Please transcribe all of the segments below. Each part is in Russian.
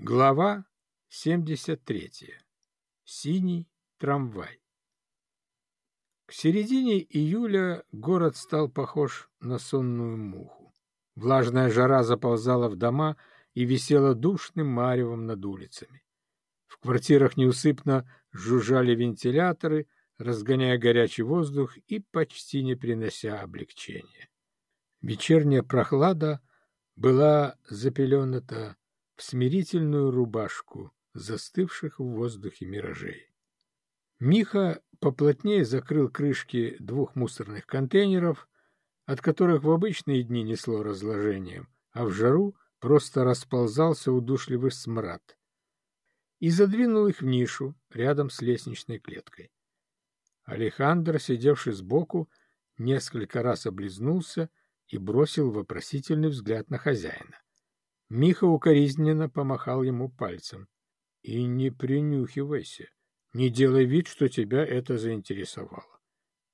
Глава 73. Синий трамвай. К середине июля город стал похож на сонную муху. Влажная жара заползала в дома и висела душным маревом над улицами. В квартирах неусыпно жужжали вентиляторы, разгоняя горячий воздух и почти не принося облегчения. Вечерняя прохлада была запелената в смирительную рубашку застывших в воздухе миражей. Миха поплотнее закрыл крышки двух мусорных контейнеров, от которых в обычные дни несло разложением, а в жару просто расползался удушливый смрад, и задвинул их в нишу рядом с лестничной клеткой. Алехандро, сидевший сбоку, несколько раз облизнулся и бросил вопросительный взгляд на хозяина. Миха укоризненно помахал ему пальцем. — И не принюхивайся, не делай вид, что тебя это заинтересовало.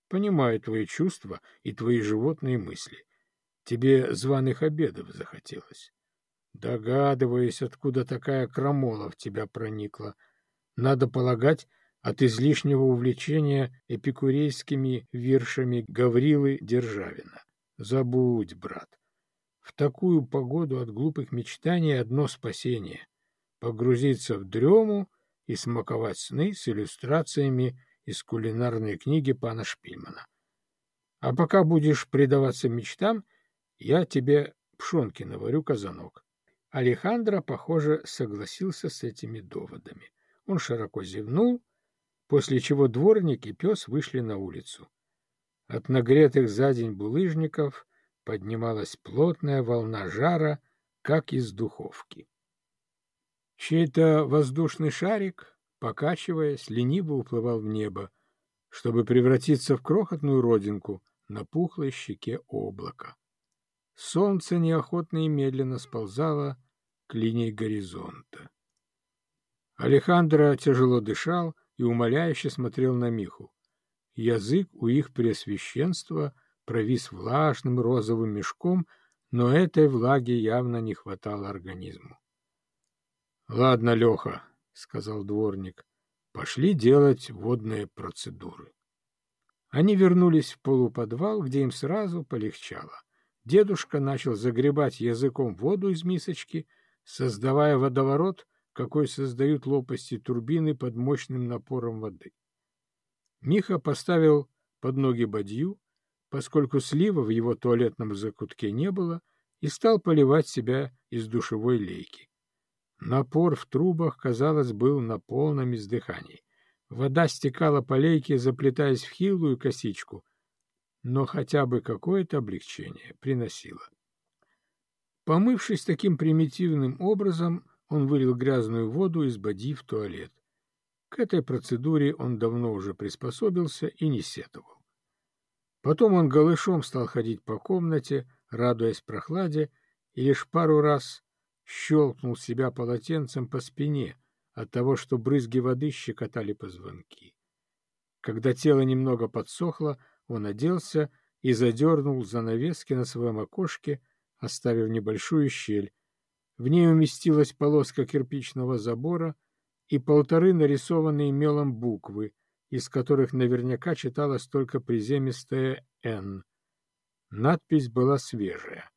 Понимаю твои чувства и твои животные мысли. Тебе званых обедов захотелось. Догадываясь, откуда такая крамола в тебя проникла. Надо полагать, от излишнего увлечения эпикурейскими виршами Гаврилы Державина. Забудь, брат. В такую погоду от глупых мечтаний одно спасение — погрузиться в дрему и смаковать сны с иллюстрациями из кулинарной книги пана Шпильмана. А пока будешь предаваться мечтам, я тебе пшонки наварю казанок. Алехандро, похоже, согласился с этими доводами. Он широко зевнул, после чего дворник и пес вышли на улицу. От нагретых за день булыжников поднималась плотная волна жара, как из духовки. Чей-то воздушный шарик, покачиваясь, лениво уплывал в небо, чтобы превратиться в крохотную родинку на пухлой щеке облака. Солнце неохотно и медленно сползало к линии горизонта. Алехандро тяжело дышал и умоляюще смотрел на Миху. Язык у их преосвященства провис влажным розовым мешком, но этой влаги явно не хватало организму. — Ладно, Леха, — сказал дворник, — пошли делать водные процедуры. Они вернулись в полуподвал, где им сразу полегчало. Дедушка начал загребать языком воду из мисочки, создавая водоворот, какой создают лопасти турбины под мощным напором воды. Миха поставил под ноги бадью, поскольку слива в его туалетном закутке не было, и стал поливать себя из душевой лейки. Напор в трубах, казалось, был на полном издыхании. Вода стекала по лейке, заплетаясь в хилую косичку, но хотя бы какое-то облегчение приносила. Помывшись таким примитивным образом, он вылил грязную воду из боди в туалет. К этой процедуре он давно уже приспособился и не сетовал. Потом он голышом стал ходить по комнате, радуясь прохладе, и лишь пару раз щелкнул себя полотенцем по спине от того, что брызги воды щекотали позвонки. Когда тело немного подсохло, он оделся и задернул занавески на своем окошке, оставив небольшую щель. В ней уместилась полоска кирпичного забора и полторы нарисованные мелом буквы — из которых наверняка читалось только приземистое «Н». Надпись была свежая.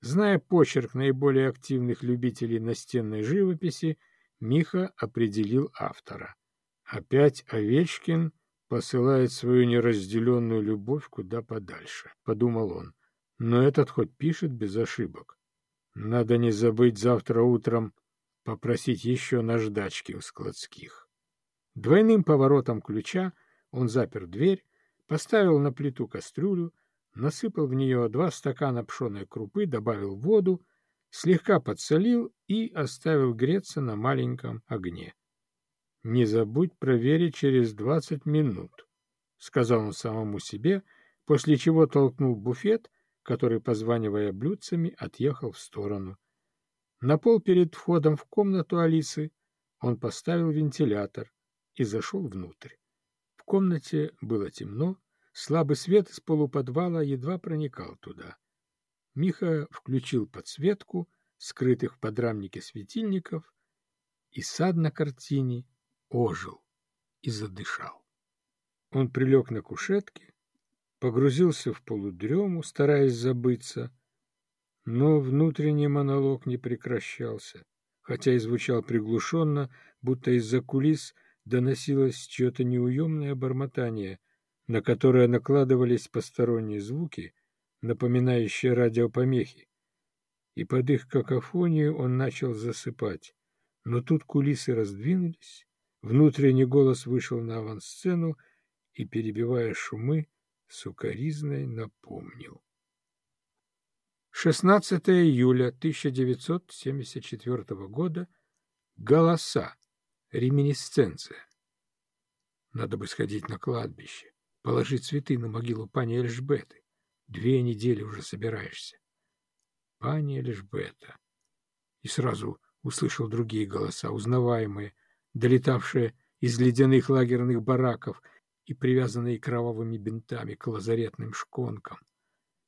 Зная почерк наиболее активных любителей настенной живописи, Миха определил автора. Опять Овечкин посылает свою неразделенную любовь куда подальше, — подумал он. Но этот хоть пишет без ошибок. Надо не забыть завтра утром попросить еще наждачки у складских. Двойным поворотом ключа он запер дверь, поставил на плиту кастрюлю, насыпал в нее два стакана пшеной крупы, добавил воду, слегка подсолил и оставил греться на маленьком огне. — Не забудь проверить через двадцать минут, — сказал он самому себе, после чего толкнул буфет, который, позванивая блюдцами, отъехал в сторону. На пол перед входом в комнату Алисы он поставил вентилятор, и зашел внутрь. В комнате было темно, слабый свет из полуподвала едва проникал туда. Миха включил подсветку скрытых в подрамнике светильников и сад на картине ожил и задышал. Он прилег на кушетке, погрузился в полудрему, стараясь забыться, но внутренний монолог не прекращался, хотя и звучал приглушенно, будто из-за кулис доносилось чье-то неуемное бормотание, на которое накладывались посторонние звуки, напоминающие радиопомехи. И под их какофонию он начал засыпать. Но тут кулисы раздвинулись, внутренний голос вышел на авансцену и, перебивая шумы, сукоризной напомнил. 16 июля 1974 года. Голоса. Реминисценция. Надо бы сходить на кладбище, положить цветы на могилу пани Эльжбеты. Две недели уже собираешься. Пани Эльжбета. И сразу услышал другие голоса, узнаваемые, долетавшие из ледяных лагерных бараков и привязанные кровавыми бинтами к лазаретным шконкам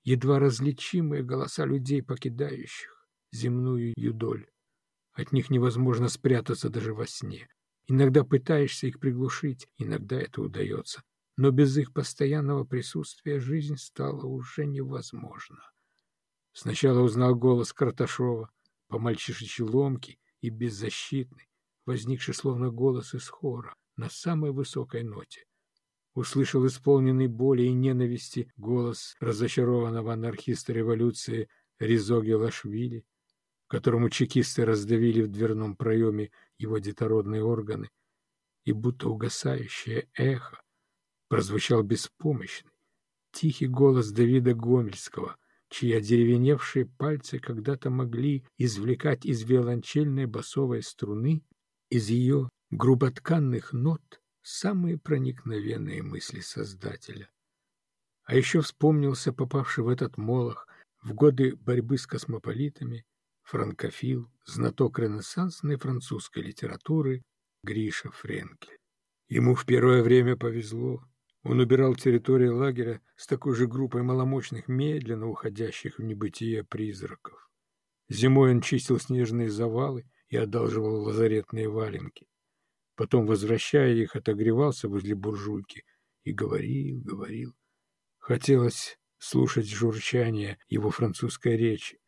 едва различимые голоса людей, покидающих земную юдоль. От них невозможно спрятаться даже во сне. Иногда пытаешься их приглушить, иногда это удается. Но без их постоянного присутствия жизнь стала уже невозможна. Сначала узнал голос Карташова, по-мальчишечи ломкий и беззащитный, возникший словно голос из хора на самой высокой ноте услышал исполненный боли и ненависти голос разочарованного анархиста революции Ризоги Лашвили, которому чекисты раздавили в дверном проеме его детородные органы, и будто угасающее эхо прозвучал беспомощный, тихий голос Давида Гомельского, чьи одеревеневшие пальцы когда-то могли извлекать из виолончельной басовой струны, из ее груботканных нот самые проникновенные мысли Создателя. А еще вспомнился попавший в этот молох в годы борьбы с космополитами франкофил, знаток ренессансной французской литературы Гриша Френкель. Ему в первое время повезло. Он убирал территорию лагеря с такой же группой маломощных, медленно уходящих в небытие призраков. Зимой он чистил снежные завалы и одалживал лазаретные валенки. Потом, возвращая их, отогревался возле буржуйки и говорил, говорил. Хотелось слушать журчание его французской речи.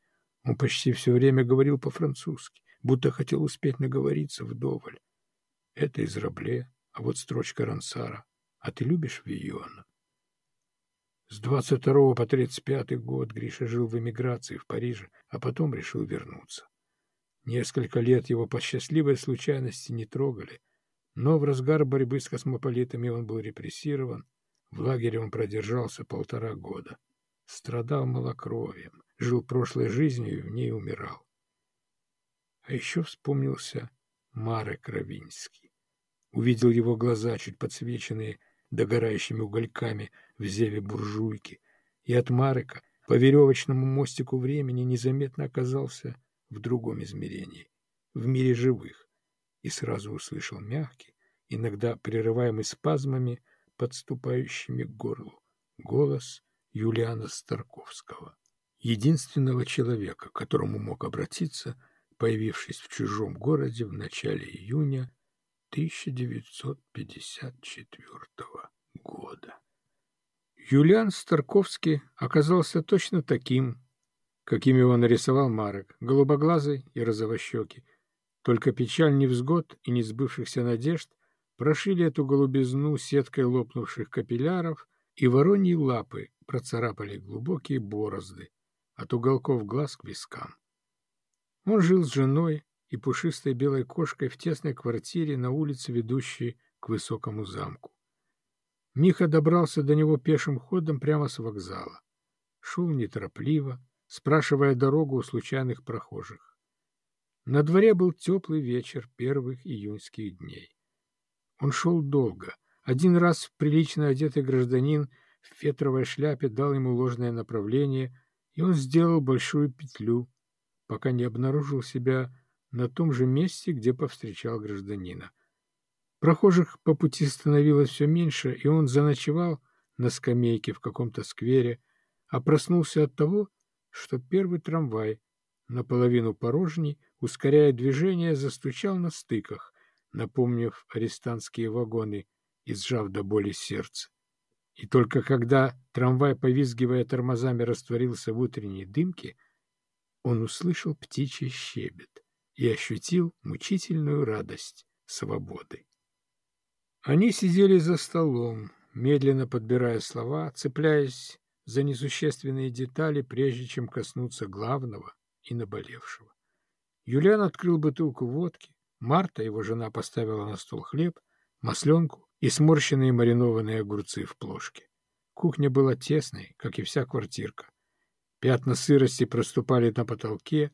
Он почти все время говорил по-французски, будто хотел успеть наговориться вдоволь. Это из Рабле, а вот строчка Рансара. А ты любишь Вийона? С 22 по 35 год Гриша жил в эмиграции в Париже, а потом решил вернуться. Несколько лет его по счастливой случайности не трогали — но в разгар борьбы с космополитами он был репрессирован. В лагере он продержался полтора года. Страдал малокровием, жил прошлой жизнью и в ней умирал. А еще вспомнился Марек Равинский. Увидел его глаза, чуть подсвеченные догорающими угольками в зеве буржуйки, и от Марека по веревочному мостику времени незаметно оказался в другом измерении, в мире живых и сразу услышал мягкий, иногда прерываемый спазмами, подступающими к горлу, голос Юлиана Старковского, единственного человека, к которому мог обратиться, появившись в чужом городе в начале июня 1954 года. Юлиан Старковский оказался точно таким, каким его нарисовал Марек, голубоглазый и розовощекий, только печаль невзгод и несбывшихся надежд прошили эту голубизну сеткой лопнувших капилляров, и вороньи лапы процарапали глубокие борозды от уголков глаз к вискам. Он жил с женой и пушистой белой кошкой в тесной квартире на улице, ведущей к высокому замку. Миха добрался до него пешим ходом прямо с вокзала. Шел неторопливо, спрашивая дорогу у случайных прохожих. На дворе был теплый вечер первых июньских дней. Он шел долго. Один раз прилично одетый гражданин в фетровой шляпе дал ему ложное направление, и он сделал большую петлю, пока не обнаружил себя на том же месте, где повстречал гражданина. Прохожих по пути становилось все меньше, и он заночевал на скамейке в каком-то сквере, а проснулся от того, что первый трамвай наполовину порожний, ускоряя движение, застучал на стыках, напомнив арестантские вагоны и сжав до боли сердце. И только когда трамвай, повизгивая тормозами, растворился в утренней дымке, он услышал птичий щебет и ощутил мучительную радость свободы. Они сидели за столом, медленно подбирая слова, цепляясь за несущественные детали, прежде чем коснуться главного и наболевшего. Юлиан открыл бутылку водки, Марта, его жена, поставила на стол хлеб, масленку и сморщенные маринованные огурцы в плошке. Кухня была тесной, как и вся квартирка. Пятна сырости проступали на потолке,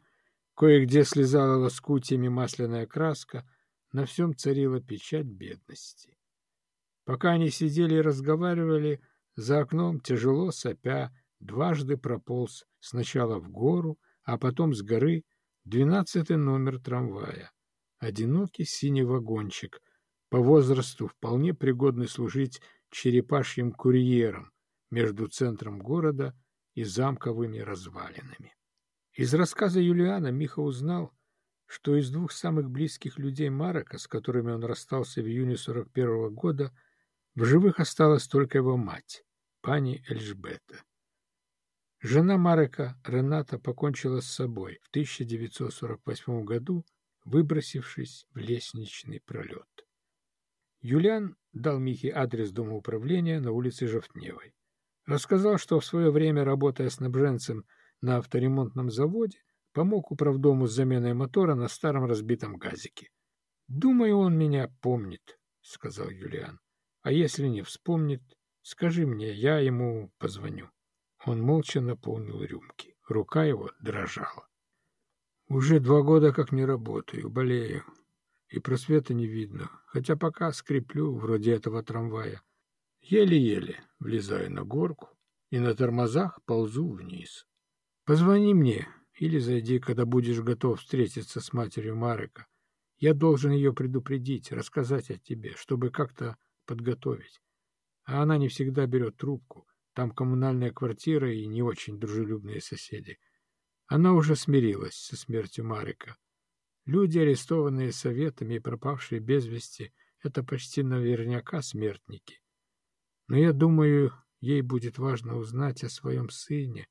кое-где слезала лоскутиями масляная краска, на всем царила печать бедности. Пока они сидели и разговаривали, за окном, тяжело сопя, дважды прополз сначала в гору, а потом с горы двенадцатый номер трамвая. Одинокий синий вагончик, по возрасту вполне пригодный служить черепашьим курьером между центром города и замковыми развалинами. Из рассказа Юлиана Миха узнал, что из двух самых близких людей Марока, с которыми он расстался в июне 41 -го года, в живых осталась только его мать, пани Эльжбета. Жена Марека, Рената, покончила с собой в 1948 году, выбросившись в лестничный пролет. Юлиан дал Михе адрес дома управления на улице Жовтневой. Рассказал, что в свое время, работая снабженцем на авторемонтном заводе, помог управдому с заменой мотора на старом разбитом газике. «Думаю, он меня помнит», — сказал Юлиан. А если не вспомнит, скажи мне, я ему позвоню. Он молча наполнил рюмки. Рука его дрожала. Уже два года как не работаю, болею. И просвета не видно, хотя пока скреплю, вроде этого трамвая. Еле-еле влезаю на горку и на тормозах ползу вниз. Позвони мне или зайди, когда будешь готов встретиться с матерью Марека. Я должен ее предупредить, рассказать о тебе, чтобы как-то подготовить. А она не всегда берет трубку. Там коммунальная квартира и не очень дружелюбные соседи. Она уже смирилась со смертью Марика. Люди, арестованные советами и пропавшие без вести, это почти наверняка смертники. Но я думаю, ей будет важно узнать о своем сыне,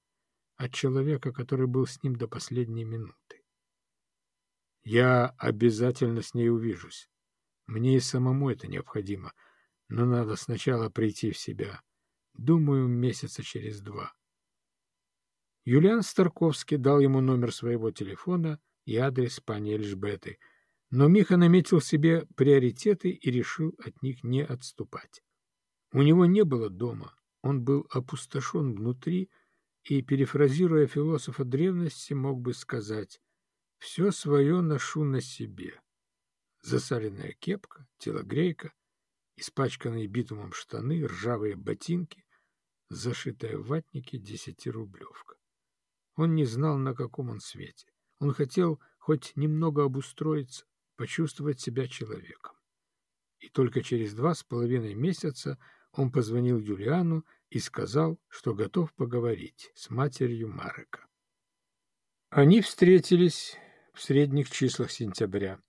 от человека, который был с ним до последней минуты. Я обязательно с ней увижусь. Мне и самому это необходимо — но надо сначала прийти в себя. Думаю, месяца через два. Юлиан Старковский дал ему номер своего телефона и адрес пани Эльжбеты, но Миха наметил себе приоритеты и решил от них не отступать. У него не было дома, он был опустошен внутри и, перефразируя философа древности, мог бы сказать «все свое ношу на себе». Засаленная кепка, телогрейка, испачканные битумом штаны, ржавые ботинки, зашитая в ватнике десятирублевка. Он не знал, на каком он свете. Он хотел хоть немного обустроиться, почувствовать себя человеком. И только через два с половиной месяца он позвонил Юлиану и сказал, что готов поговорить с матерью Марека. Они встретились в средних числах сентября.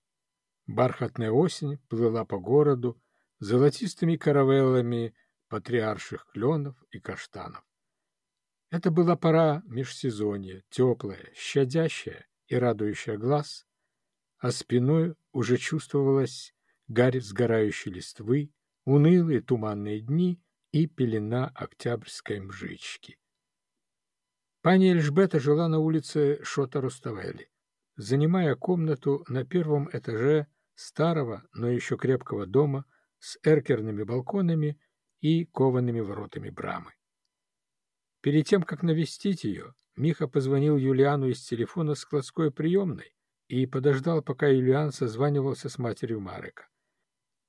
Бархатная осень плыла по городу, золотистыми каравеллами патриарших кленов и каштанов. Это была пора межсезонья, теплая, щадящая и радующая глаз, а спиной уже чувствовалась гарь сгорающей листвы, унылые туманные дни и пелена октябрьской мжички. Пани Эльжбета жила на улице Шота-Руставели, занимая комнату на первом этаже старого, но еще крепкого дома – с эркерными балконами и коваными воротами брамы. Перед тем, как навестить ее, Миха позвонил Юлиану из телефона складской приемной и подождал, пока Юлиан созванивался с матерью Марека.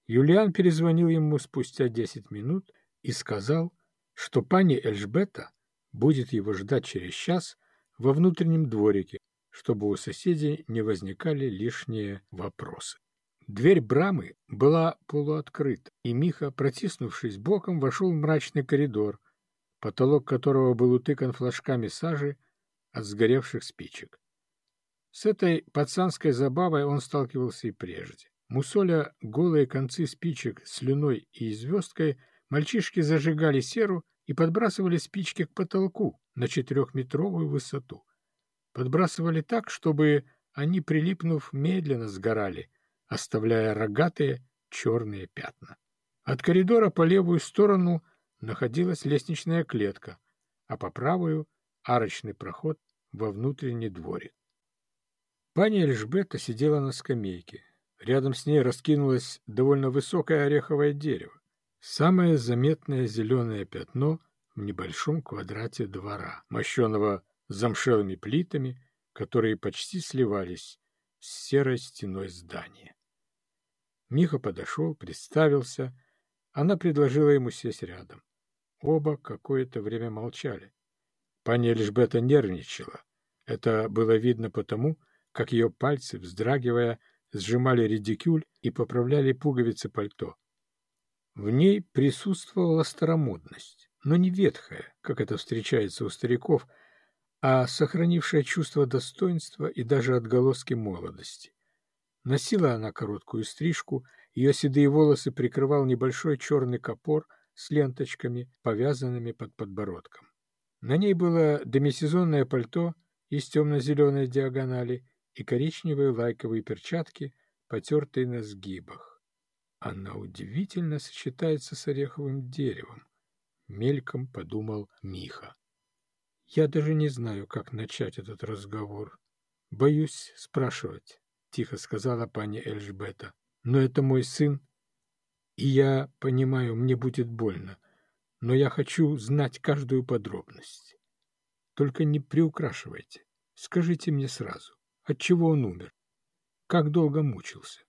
Юлиан перезвонил ему спустя десять минут и сказал, что пани Эльжбета будет его ждать через час во внутреннем дворике, чтобы у соседей не возникали лишние вопросы. Дверь брамы была полуоткрыта, и Миха, протиснувшись боком, вошел в мрачный коридор, потолок которого был утыкан флажками сажи от сгоревших спичек. С этой пацанской забавой он сталкивался и прежде. Мусоля голые концы спичек слюной и звездкой, мальчишки зажигали серу и подбрасывали спички к потолку на четырехметровую высоту. Подбрасывали так, чтобы они, прилипнув, медленно сгорали, оставляя рогатые черные пятна. От коридора по левую сторону находилась лестничная клетка, а по правую — арочный проход во внутренний дворик. Паня Эльжбета сидела на скамейке. Рядом с ней раскинулось довольно высокое ореховое дерево. Самое заметное зеленое пятно в небольшом квадрате двора, мощенного замшелыми плитами, которые почти сливались с серой стеной здания. Миха подошел, представился. Она предложила ему сесть рядом. Оба какое-то время молчали. Паня Эльжбета нервничала. Это было видно потому, как ее пальцы, вздрагивая, сжимали редикюль и поправляли пуговицы пальто. В ней присутствовала старомодность, но не ветхая, как это встречается у стариков, а сохранившая чувство достоинства и даже отголоски молодости. Носила она короткую стрижку, ее седые волосы прикрывал небольшой черный копор с ленточками, повязанными под подбородком. На ней было демисезонное пальто из темно-зеленой диагонали и коричневые лайковые перчатки, потертые на сгибах. Она удивительно сочетается с ореховым деревом, мельком подумал Миха. Я даже не знаю, как начать этот разговор. Боюсь спрашивать, тихо сказала пани Эльжбета. Но это мой сын, и я понимаю, мне будет больно, но я хочу знать каждую подробность. Только не приукрашивайте. Скажите мне сразу. От чего он умер? Как долго мучился?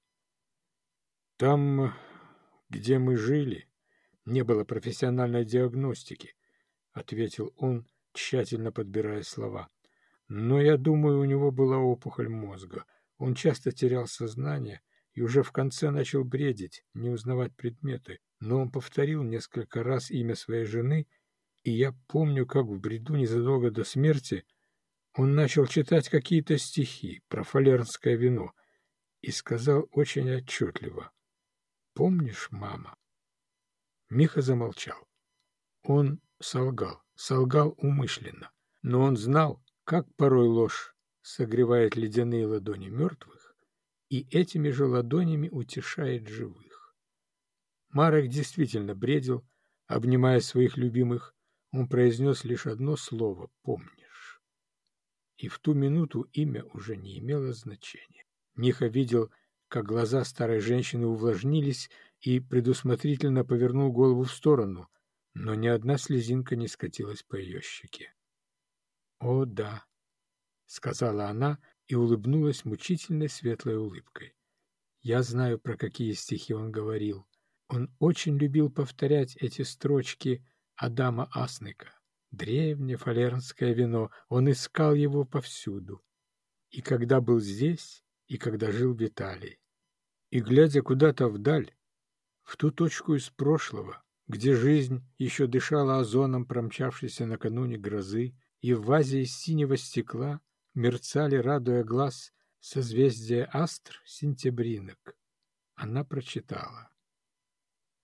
Там, где мы жили, не было профессиональной диагностики, ответил он, тщательно подбирая слова. Но я думаю, у него была опухоль мозга. Он часто терял сознание и уже в конце начал бредить, не узнавать предметы. Но он повторил несколько раз имя своей жены, и я помню, как в бреду незадолго до смерти он начал читать какие-то стихи про фалернское вино и сказал очень отчетливо «Помнишь, мама?» Миха замолчал. Он солгал, солгал умышленно, но он знал, как порой ложь согревает ледяные ладони мертвых и этими же ладонями утешает живых. Марек действительно бредил, обнимая своих любимых, он произнес лишь одно слово «помни» и в ту минуту имя уже не имело значения. Миха видел, как глаза старой женщины увлажнились и предусмотрительно повернул голову в сторону, но ни одна слезинка не скатилась по ее щеке. «О, да», — сказала она и улыбнулась мучительной светлой улыбкой. «Я знаю, про какие стихи он говорил. Он очень любил повторять эти строчки Адама Асника. Древнее фалернское вино, он искал его повсюду. И когда был здесь, и когда жил в Италии. И, глядя куда-то вдаль, в ту точку из прошлого, где жизнь еще дышала озоном, промчавшейся накануне грозы, и в вазе из синего стекла мерцали, радуя глаз, созвездия астр сентябринок. Она прочитала.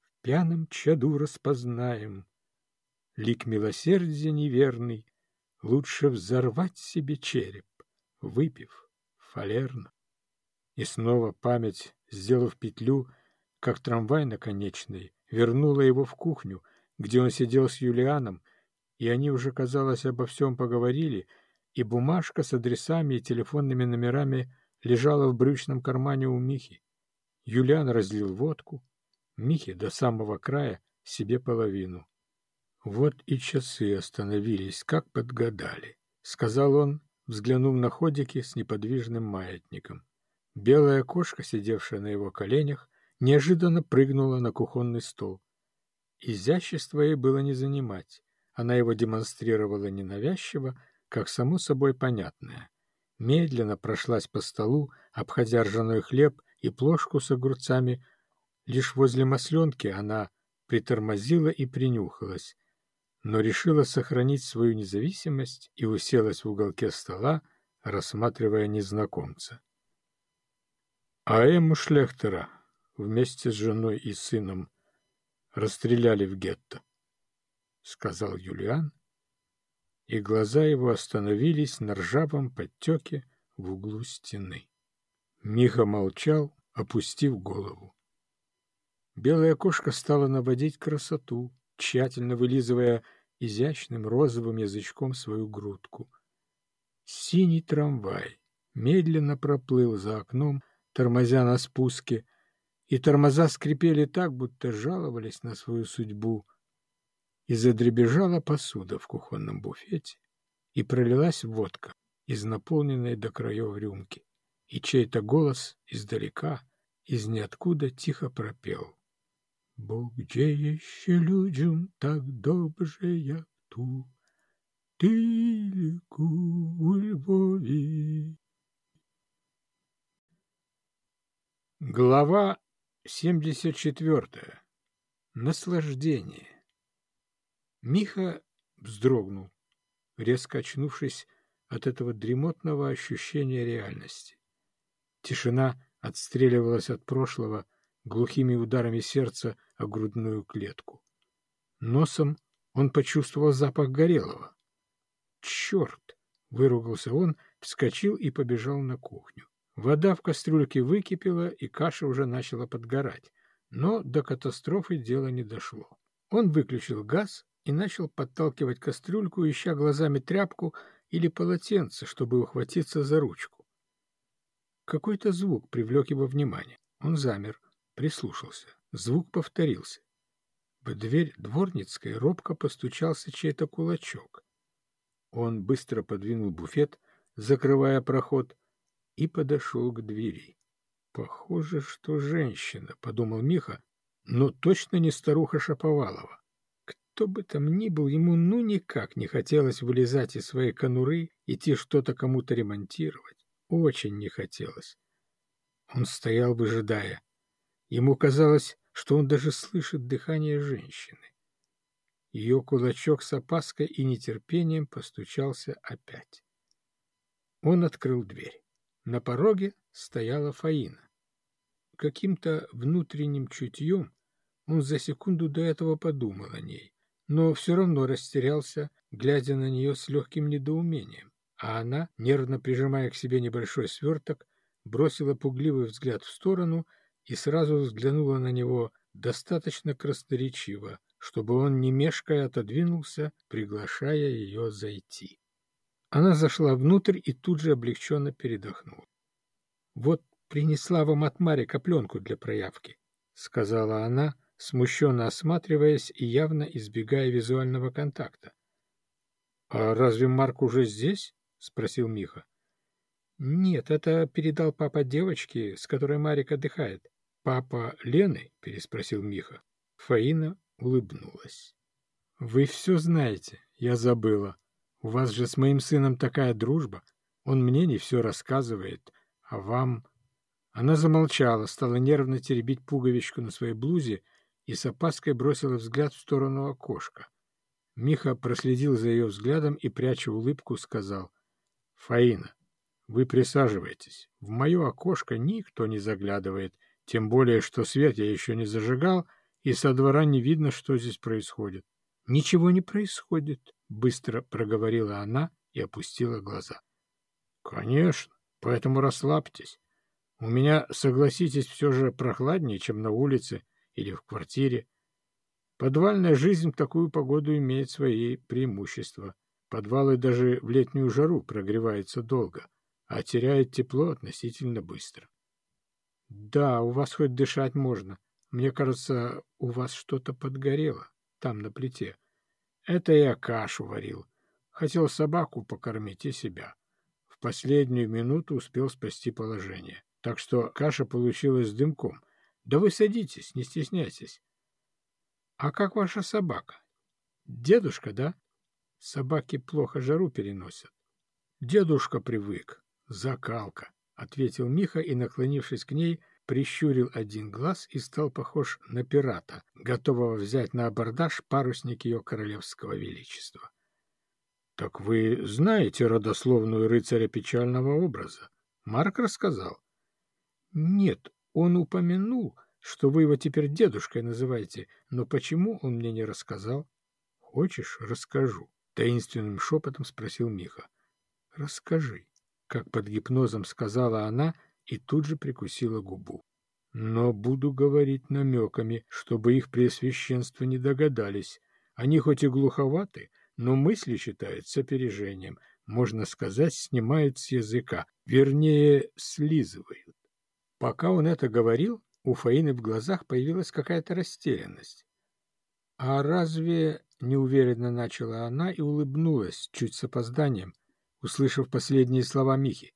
В пьяном чаду распознаем лик милосердия неверный, лучше взорвать себе череп, выпив фалерно. И снова память, сделав петлю, как трамвай наконечный, вернула его в кухню, где он сидел с Юлианом, и они уже, казалось, обо всем поговорили, и бумажка с адресами и телефонными номерами лежала в брючном кармане у Михи. Юлиан разлил водку, Михе до самого края себе половину. Вот и часы остановились, как подгадали, — сказал он, взглянув на ходики с неподвижным маятником. Белая кошка, сидевшая на его коленях, неожиданно прыгнула на кухонный стол. Изящество ей было не занимать. Она его демонстрировала ненавязчиво, как само собой понятное. Медленно прошлась по столу, обходя ржаной хлеб и плошку с огурцами. Лишь возле масленки она притормозила и принюхалась но решила сохранить свою независимость и уселась в уголке стола, рассматривая незнакомца. А Эмму Шлехтера вместе с женой и сыном расстреляли в гетто, — сказал Юлиан, и глаза его остановились на ржавом подтеке в углу стены. Миха молчал, опустив голову. Белая кошка стала наводить красоту, тщательно вылизывая изящным розовым язычком свою грудку. Синий трамвай медленно проплыл за окном, тормозя на спуске, и тормоза скрипели так, будто жаловались на свою судьбу. И задребежала посуда в кухонном буфете, и пролилась водка из наполненной до краев рюмки, и чей-то голос издалека, из ниоткуда тихо пропел. Бо gdzie jeszcze ludziom tak dobrze jak tu, tylko u Lwowie. Глава 74. Наслаждение. Миха вздрогнул, резко очнувшись от этого дремотного ощущения реальности. Тишина отстреливалась от прошлого глухими ударами сердца о грудную клетку. Носом он почувствовал запах горелого. «Черт!» — выругался он, вскочил и побежал на кухню. Вода в кастрюльке выкипела, и каша уже начала подгорать. Но до катастрофы дело не дошло. Он выключил газ и начал подталкивать кастрюльку, ища глазами тряпку или полотенце, чтобы ухватиться за ручку. Какой-то звук привлек его внимание. Он замер, прислушался. Звук повторился. В дверь дворницкой робко постучался чей-то кулачок. Он быстро подвинул буфет, закрывая проход, и подошел к двери. «Похоже, что женщина», — подумал Миха, — «но точно не старуха Шаповалова». Кто бы там ни был, ему ну никак не хотелось вылезать из своей конуры, идти что-то кому-то ремонтировать. Очень не хотелось. Он стоял, выжидая. Ему казалось, что он даже слышит дыхание женщины. Ее кулачок с опаской и нетерпением постучался опять. Он открыл дверь. На пороге стояла Фаина. Каким-то внутренним чутьем он за секунду до этого подумал о ней, но все равно растерялся, глядя на нее с легким недоумением, а она, нервно прижимая к себе небольшой сверток, бросила пугливый взгляд в сторону и сразу взглянула на него достаточно красноречиво, чтобы он, не мешкая, отодвинулся, приглашая ее зайти. Она зашла внутрь и тут же облегченно передохнула. — Вот принесла вам от Марика пленку для проявки, — сказала она, смущенно осматриваясь и явно избегая визуального контакта. — А разве Марк уже здесь? — спросил Миха. — Нет, это передал папа девочки, с которой Марик отдыхает. — Папа Лены? — переспросил Миха. Фаина улыбнулась. — Вы все знаете, я забыла. — у вас же с моим сыном такая дружба. Он мне не все рассказывает, а вам...» Она замолчала, стала нервно теребить пуговичку на своей блузе и с опаской бросила взгляд в сторону окошка. Миха проследил за ее взглядом и, пряча улыбку, сказал, «Фаина, вы присаживайтесь. В мое окошко никто не заглядывает, тем более, что свет я еще не зажигал, и со двора не видно, что здесь происходит». «Ничего не происходит», — быстро проговорила она и опустила глаза. «Конечно, поэтому расслабьтесь. У меня, согласитесь, все же прохладнее, чем на улице или в квартире. Подвальная жизнь в такую погоду имеет свои преимущества. Подвалы даже в летнюю жару прогреваются долго, а теряют тепло относительно быстро. Да, у вас хоть дышать можно. Мне кажется, у вас что-то подгорело там на плите. Это я кашу варил. Хотел собаку покормить и себя. В последнюю минуту успел спасти положение. Так что каша получилась дымком. Да вы садитесь, не стесняйтесь. А как ваша собака? Дедушка, да? Собаки плохо жару переносят. Дедушка привык. Закалка, — ответил Миха и, наклонившись к ней, прищурил один глаз и стал похож на пирата, готового взять на абордаж парусник ее королевского величества. Так вы знаете родословную рыцаря печального образа? Марк рассказал. Нет, он упомянул, что вы его теперь дедушкой называете, но почему он мне не рассказал? Хочешь, расскажу, таинственным шепотом спросил Миха. Расскажи, как под гипнозом сказала она и тут же прикусила губу. Но буду говорить намеками, чтобы их преосвященство не догадались. Они хоть и глуховаты, но мысли считают с опережением, можно сказать, снимают с языка, вернее, слизывают. Пока он это говорил, у Фаины в глазах появилась какая-то растерянность. «А разве...» — неуверенно начала она и улыбнулась, чуть с опозданием, услышав последние слова Михи.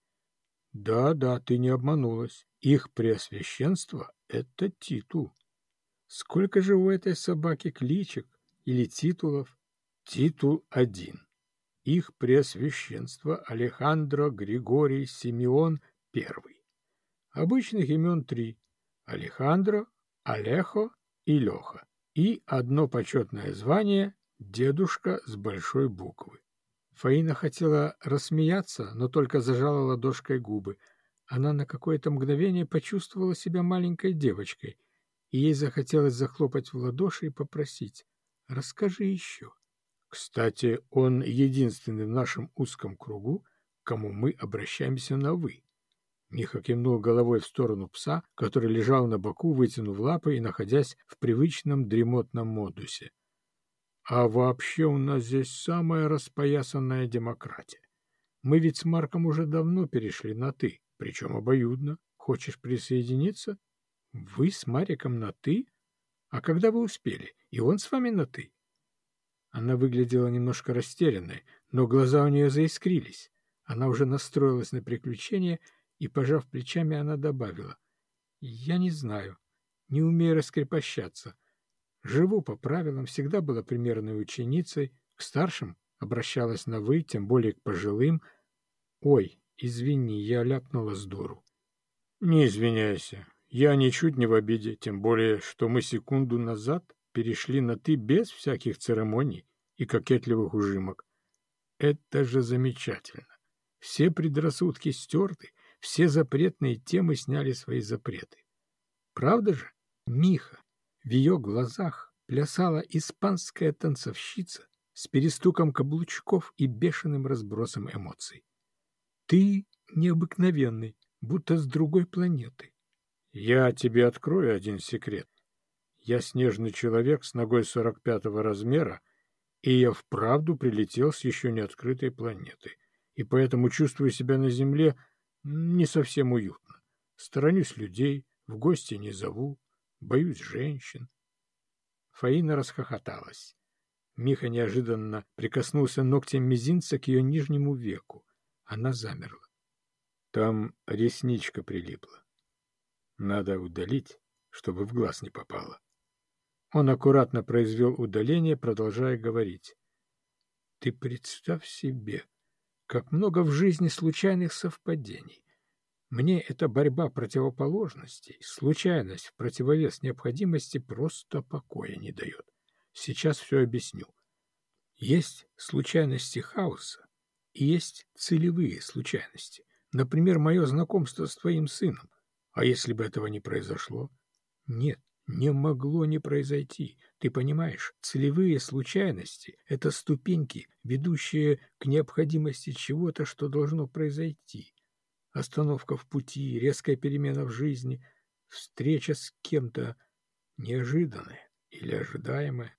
«Да, да, ты не обманулась. Их преосвященство — это титул. Сколько же у этой собаки кличек или титулов? Титул один. Их преосвященство Алехандро Григорий Симеон I. Обычных имен три – Алехандро, Алехо и Леха. И одно почетное звание – дедушка с большой буквы. Фаина хотела рассмеяться, но только зажала ладошкой губы. Она на какое-то мгновение почувствовала себя маленькой девочкой, и ей захотелось захлопать в ладоши и попросить «Расскажи еще». Кстати, он единственный в нашем узком кругу, к кому мы обращаемся на «вы». Миха кивнул головой в сторону пса, который лежал на боку, вытянув лапы и находясь в привычном дремотном модусе. А вообще у нас здесь самая распоясанная демократия. Мы ведь с Марком уже давно перешли на «ты», причем обоюдно. Хочешь присоединиться? Вы с Мариком на «ты»? А когда вы успели? И он с вами на «ты»? Она выглядела немножко растерянной, но глаза у нее заискрились. Она уже настроилась на приключение — и, пожав плечами, она добавила. «Я не знаю, не умею раскрепощаться. Живу по правилам, всегда была примерной ученицей, к старшим обращалась на «вы», тем более к пожилым. Ой, извини, я ляпнула с дуру». «Не извиняйся, я ничуть не в обиде, тем более, что мы секунду назад перешли на «ты» без всяких церемоний и кокетливых ужимок. Это же замечательно. Все предрассудки стерты, все запретные темы сняли свои запреты. Правда же, Миха, в ее глазах плясала испанская танцовщица с перестуком каблучков и бешеным разбросом эмоций. Ты необыкновенный, будто с другой планеты. Я тебе открою один секрет. Я снежный человек с ногой сорок пятого размера, и я вправду прилетел с еще не открытой планеты, и поэтому чувствую себя на Земле не совсем уютно. Сторонюсь людей, в гости не зову, боюсь женщин. Фаина расхохоталась. Миха неожиданно прикоснулся ногтем мизинца к ее нижнему веку. Она замерла. Там ресничка прилипла. Надо удалить, чтобы в глаз не попало. Он аккуратно произвел удаление, продолжая говорить. Ты представь себе, как много в жизни случайных совпадений. Мне эта борьба противоположностей, случайность в противовес необходимости просто покоя не дает. Сейчас все объясню. Есть случайности хаоса и есть целевые случайности. Например, мое знакомство с твоим сыном. А если бы этого не произошло? Нет, не могло не произойти. Ты понимаешь, целевые случайности — это ступеньки, ведущие к необходимости чего-то, что должно произойти. Остановка в пути, резкая перемена в жизни, встреча с кем-то неожиданная или ожидаемая.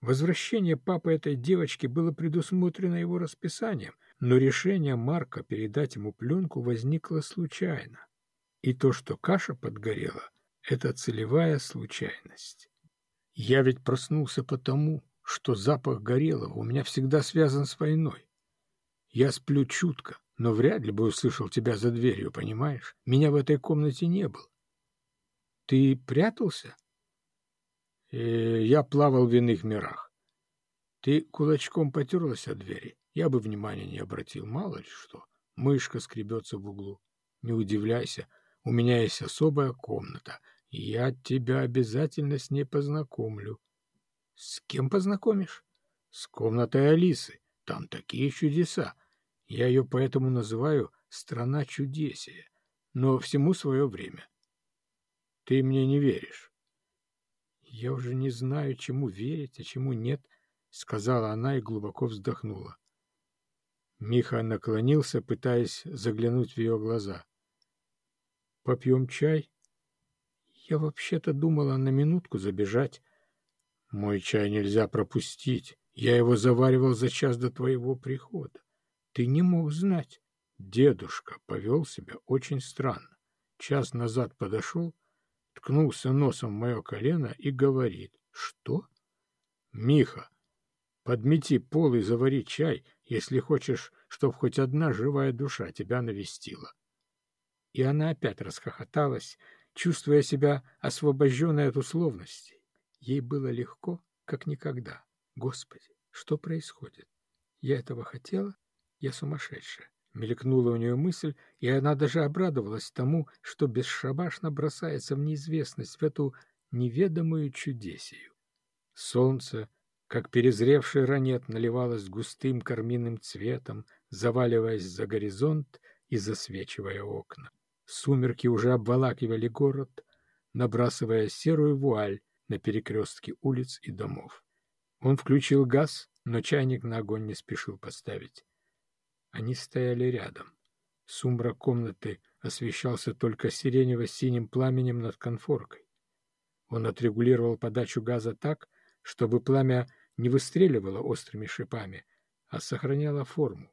Возвращение папы этой девочки было предусмотрено его расписанием, но решение Марка передать ему пленку возникло случайно. И то, что каша подгорела — это целевая случайность. Я ведь проснулся потому, что запах горелого у меня всегда связан с войной. Я сплю чутко, но вряд ли бы услышал тебя за дверью, понимаешь? Меня в этой комнате не было. Ты прятался? Э, я плавал в иных мирах. Ты кулачком потерлась от двери. Я бы внимания не обратил, мало ли что. Мышка скребется в углу. Не удивляйся, у меня есть особая комната, я тебя обязательно с ней познакомлю. С кем познакомишь? С комнатой Алисы. Там такие чудеса. Я ее поэтому называю «страна чудесия». Но всему свое время. Ты мне не веришь. Я уже не знаю, чему верить, а чему нет, — сказала она и глубоко вздохнула. Миха наклонился, пытаясь заглянуть в ее глаза. «Попьем чай?» «Я вообще-то думала на минутку забежать. Мой чай нельзя пропустить. Я его заваривал за час до твоего прихода. Ты не мог знать. Дедушка повел себя очень странно. Час назад подошел, ткнулся носом в мое колено и говорит. Что? Миха, подмети пол и завари чай, если хочешь, чтоб хоть одна живая душа тебя навестила. И она опять расхохоталась, чувствуя себя освобожденной от условностей. Ей было легко, как никогда. Господи, что происходит? Я этого хотела? Я сумасшедшая. Мелькнула у нее мысль, и она даже обрадовалась тому, что бесшабашно бросается в неизвестность, в эту неведомую чудесию. Солнце, как перезревший ранет, наливалось густым карминным цветом, заваливаясь за горизонт и засвечивая окна. Сумерки уже обволакивали город, набрасывая серую вуаль на перекрестке улиц и домов. Он включил газ, но чайник на огонь не спешил поставить. Они стояли рядом. Сумрак комнаты освещался только сиренево-синим пламенем над конфоркой. Он отрегулировал подачу газа так, чтобы пламя не выстреливало острыми шипами, а сохраняло форму,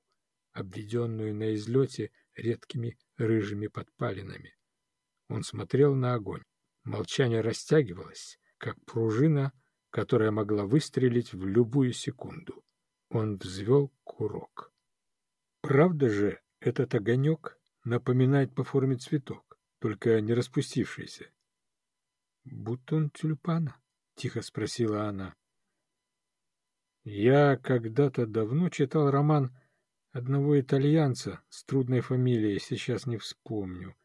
обведенную на излете редкими рыжими подпалинами. Он смотрел на огонь. Молчание растягивалось, как пружина — которая могла выстрелить в любую секунду. Он взвел курок. Правда же этот огонек напоминает по форме цветок, только не распустившийся? — Бутон тюльпана? — тихо спросила она. Я когда-то давно читал роман одного итальянца с трудной фамилией, сейчас не вспомню.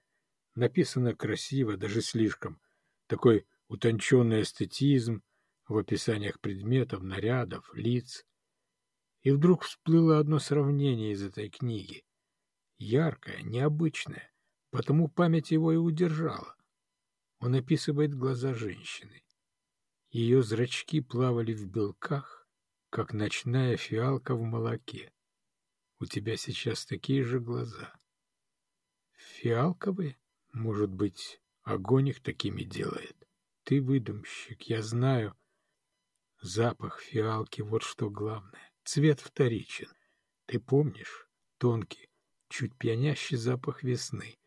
Написано красиво, даже слишком. Такой утонченный эстетизм, в описаниях предметов, нарядов, лиц. И вдруг всплыло одно сравнение из этой книги. Яркое, необычное, потому память его и удержала. Он описывает глаза женщины. Ее зрачки плавали в белках, как ночная фиалка в молоке. У тебя сейчас такие же глаза. Фиалковые? Может быть, огонь их такими делает. Ты выдумщик, я знаю, Запах фиалки — вот что главное. Цвет вторичен. Ты помнишь? Тонкий, чуть пьянящий запах весны.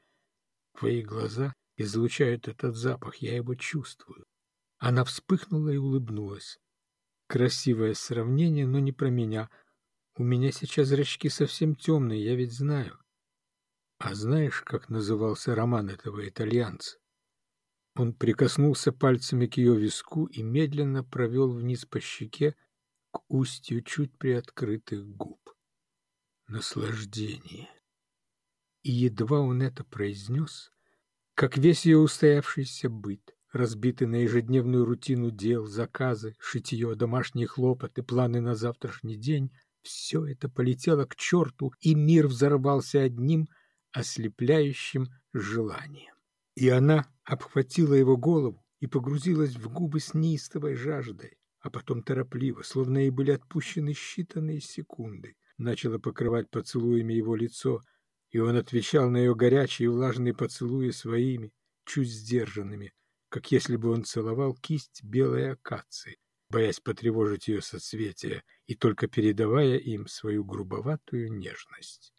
Твои глаза излучают этот запах, я его чувствую. Она вспыхнула и улыбнулась. Красивое сравнение, но не про меня. У меня сейчас зрачки совсем темные, я ведь знаю. А знаешь, как назывался роман этого итальянца? Он прикоснулся пальцами к ее виску и медленно провел вниз по щеке к устью чуть приоткрытых губ. Наслаждение. И едва он это произнес, как весь ее устоявшийся быт, разбитый на ежедневную рутину дел, заказы, шитье, домашние хлопоты, планы на завтрашний день, все это полетело к черту, и мир взорвался одним ослепляющим желанием. И она обхватила его голову и погрузилась в губы с неистовой жаждой, а потом торопливо, словно ей были отпущены считанные секунды, начала покрывать поцелуями его лицо, и он отвечал на ее горячие и влажные поцелуи своими, чуть сдержанными, как если бы он целовал кисть белой акации, боясь потревожить ее соцветия и только передавая им свою грубоватую нежность.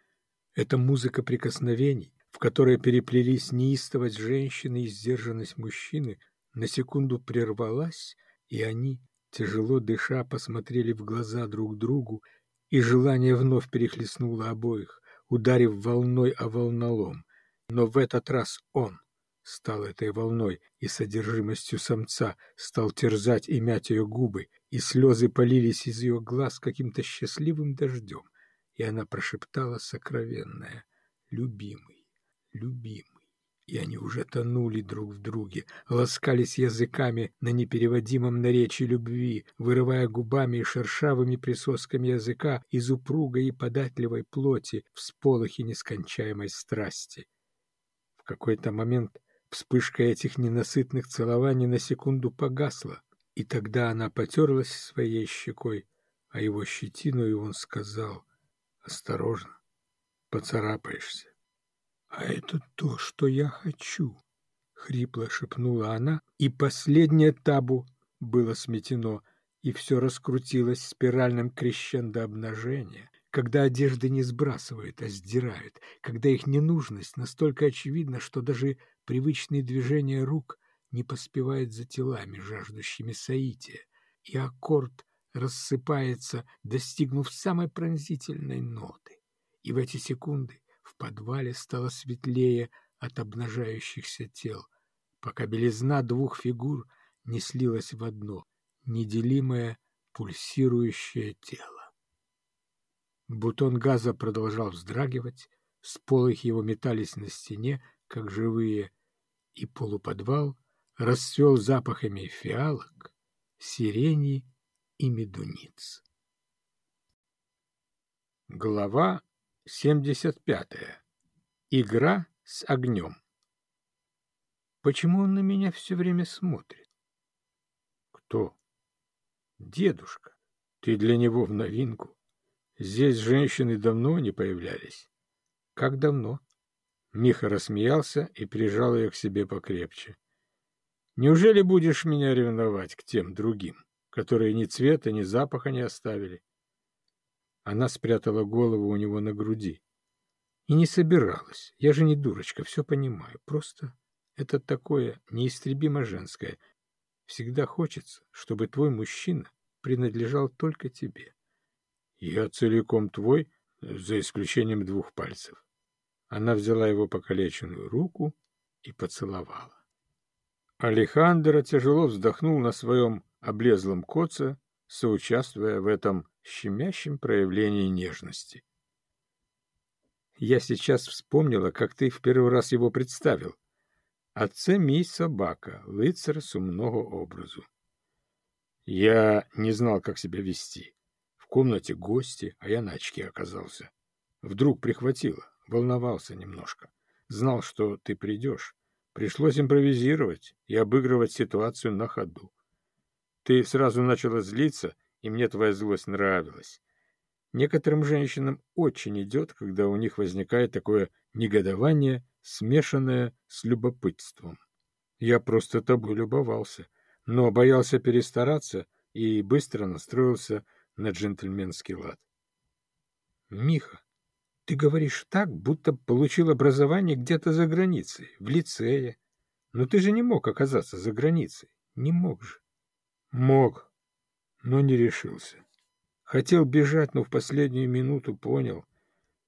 Эта музыка прикосновений, в которой переплелись неистовость женщины и сдержанность мужчины, на секунду прервалась, и они, тяжело дыша, посмотрели в глаза друг другу, и желание вновь перехлестнуло обоих, ударив волной о волнолом. Но в этот раз он стал этой волной и содержимостью самца, стал терзать и мять ее губы, и слезы полились из ее глаз каким-то счастливым дождем, и она прошептала сокровенное «любимый» любимый. и они уже тонули друг в друге, ласкались языками на непереводимом наречии любви, вырывая губами и шершавыми присосками языка из упругой и податливой плоти в сполохе нескончаемой страсти. В какой-то момент вспышка этих ненасытных целований на секунду погасла, и тогда она потерлась своей щекой, а его щетину, и он сказал «Осторожно, поцарапаешься». «А это то, что я хочу», — хрипло шепнула она, и последнее табу было сметено, и все раскрутилось спиральным крещендо обнажения, когда одежды не сбрасывают, а сдирают, когда их ненужность настолько очевидна, что даже привычные движения рук не поспевают за телами, жаждущими соития, и аккорд рассыпается, достигнув самой пронзительной ноты. И в эти секунды в подвале стало светлее от обнажающихся тел, пока белизна двух фигур не слилась в одно, неделимое пульсирующее тело. Бутон газа продолжал вздрагивать, сполохи его метались на стене, как живые, и полуподвал расцвел запахами фиалок, сирени и медуниц. Глава 75. Игра с огнем. Почему он на меня все время смотрит? Кто? Дедушка. Ты для него в новинку. Здесь женщины давно не появлялись. Как давно? Миха рассмеялся и прижал ее к себе покрепче. Неужели будешь меня ревновать к тем другим, которые ни цвета, ни запаха не оставили? Она спрятала голову у него на груди. И не собиралась. Я же не дурочка, все понимаю. Просто это такое неистребимо женское. Всегда хочется, чтобы твой мужчина принадлежал только тебе. Я целиком твой, за исключением двух пальцев. Она взяла его покалеченную руку и поцеловала. Алехандро тяжело вздохнул на своем облезлом коце, соучаствуя в этом щемящем проявлении нежности. Я сейчас вспомнила, как ты в первый раз его представил. А це мій собака, лицар сумного образу. Я не знал, как себя вести. В комнате гости, а я на очке оказался. Вдруг прихватило, волновался немножко. Знал, что ты придешь. Пришлось импровизировать и обыгрывать ситуацию на ходу. Ты сразу начала злиться и мне твоя злость нравилась. Некоторым женщинам очень идет, когда у них возникает такое негодование, смешанное с любопытством. Я просто тобой любовался, но боялся перестараться и быстро настроился на джентльменский лад. Миха, ты говоришь так, будто получил образование где-то за границей, в лицее. Но ты же не мог оказаться за границей. Не мог же. Мог, но не решился. Хотел бежать, но в последнюю минуту понял,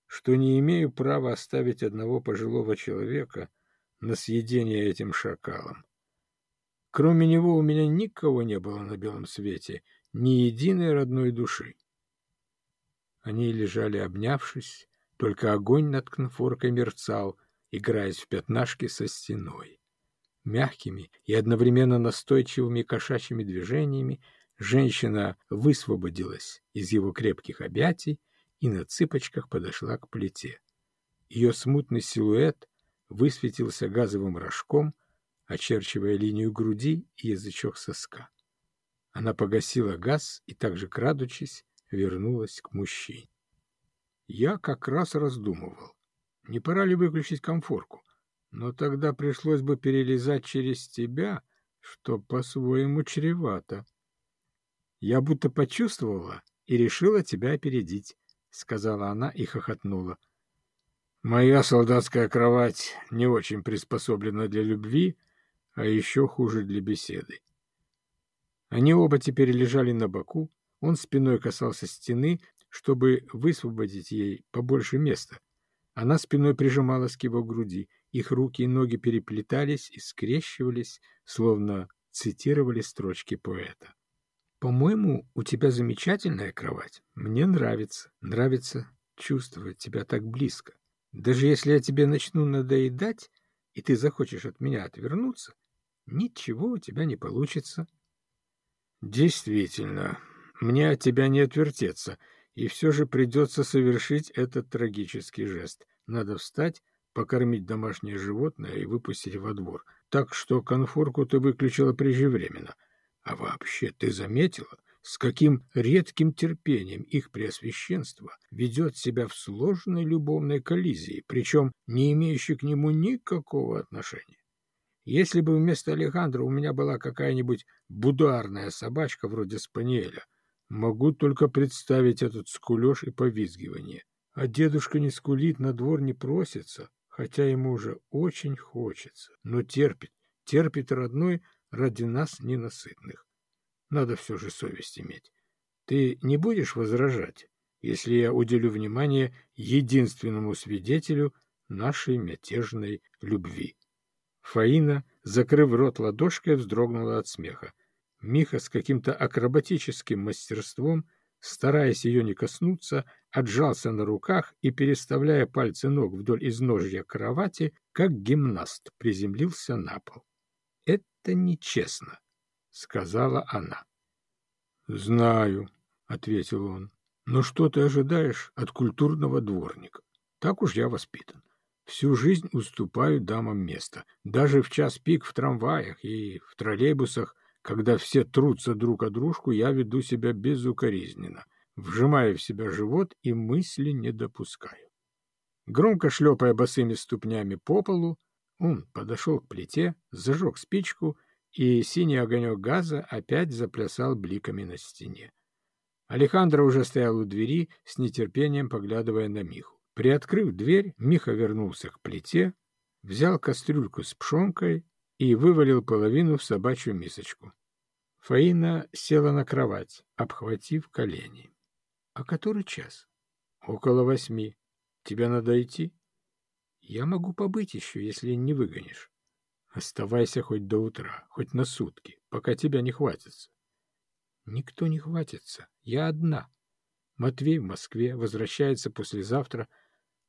что не имею права оставить одного пожилого человека на съедение этим шакалом. Кроме него у меня никого не было на белом свете, ни единой родной души. Они лежали обнявшись, только огонь над конфоркой мерцал, играясь в пятнашки со стеной. Мягкими и одновременно настойчивыми кошачьими движениями Женщина высвободилась из его крепких объятий и на цыпочках подошла к плите. Ее смутный силуэт высветился газовым рожком, очерчивая линию груди и язычок соска. Она погасила газ и, также крадучись, вернулась к мужчине. Я как раз раздумывал, не пора ли выключить комфорку, но тогда пришлось бы перелезать через тебя, что по-своему чревато. Я будто почувствовала и решила тебя опередить, — сказала она и хохотнула. Моя солдатская кровать не очень приспособлена для любви, а еще хуже для беседы. Они оба теперь лежали на боку, он спиной касался стены, чтобы высвободить ей побольше места. Она спиной прижималась к его груди, их руки и ноги переплетались и скрещивались, словно цитировали строчки поэта. По-моему, у тебя замечательная кровать. Мне нравится. Нравится чувствовать тебя так близко. Даже если я тебе начну надоедать, и ты захочешь от меня отвернуться, ничего у тебя не получится. Действительно, мне от тебя не отвертеться, и все же придется совершить этот трагический жест. Надо встать, покормить домашнее животное и выпустить во двор. Так что конфорку ты выключила преждевременно. А вообще, ты заметила, с каким редким терпением их преосвященство ведет себя в сложной любовной коллизии, причем не имеющей к нему никакого отношения. Если бы вместо Алехандра у меня была какая-нибудь будуарная собачка вроде спаниеля, могу только представить этот скулеж и повизгивание. А дедушка не скулит, на двор не просится, хотя ему уже очень хочется, но терпит, терпит родной ради нас ненасытных. Надо все же совесть иметь. Ты не будешь возражать, если я уделю внимание единственному свидетелю нашей мятежной любви? Фаина, закрыв рот ладошкой, вздрогнула от смеха. Миха с каким-то акробатическим мастерством, стараясь ее не коснуться, отжался на руках и, переставляя пальцы ног вдоль изножья кровати, как гимнаст приземлился на пол. Это нечестно сказала она. Знаю, ответил он. Но что ты ожидаешь от культурного дворника? Так уж я воспитан. Всю жизнь уступаю дамам место. Даже в час пик в трамваях и в троллейбусах, когда все трутся друг о дружку, я веду себя безукоризненно, вжимая в себя живот и мысли не допускаю. Громко шлепая босыми ступнями по полу, он подошел к плите, зажег спичку и синий огонек газа опять заплясал бликами на стене. Алехандро уже стоял у двери, с нетерпением поглядывая на Миху. Приоткрыв дверь, Миха вернулся к плите, взял кастрюльку с пшенкой и вывалил половину в собачью мисочку. Фаина села на кровать, обхватив колени. — А который час? — Около восьми. Тебе надо идти? — Я могу побыть еще, если не выгонишь. Оставайся хоть до утра, хоть на сутки, пока тебя не хватится. Никто не хватится, я одна. Матвей в Москве возвращается послезавтра,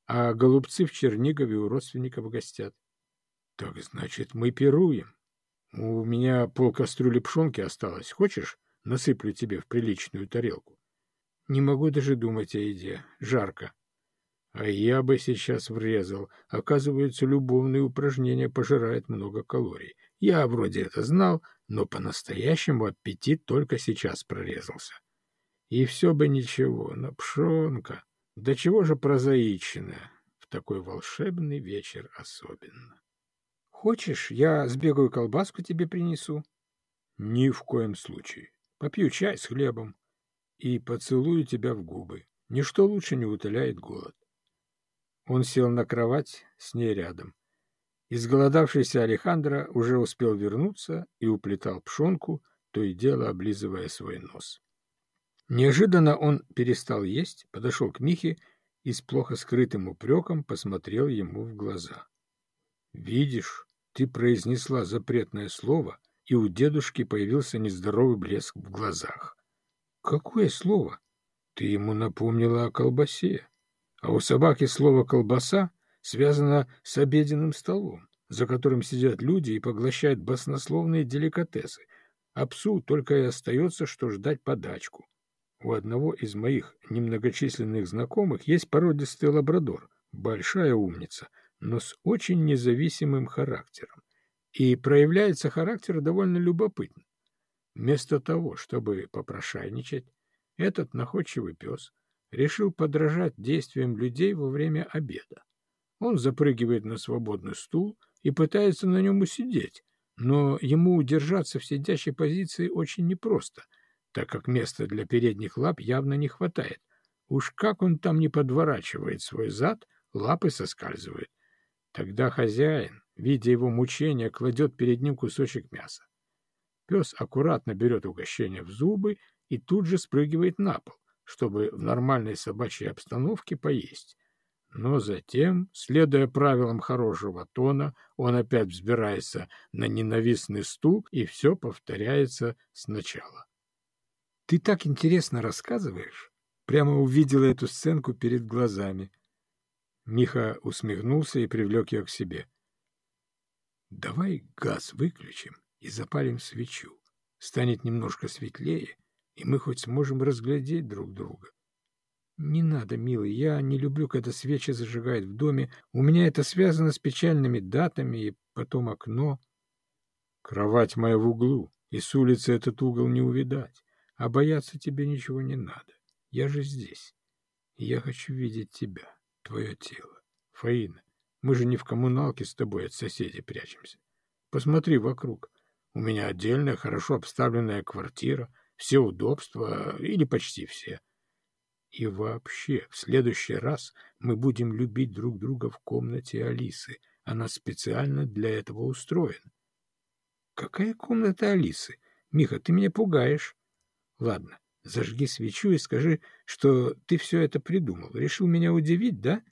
а голубцы в Чернигове у родственников гостят. Так значит, мы пируем. У меня пол кастрюли пшенки осталось. Хочешь, насыплю тебе в приличную тарелку? Не могу даже думать о еде. Жарко. А я бы сейчас врезал. Оказывается, любовные упражнения пожирают много калорий. Я вроде это знал, но по-настоящему аппетит только сейчас прорезался. И все бы ничего, но пшонка. Да чего же прозаичная, в такой волшебный вечер особенно. Хочешь, я сбегаю колбаску тебе принесу? Ни в коем случае. Попью чай с хлебом и поцелую тебя в губы. Ничто лучше не утоляет голод. Он сел на кровать с ней рядом. Изголодавшийся Алехандро уже успел вернуться и уплетал пшенку, то и дело облизывая свой нос. Неожиданно он перестал есть, подошел к Михе и с плохо скрытым упреком посмотрел ему в глаза. «Видишь, ты произнесла запретное слово, и у дедушки появился нездоровый блеск в глазах. Какое слово? Ты ему напомнила о колбасе. А у собаки слово «колбаса» связано с обеденным столом, за которым сидят люди и поглощают баснословные деликатесы, а псу только и остается, что ждать подачку. У одного из моих немногочисленных знакомых есть породистый лабрадор, большая умница, но с очень независимым характером. И проявляется характер довольно любопытно. Вместо того, чтобы попрошайничать, этот находчивый пес решил подражать действиям людей во время обеда. Он запрыгивает на свободный стул и пытается на нем усидеть, но ему удержаться в сидящей позиции очень непросто, так как места для передних лап явно не хватает. Уж как он там не подворачивает свой зад, лапы соскальзывают. Тогда хозяин, видя его мучения, кладет перед ним кусочек мяса. Пес аккуратно берет угощение в зубы и тут же спрыгивает на пол, чтобы в нормальной собачьей обстановке поесть. Но затем, следуя правилам хорошего тона, он опять взбирается на ненавистный стул, и все повторяется сначала. «Ты так интересно рассказываешь!» Прямо увидела эту сценку перед глазами. Миха усмехнулся и привлек ее к себе. Давай газ выключим и запалим свечу. Станет немножко светлее, и мы хоть сможем разглядеть друг друга. Не надо, милый, я не люблю, когда свечи зажигают в доме. У меня это связано с печальными датами, и потом окно. Кровать моя в углу, и с улицы этот угол не увидать. А бояться тебе ничего не надо. Я же здесь. И я хочу видеть тебя, твое тело. Фаина, мы же не в коммуналке с тобой от соседей прячемся. Посмотри вокруг. У меня отдельная, хорошо обставленная квартира, все удобства, или почти все. И вообще, в следующий раз мы будем любить друг друга в комнате Алисы. Она специально для этого устроена. Какая комната Алисы? Миха, ты меня пугаешь. Ладно, зажги свечу и скажи, что ты все это придумал. Решил меня удивить, да?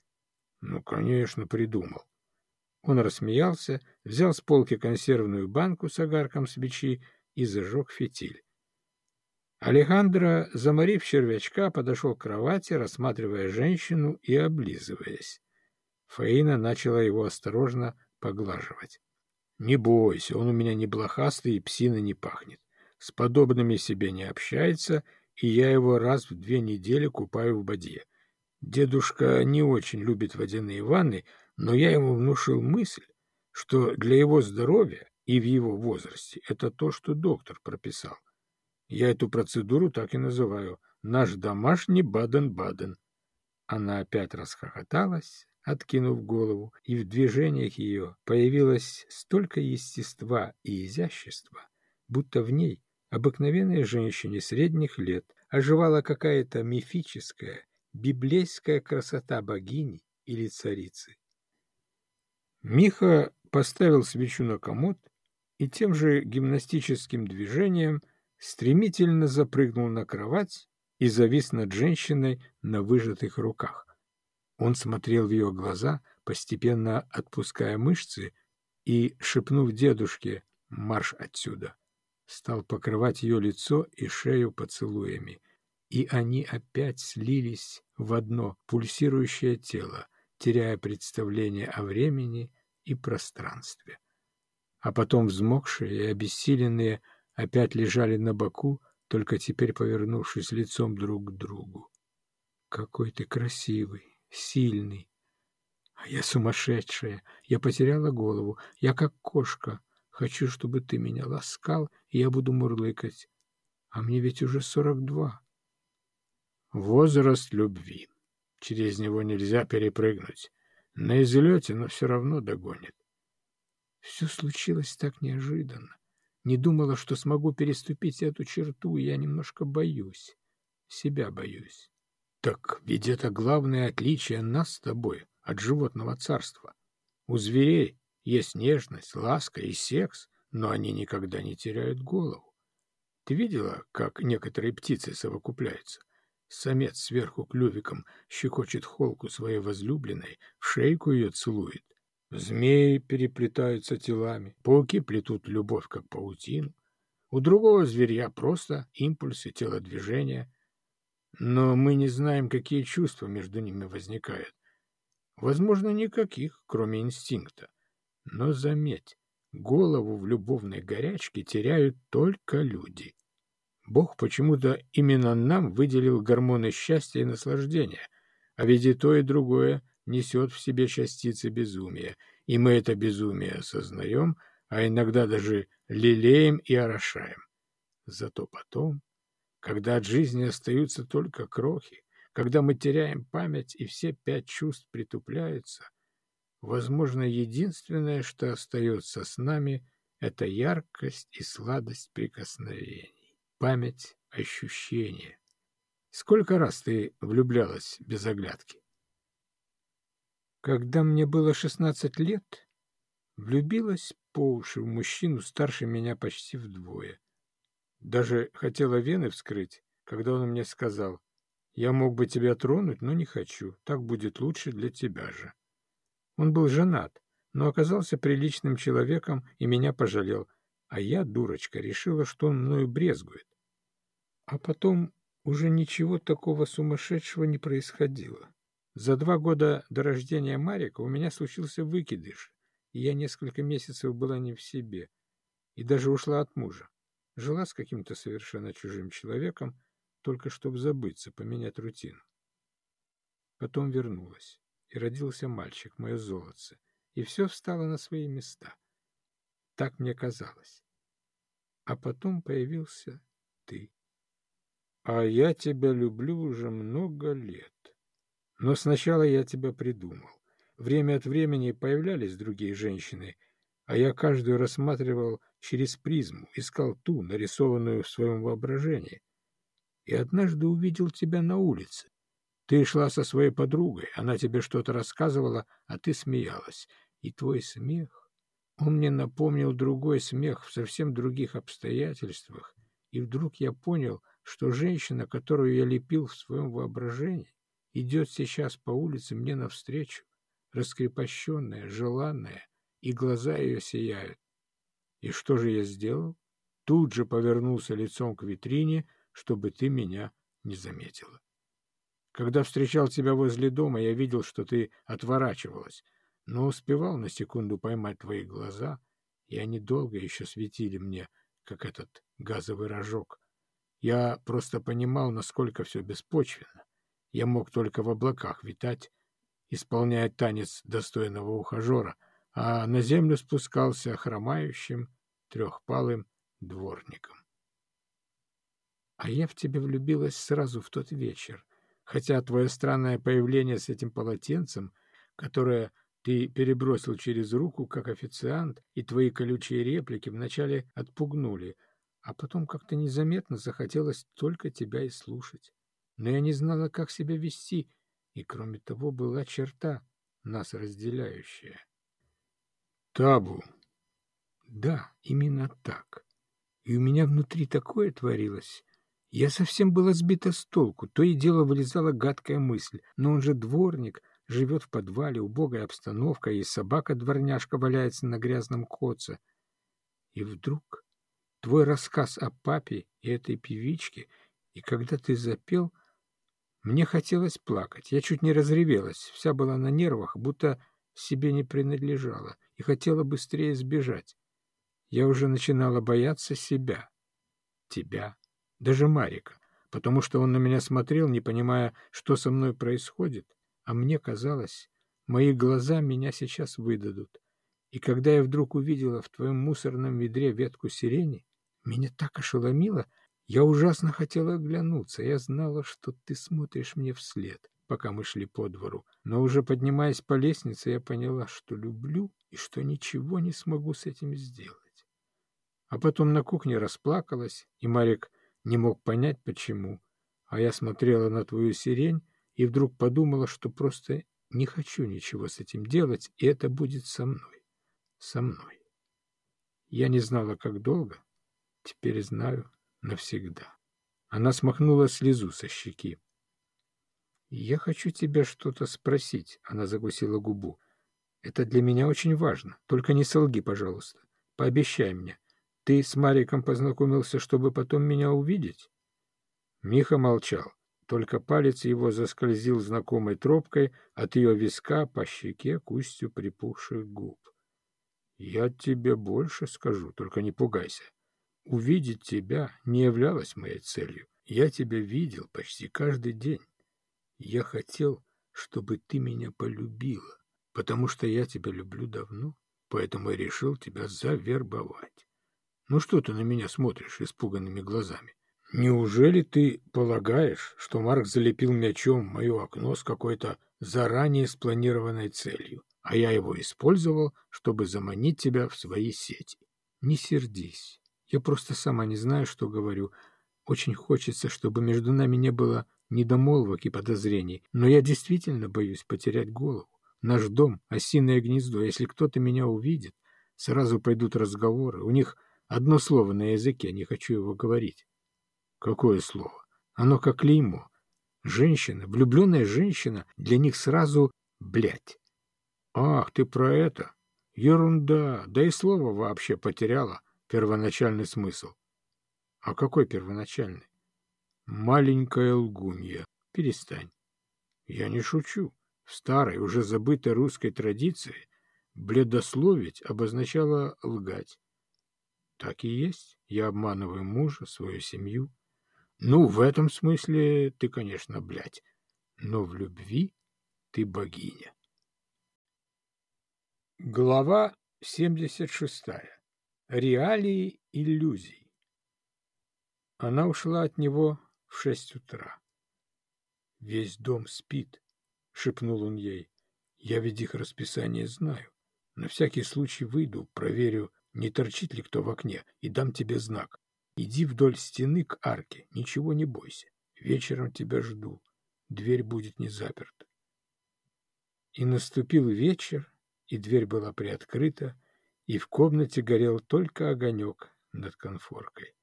Ну, конечно, придумал. Он рассмеялся, взял с полки консервную банку с огарком свечи и зажег фитиль. Алехандро, заморив червячка, подошел к кровати, рассматривая женщину и облизываясь. Фаина начала его осторожно поглаживать. — Не бойся, он у меня не блохастый и псина не пахнет. С подобными себе не общается, и я его раз в две недели купаю в бадье. Дедушка не очень любит водяные ванны, но я ему внушил мысль, что для его здоровья и в его возрасте это то, что доктор прописал. Я эту процедуру так и называю «наш домашний Баден-Баден». Она опять расхохоталась, откинув голову, и в движениях ее появилось столько естества и изящества, будто в ней, обыкновенной женщине средних лет, оживала какая-то мифическая, библейская красота богини или царицы. Миха поставил свечу на комод и тем же гимнастическим движением стремительно запрыгнул на кровать и завис над женщиной на выжатых руках. Он смотрел в ее глаза, постепенно отпуская мышцы, и, шепнув дедушке «Марш отсюда!», стал покрывать ее лицо и шею поцелуями, и они опять слились в одно пульсирующее тело, теряя представление о времени и пространстве. А потом взмокшие и обессиленные опять лежали на боку, только теперь повернувшись лицом друг к другу. «Какой ты красивый, сильный!» «А я сумасшедшая! Я потеряла голову! Я как кошка! Хочу, чтобы ты меня ласкал, и я буду мурлыкать! А мне ведь уже сорок два!» Возраст любви. Через него нельзя перепрыгнуть. На излете, но все равно догонит. Все случилось так неожиданно. Не думала, что смогу переступить эту черту, и я немножко боюсь. Себя боюсь. Так ведь это главное отличие нас с тобой от животного царства. У зверей есть нежность, ласка и секс, но они никогда не теряют голову. Ты видела, как некоторые птицы совокупляются? Самец сверху клювиком щекочет холку своей возлюбленной, в шейку ее целует. Змеи переплетаются телами, пауки плетут любовь, как паутину. У другого зверя просто импульсы телодвижения. Но мы не знаем, какие чувства между ними возникают. Возможно, никаких, кроме инстинкта. Но заметь, голову в любовной горячке теряют только люди. Бог почему-то именно нам выделил гормоны счастья и наслаждения, а ведь и то, и другое несет в себе частицы безумия, и мы это безумие осознаем, а иногда даже лелеем и орошаем. Зато потом, когда от жизни остаются только крохи, когда мы теряем память и все пять чувств притупляются, возможно, единственное, что остается с нами, это яркость и сладость прикосновений память, ощущения. Сколько раз ты влюблялась без оглядки? Когда мне было шестнадцать лет, влюбилась по уши в мужчину старше меня почти вдвое. Даже хотела вены вскрыть, когда он мне сказал, «Я мог бы тебя тронуть, но не хочу, так будет лучше для тебя же». Он был женат, но оказался приличным человеком и меня пожалел, а я, дурочка, решила, что он мною брезгует. А потом уже ничего такого сумасшедшего не происходило. За два года до рождения Марика у меня случился выкидыш, и я несколько месяцев была не в себе, и даже ушла от мужа. Жила с каким-то совершенно чужим человеком, только чтобы забыться, поменять рутину. Потом вернулась, и родился мальчик, мое золотце, и все встало на свои места. Так мне казалось. А потом появился ты. А я тебя люблю уже много лет. Но сначала я тебя придумал. Время от времени появлялись другие женщины, а я каждую рассматривал через призму, искал ту, нарисованную в своем воображении. И однажды увидел тебя на улице. Ты шла со своей подругой, она тебе что-то рассказывала, а ты смеялась. И твой смех, он мне напомнил другой смех в совсем других обстоятельствах. И вдруг я понял, что женщина, которую я лепил в своем воображении, идет сейчас по улице мне навстречу, раскрепощенная, желанная, и глаза ее сияют. И что же я сделал? Тут же повернулся лицом к витрине, чтобы ты меня не заметила. Когда встречал тебя возле дома, я видел, что ты отворачивалась, но успевал на секунду поймать твои глаза, и они долго еще светили мне, как этот газовый рожок. Я просто понимал, насколько все беспочвенно. Я мог только в облаках витать, исполняя танец достойного ухажера, а на землю спускался хромающим, трехпалым дворником. А я в тебя влюбилась сразу в тот вечер, хотя твое странное появление с этим полотенцем, которое ты перебросил через руку, как официант, и твои колючие реплики вначале отпугнули, а потом как-то незаметно захотелось только тебя и слушать. Но я не знала, как себя вести, и, кроме того, была черта, нас разделяющая. Табу. Да, именно так. И у меня внутри такое творилось. Я совсем была сбита с толку. То и дело вылезала гадкая мысль. Но он же дворник, живет в подвале, убогая обстановка, и собака-дворняжка валяется на грязном коце. И вдруг твой рассказ о папе и этой певичке, и когда ты запел, мне хотелось плакать. Я чуть не разревелась, вся была на нервах, будто себе не принадлежала и хотела быстрее сбежать. Я уже начинала бояться себя, тебя, даже Марика, потому что он на меня смотрел, не понимая, что со мной происходит, а мне казалось, мои глаза меня сейчас выдадут. И когда я вдруг увидела в твоем мусорном ведре ветку сирени, меня так ошеломило, я ужасно хотела оглянуться. Я знала, что ты смотришь мне вслед пока мы шли по двору, но уже поднимаясь по лестнице, я поняла, что люблю и что ничего не смогу с этим сделать. А потом на кухне расплакалась, и Марик не мог понять, почему. А я смотрела на твою сирень и вдруг подумала, что просто не хочу ничего с этим делать, и это будет со мной. Со мной. Я не знала, как долго, теперь знаю навсегда. Она смахнула слезу со щеки. «Я хочу тебя что-то спросить», — она закусила губу. «Это для меня очень важно. Только не солги, пожалуйста. Пообещай мне. Ты с Мариком познакомился, чтобы потом меня увидеть?» Миха молчал. Только палец его заскользил знакомой тропкой от ее виска по щеке к устью припухших губ. «Я тебе больше скажу, только не пугайся. Увидеть тебя не являлось моей целью. Я тебя видел почти каждый день. Я хотел, чтобы ты меня полюбила, потому что я тебя люблю давно, поэтому я решил тебя завербовать. Ну что ты на меня смотришь испуганными глазами? Неужели ты полагаешь, что Марк залепил мячом мое окно с какой-то заранее спланированной целью, а я его использовал, чтобы заманить тебя в свои сети? Не сердись. Я просто сама не знаю, что говорю. Очень хочется, чтобы между нами не было недомолвок и подозрений, но я действительно боюсь потерять голову. Наш дом — осиное гнездо. Если кто-то меня увидит, сразу пойдут разговоры. У них одно слово на языке, не хочу его говорить. Какое слово? Оно как клеймо. Женщина, влюбленная женщина, для них сразу блять. Ах, ты про это? Ерунда. Да и слово вообще потеряло первоначальный смысл. А какой первоначальный? Маленькая лгунья. Перестань. Я не шучу. В старой, уже забытой русской традиции Бледословить обозначало лгать. Так и есть. Я обманываю мужа, свою семью. Ну, в этом смысле ты, конечно, блядь. Но в любви ты богиня. Глава 76. Реалии иллюзий. Она ушла от него в шесть утра. «Весь дом спит», — шепнул он ей. «Я ведь их расписание знаю. На всякий случай выйду, проверю, не торчит ли кто в окне, и дам тебе знак. Иди вдоль стены к арке, ничего не бойся. Вечером тебя жду. Дверь будет не заперта. И наступил вечер, и дверь была приоткрыта, и в комнате горел только огонек над конфоркой.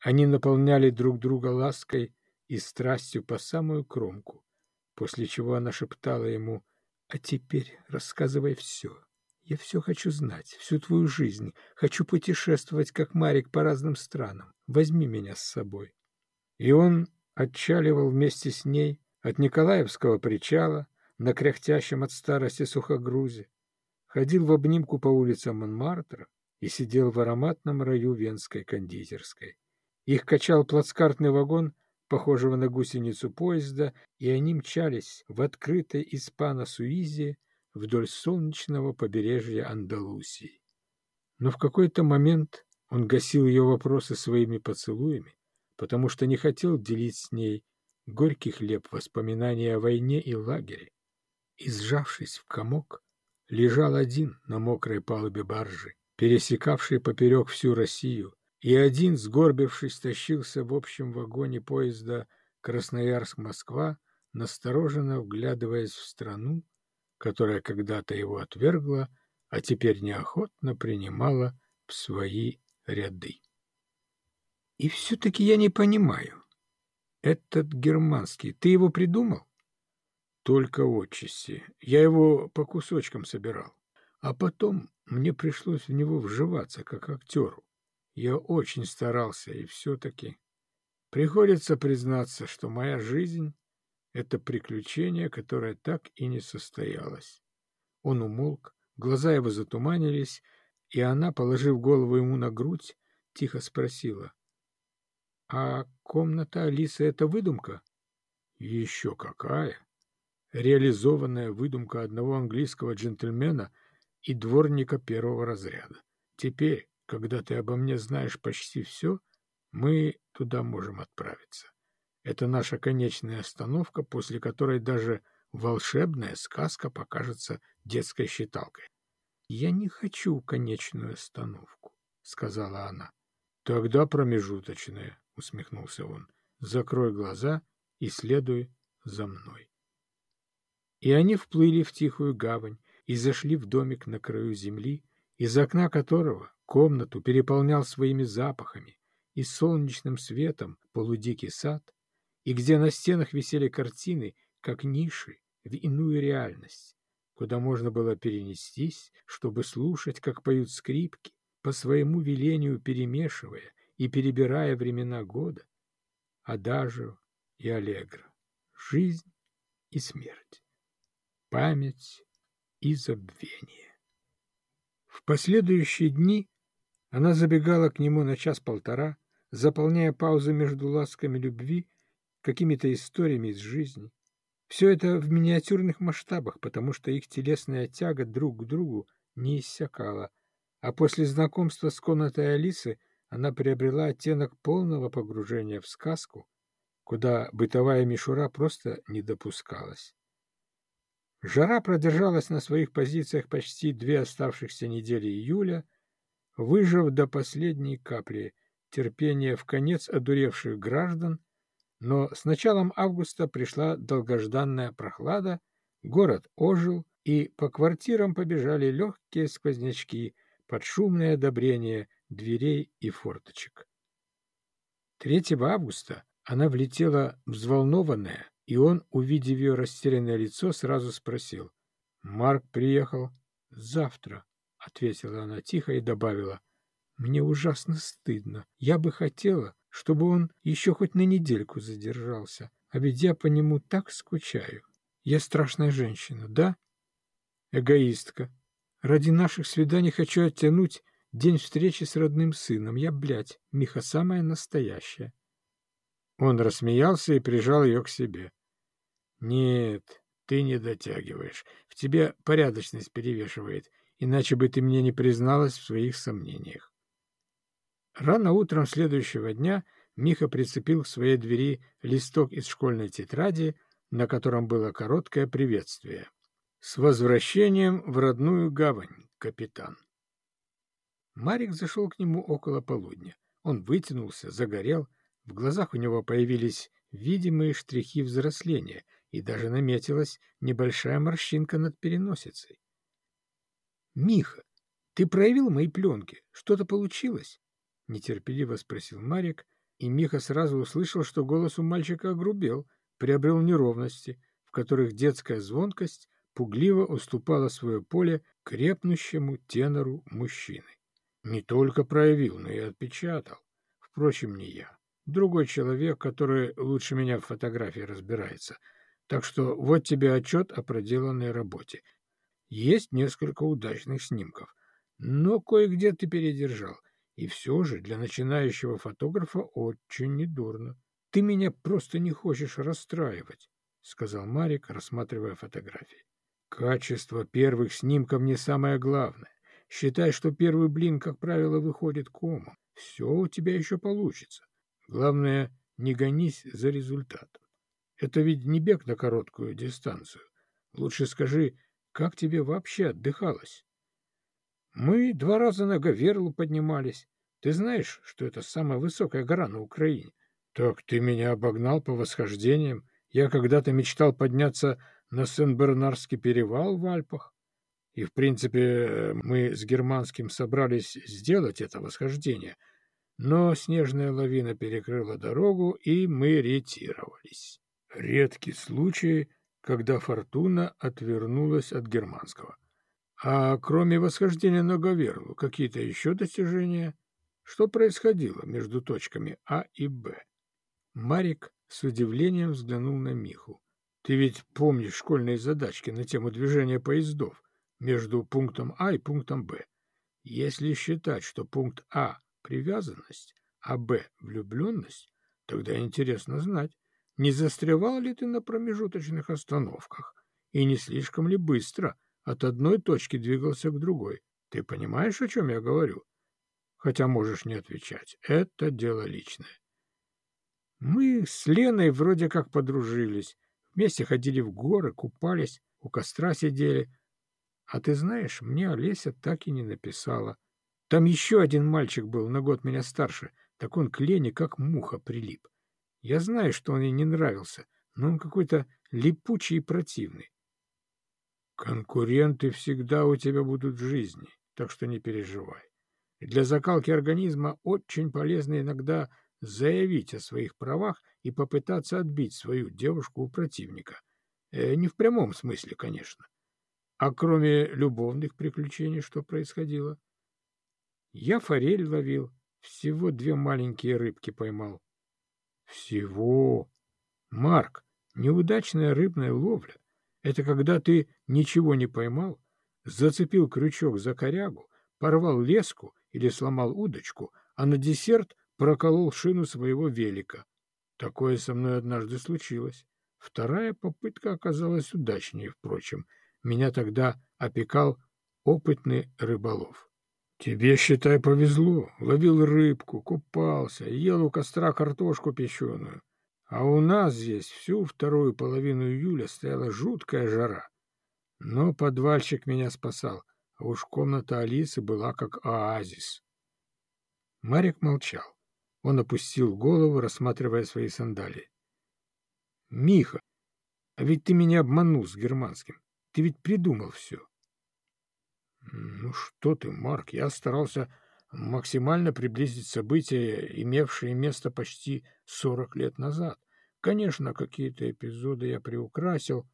Они наполняли друг друга лаской и страстью по самую кромку, после чего она шептала ему «А теперь рассказывай все». Я все хочу знать, всю твою жизнь. Хочу путешествовать, как Марик, по разным странам. Возьми меня с собой. И он отчаливал вместе с ней от Николаевского причала на кряхтящем от старости сухогрузе, ходил в обнимку по улицам Монмартра и сидел в ароматном раю венской кондитерской. Их качал плацкартный вагон, похожего на гусеницу поезда, и они мчались в открытой испано-суизе вдоль солнечного побережья Андалусии. Но в какой-то момент он гасил ее вопросы своими поцелуями, потому что не хотел делить с ней горький хлеб воспоминаний о войне и лагере. И, сжавшись в комок, лежал один на мокрой палубе баржи, пересекавшей поперек всю Россию, и один, сгорбившись, тащился в общем вагоне поезда Красноярск-Москва, настороженно вглядываясь в страну, которая когда-то его отвергла, а теперь неохотно принимала в свои ряды. И все-таки я не понимаю. Этот германский, ты его придумал? Только отчасти. Я его по кусочкам собирал. А потом мне пришлось в него вживаться, как актеру. Я очень старался, и все-таки... Приходится признаться, что моя жизнь это приключение, которое так и не состоялось. Он умолк, глаза его затуманились, и она, положив голову ему на грудь, тихо спросила. — А комната Алисы — это выдумка? — Еще какая! Реализованная выдумка одного английского джентльмена и дворника первого разряда. Теперь, когда ты обо мне знаешь почти все, мы туда можем отправиться. Это наша конечная остановка, после которой даже волшебная сказка покажется детской считалкой. — Я не хочу конечную остановку, — сказала она. — Тогда промежуточная, — усмехнулся он. — Закрой глаза и следуй за мной. И они вплыли в тихую гавань и зашли в домик на краю земли, из окна которого комнату переполнял своими запахами и солнечным светом полудикий сад, и где на стенах висели картины, как ниши в иную реальность, куда можно было перенестись, чтобы слушать, как поют скрипки, по своему велению перемешивая и перебирая времена года, адажио и аллегро, жизнь и смерть, память и забвение. В последующие дни она забегала к нему на час-полтора, заполняя паузы между ласками любви какими-то историями из жизни. Все это в миниатюрных масштабах, потому что их телесная тяга друг к другу не иссякала, а после знакомства с комнатой Алисы она приобрела оттенок полного погружения в сказку, куда бытовая мишура просто не допускалась. Жара продержалась на своих позициях почти две оставшихся недели июля, выжив до последней капли терпения в конец одуревших граждан но с началом августа пришла долгожданная прохлада, город ожил, и по квартирам побежали легкие сквознячки под шумное одобрение дверей и форточек. 3 августа она влетела взволнованная, и он, увидев ее растерянное лицо, сразу спросил. «Марк приехал завтра», — ответила она тихо и добавила. «Мне ужасно стыдно. Я бы хотела, чтобы он еще хоть на недельку задержался, а ведь я по нему так скучаю. Я страшная женщина, да? Эгоистка, Ради наших свиданий хочу оттянуть день встречи с родным сыном. Я, блядь, Миха самая настоящая. Он рассмеялся и прижал ее к себе. Нет, ты не дотягиваешь. В тебе порядочность перевешивает, иначе бы ты мне не призналась в своих сомнениях. Рано утром следующего дня Миха прицепил к своей двери листок из школьной тетради, на котором было короткое приветствие. «С возвращением в родную гавань, капитан!» Марик зашел к нему около полудня. Он вытянулся, загорел, в глазах у него появились видимые штрихи взросления, и даже наметилась небольшая морщинка над переносицей. «Миха, ты проявил мои пленки? Что-то получилось?» — нетерпеливо спросил Марик, и Миха сразу услышал, что голос у мальчика огрубел, приобрел неровности, в которых детская звонкость пугливо уступала свое поле крепнущему тенору мужчины. Не только проявил, но и отпечатал. Впрочем, не я. Другой человек, который лучше меня в фотографии разбирается. Так что вот тебе отчет о проделанной работе. Есть несколько удачных снимков, но кое-где ты передержал. И все же для начинающего фотографа очень недурно. Ты меня просто не хочешь расстраивать, — сказал Марик, рассматривая фотографии. Качество первых снимков не самое главное. Считай, что первый блин, как правило, выходит комом. Все у тебя еще получится. Главное, не гонись за результатом. Это ведь не бег на короткую дистанцию. Лучше скажи, как тебе вообще отдыхалось? Мы два раза на Гаверлу поднимались. Ты знаешь, что это самая высокая гора на Украине? Так ты меня обогнал по восхождениям. Я когда-то мечтал подняться на Сен-Бернарский перевал в Альпах. И, в принципе, мы с Германским собрались сделать это восхождение. Но снежная лавина перекрыла дорогу, и мы ретировались. Редкий случай, когда фортуна отвернулась от Германского. А кроме восхождения на Говерлу, какие-то еще достижения? Что происходило между точками А и Б? Марик с удивлением взглянул на Миху. Ты ведь помнишь школьные задачки на тему движения поездов между пунктом А и пунктом Б. Если считать, что пункт А — привязанность, а Б — влюбленность, тогда интересно знать, не застревал ли ты на промежуточных остановках и не слишком ли быстро — от одной точки двигался к другой. Ты понимаешь, о чем я говорю? Хотя можешь не отвечать. Это дело личное. Мы с Леной вроде как подружились. Вместе ходили в горы, купались, у костра сидели. А ты знаешь, мне Олеся так и не написала. Там еще один мальчик был, на год меня старше. Так он к Лене как муха прилип. Я знаю, что он ей не нравился, но он какой-то липучий и противный. Конкуренты всегда у тебя будут в жизни, так что не переживай. И для закалки организма очень полезно иногда заявить о своих правах и попытаться отбить свою девушку у противника. Э, не в прямом смысле, конечно. А кроме любовных приключений, что происходило? Я форель ловил, всего две маленькие рыбки поймал. Всего? Марк, неудачная рыбная ловля это когда ты ничего не поймал, зацепил крючок за корягу, порвал леску или сломал удочку, а на десерт проколол шину своего велика. Такое со мной однажды случилось. Вторая попытка оказалась удачнее, впрочем. Меня тогда опекал опытный рыболов. Тебе, считай, повезло. Ловил рыбку, купался, ел у костра картошку печеную. А у нас здесь всю вторую половину июля стояла жуткая жара. Но подвальщик меня спасал, а уж комната Алисы была как оазис. Марик молчал. Он опустил голову, рассматривая свои сандалии. — Миха, а ведь ты меня обманул с германским. Ты ведь придумал все. — Ну что ты, Марк, я старался максимально приблизить события, имевшие место почти сорок лет назад. Конечно, какие-то эпизоды я приукрасил.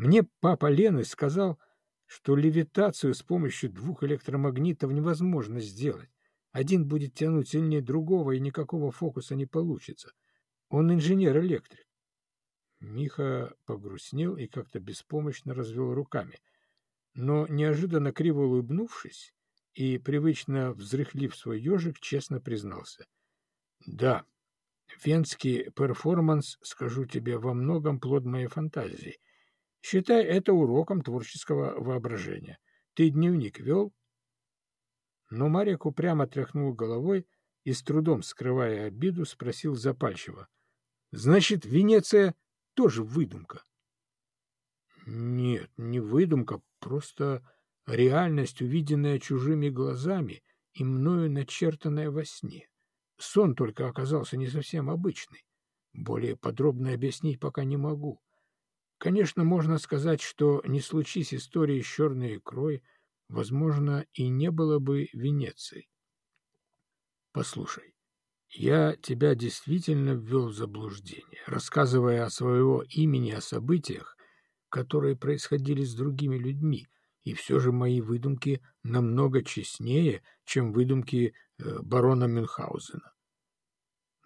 Мне папа Лены сказал, что левитацию с помощью двух электромагнитов невозможно сделать. Один будет тянуть сильнее другого, и никакого фокуса не получится. Он инженер-электрик. Миха погрустнел и как-то беспомощно развел руками. но, неожиданно криво улыбнувшись и привычно взрыхлив свой ежик, честно признался. «Да, венский перформанс, скажу тебе, во многом плод моей фантазии. Считай это уроком творческого воображения. Ты дневник вел?» Но Марик упрямо тряхнул головой и, с трудом скрывая обиду, спросил запальчиво. — Значит, Венеция тоже выдумка? — Нет, не выдумка, просто реальность, увиденная чужими глазами и мною начертанная во сне. Сон только оказался не совсем обычный. Более подробно объяснить пока не могу. Конечно, можно сказать, что не случись истории с черной икрой, возможно, и не было бы Венеции. Послушай, я тебя действительно ввел в заблуждение, рассказывая о своего имени, о событиях, которые происходили с другими людьми, и все же мои выдумки намного честнее, чем выдумки э, барона Мюнхгаузена.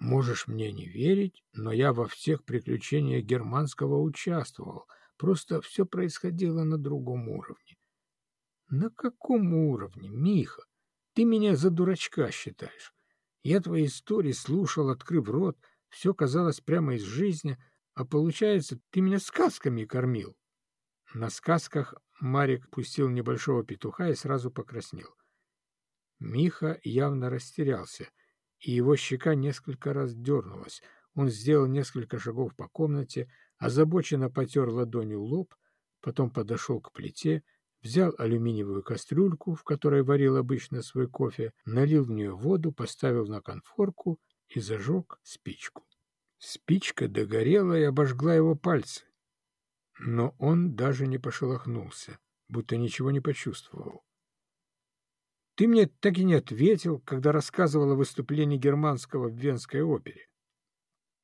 Можешь мне не верить, но я во всех приключениях германского участвовал, просто все происходило на другом уровне. На каком уровне, Миха? Ты меня за дурачка считаешь. Я твои истории слушал, открыв рот, все казалось прямо из жизни, а получается, ты меня сказками кормил. На сказках Марик пустил небольшого петуха и сразу покраснел. Миха явно растерялся, и его щека несколько раз дернулась. Он сделал несколько шагов по комнате, озабоченно потер ладонью лоб, потом подошел к плите взял алюминиевую кастрюльку, в которой варил обычно свой кофе, налил в нее воду, поставил на конфорку и зажег спичку. Спичка догорела и обожгла его пальцы. Но он даже не пошелохнулся, будто ничего не почувствовал. Ты мне так и не ответил, когда рассказывал о выступлении германского в Венской опере.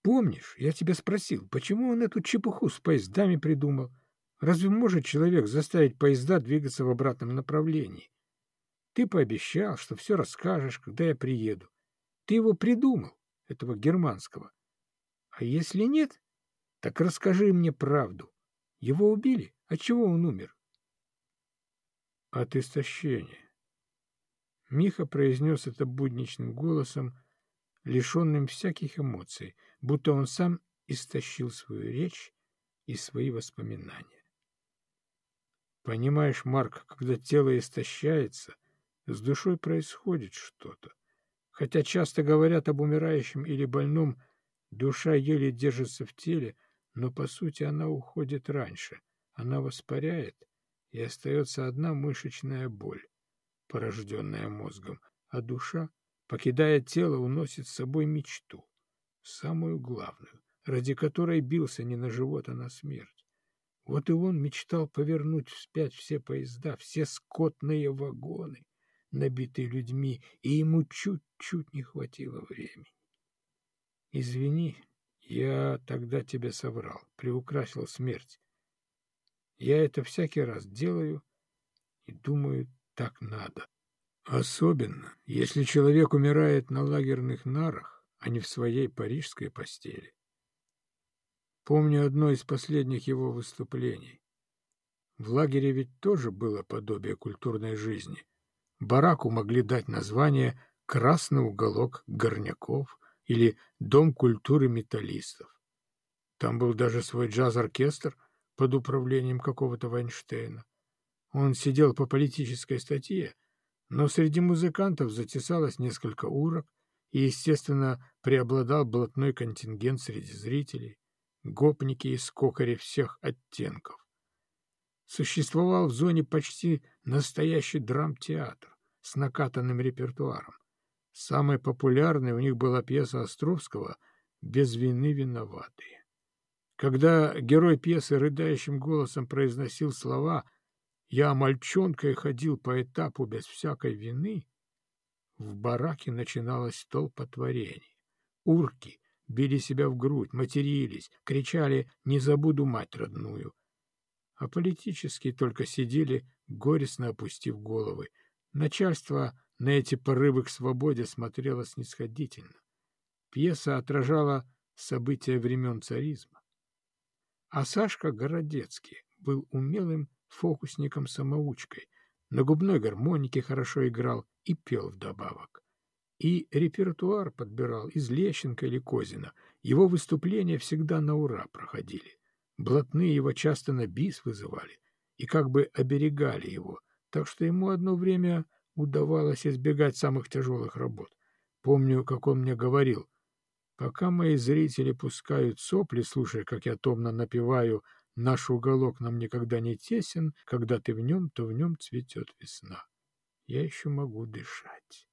Помнишь, я тебя спросил, почему он эту чепуху с поездами придумал? Разве может человек заставить поезда двигаться в обратном направлении? Ты пообещал, что все расскажешь, когда я приеду. Ты его придумал, этого германского. А если нет, так расскажи мне правду. Его убили? От чего он умер? От истощения. Миха произнес это будничным голосом, лишенным всяких эмоций, будто он сам истощил свою речь и свои воспоминания. Понимаешь, Марк, когда тело истощается, с душой происходит что-то. Хотя часто говорят об умирающем или больном, душа еле держится в теле, но по сути она уходит раньше. Она воспаряет, и остается одна мышечная боль, порожденная мозгом, а душа, покидая тело, уносит с собой мечту, самую главную, ради которой бился не на живот, а на смерть. Вот и он мечтал повернуть вспять все поезда, все скотные вагоны, набитые людьми, и ему чуть-чуть не хватило времени. Извини, я тогда тебе соврал, приукрасил смерть. Я это всякий раз делаю и думаю, так надо. Особенно, если человек умирает на лагерных нарах, а не в своей парижской постели. Помню одно из последних его выступлений. В лагере ведь тоже было подобие культурной жизни. Бараку могли дать название «Красный уголок горняков» или «Дом культуры металлистов». Там был даже свой джаз-оркестр под управлением какого-то Вайнштейна. Он сидел по политической статье, но среди музыкантов затесалось несколько урок, и, естественно, преобладал блатной контингент среди зрителей гопники и скокари всех оттенков. Существовал в зоне почти настоящий драмтеатр с накатанным репертуаром. Самой популярной у них была пьеса Островского «Без вины виноватые». Когда герой пьесы рыдающим голосом произносил слова «Я мальчонкой ходил по этапу без всякой вины», в бараке начиналось столпотворение. Урки, били себя в грудь, матерились, кричали «не забуду мать родную». А политические только сидели, горестно опустив головы. Начальство на эти порывы к свободе смотрело снисходительно. Пьеса отражала события времен царизма. А Сашка Городецкий был умелым фокусником-самоучкой, на губной гармонике хорошо играл и пел вдобавок. И репертуар подбирал из Лещенко или Козина. Его выступления всегда на ура проходили. Блатные его часто на бис вызывали и как бы оберегали его, так что ему одно время удавалось избегать самых тяжелых работ. Помню, как он мне говорил, пока мои зрители пускают сопли, слушая, как я томно напеваю «Наш уголок нам никогда не тесен, когда ты в нем, то в нем цветет весна». Я еще могу дышать.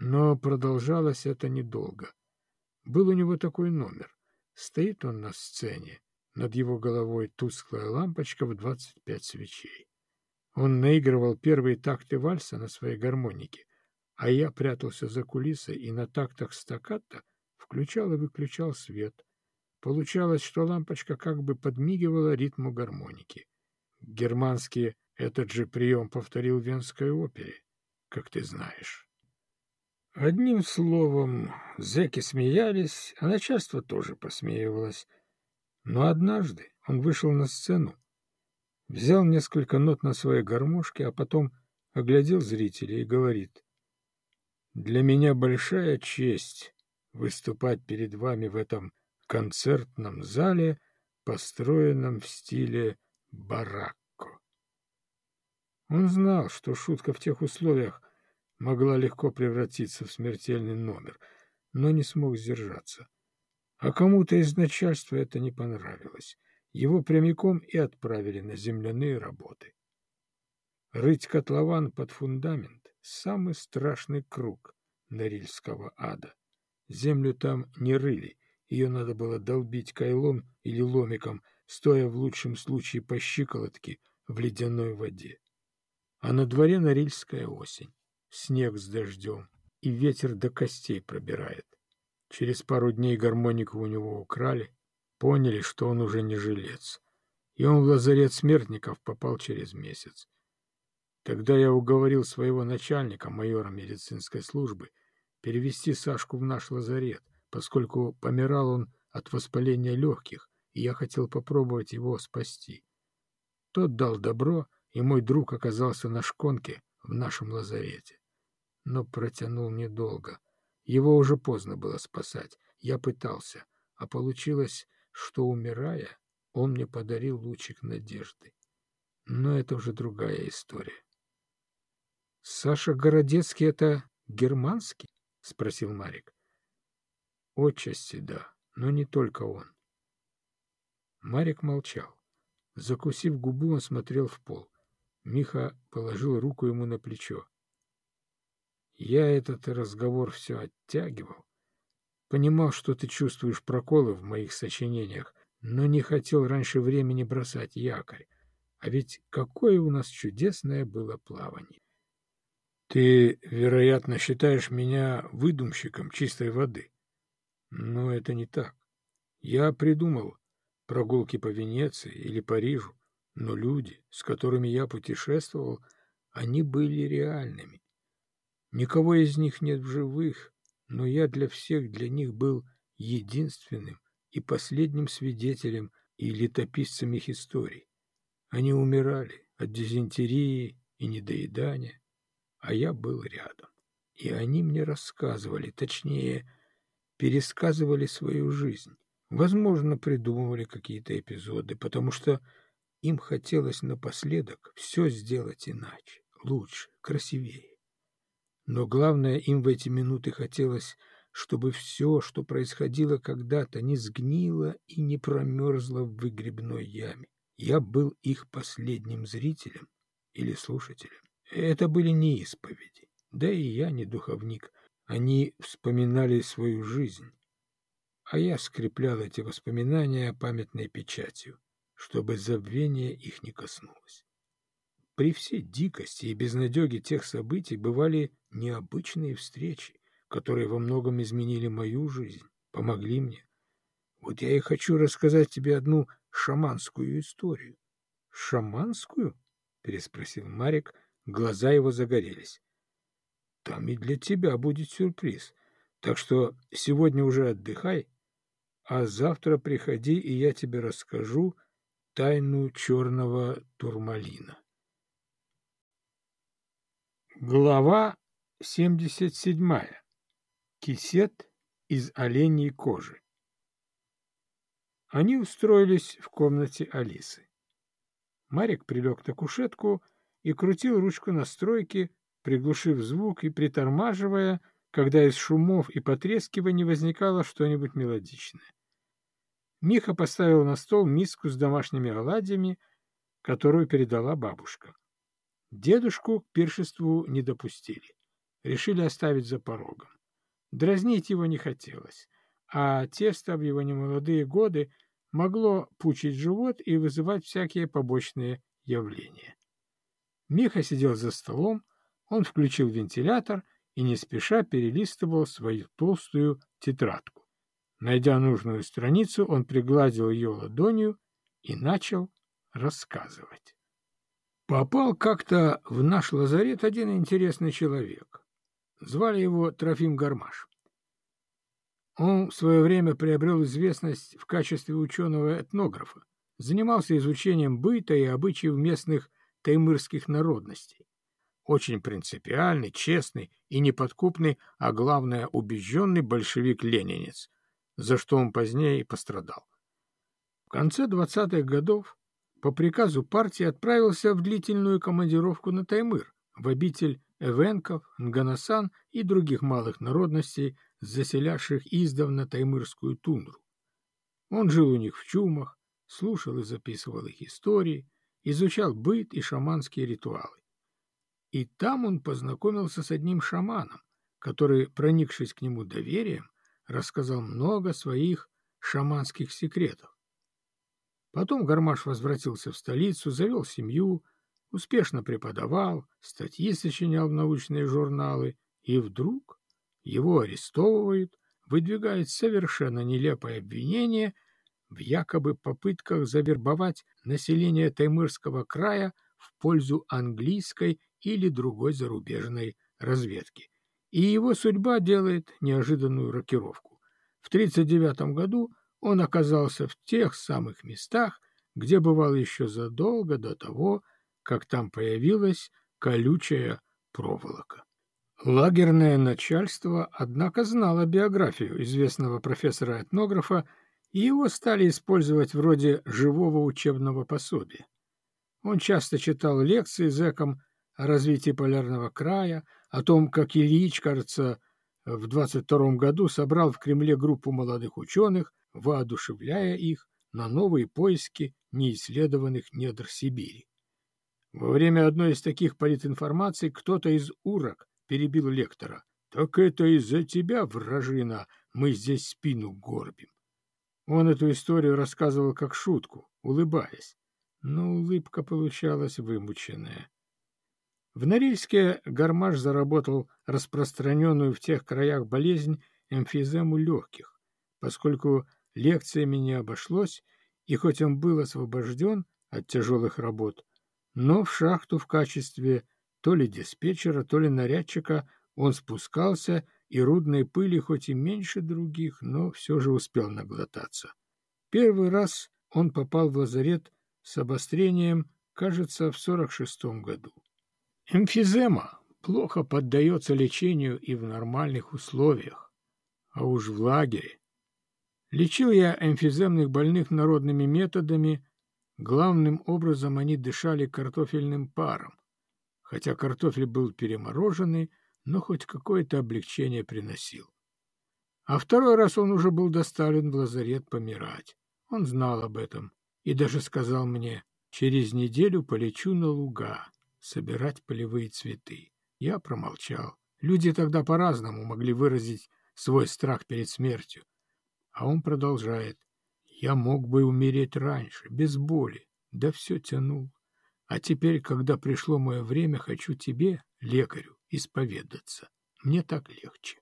Но продолжалось это недолго. Был у него такой номер. Стоит он на сцене, над его головой тусклая лампочка в двадцать пять свечей. Он наигрывал первые такты вальса на своей гармонике, а я прятался за кулисой и на тактах стакката включал и выключал свет. Получалось, что лампочка как бы подмигивала ритму гармоники. Германский этот же прием повторил в Венской опере, как ты знаешь. Одним словом, зэки смеялись, а начальство тоже посмеивалось. Но однажды он вышел на сцену, взял несколько нот на своей гармошке, а потом оглядел зрителей и говорит, «Для меня большая честь выступать перед вами в этом концертном зале, построенном в стиле баракко». Он знал, что шутка в тех условиях могла легко превратиться в смертельный номер, но не смог сдержаться. А кому-то из начальства это не понравилось. Его прямиком и отправили на земляные работы. Рыть котлован под фундамент — самый страшный круг Норильского ада. Землю там не рыли, ее надо было долбить кайлом или ломиком, стоя в лучшем случае по щиколотке в ледяной воде. А на дворе Норильская осень, снег с дождем, и ветер до костей пробирает. Через пару дней гармонику у него украли, поняли, что он уже не жилец. И он в лазарет смертников попал через месяц. Тогда я уговорил своего начальника, майора медицинской службы, перевести Сашку в наш лазарет, поскольку помирал он от воспаления легких, и я хотел попробовать его спасти. Тот дал добро, и мой друг оказался на шконке в нашем лазарете. Но протянул недолго. Его уже поздно было спасать. Я пытался, а получилось, что, умирая, он мне подарил лучик надежды. Но это уже другая история. — Саша Городецкий — это германский? — спросил Марик. — Отчасти да, но не только он. Марик молчал. Закусив губу, он смотрел в пол. Миха положил руку ему на плечо. Я этот разговор все оттягивал. Понимал, что ты чувствуешь проколы в моих сочинениях, но не хотел раньше времени бросать якорь. А ведь какое у нас чудесное было плавание. Ты, вероятно, считаешь меня выдумщиком чистой воды. Но это не так. Я придумал прогулки по Венеции или Парижу, но люди, с которыми я путешествовал, они были реальными. Никого из них нет в живых, но я для всех для них был единственным и последним свидетелем и летописцем их историй. Они умирали от дизентерии и недоедания, а я был рядом. И они мне рассказывали, точнее, пересказывали свою жизнь. Возможно, придумывали какие-то эпизоды, потому что им хотелось напоследок все сделать иначе, лучше, красивее. Но главное, им в эти минуты хотелось, чтобы все, что происходило когда-то, не сгнило и не промерзло в выгребной яме. Я был их последним зрителем или слушателем. Это были не исповеди, да и я не духовник. Они вспоминали свою жизнь, а я скреплял эти воспоминания памятной печатью, чтобы забвение их не коснулось. При всей дикости и безнадеге тех событий бывали необычные встречи, которые во многом изменили мою жизнь, помогли мне. Вот я и хочу рассказать тебе одну шаманскую историю. — Шаманскую? — переспросил Марик, глаза его загорелись. — Там и для тебя будет сюрприз. Так что сегодня уже отдыхай, а завтра приходи, и я тебе расскажу, тайну черного турмалина. Глава 77. Кисет из оленей кожи. Они устроились в комнате Алисы. Марик прилег на кушетку и крутил ручку настройки, приглушив звук и притормаживая, когда из шумов и потрескиваний возникало что-нибудь мелодичное. Миха поставил на стол миску с домашними оладьями, которую передала бабушка. Дедушку к пиршеству не допустили. Решили оставить за порогом. Дразнить его не хотелось, а тесто в его немолодые годы могло пучить живот и вызывать всякие побочные явления. Миха сидел за столом, он включил вентилятор и не спеша перелистывал свою толстую тетрадку. Найдя нужную страницу, он пригладил ее ладонью и начал рассказывать. Попал как-то в наш лазарет один интересный человек. Звали его Трофим Гармаш. Он в свое время приобрел известность в качестве ученого-этнографа, занимался изучением быта и обычаев местных таймырских народностей. Очень принципиальный, честный и неподкупный, а главное, убежденный большевик-ленинец, за что он позднее и пострадал. В конце 20-х годов по приказу партии отправился в длительную командировку на Таймыр, в обитель эвенков, нганасан и других малых народностей, заселявших издавна таймырскую тундру. Он жил у них в чумах, слушал и записывал их истории, изучал быт и шаманские ритуалы. И там он познакомился с одним шаманом, который, проникшись к нему доверием, рассказал много своих шаманских секретов. Потом Гармаш возвратился в столицу, завел семью, успешно преподавал, статьи сочинял в научные журналы, и вдруг его арестовывают, выдвигают совершенно нелепое обвинение в якобы попытках завербовать население Таймырского края в пользу английской или другой зарубежной разведки. И его судьба делает неожиданную рокировку. В 1939 году он оказался в тех самых местах, где бывал еще задолго до того, как там появилась колючая проволока. Лагерное начальство, однако, знало биографию известного профессора-этнографа, и его стали использовать вроде живого учебного пособия. Он часто читал лекции зэкам о развитии полярного края, о том, как Ильич, кажется, в 22 году собрал в Кремле группу молодых ученых, воодушевляя их на новые поиски неисследованных недр Сибири. Во время одной из таких политинформаций кто-то из урок перебил лектора. «Так это из-за тебя, вражина, мы здесь спину горбим». Он эту историю рассказывал как шутку, улыбаясь, но улыбка получалась вымученная. В Норильске Гармаш заработал распространенную в тех краях болезнь эмфизему легких, поскольку лекциями не обошлось, и хоть он был освобожден от тяжелых работ, но в шахту в качестве то ли диспетчера, то ли нарядчика он спускался, и рудной пыли хоть и меньше других, но все же успел наглотаться. Первый раз он попал в лазарет с обострением, кажется, в 46-м году. Эмфизема плохо поддается лечению и в нормальных условиях, а уж в лагере Лечил я эмфиземных больных народными методами. Главным образом они дышали картофельным паром. Хотя картофель был перемороженный, но хоть какое-то облегчение приносил. А второй раз он уже был доставлен в лазарет помирать. Он знал об этом и даже сказал мне, через неделю полечу на луга, собирать полевые цветы. Я промолчал. Люди тогда по-разному могли выразить свой страх перед смертью. А он продолжает. Я мог бы умереть раньше, без боли, да все тянул. А теперь, когда пришло мое время, хочу тебе, лекарю, исповедаться. Мне так легче.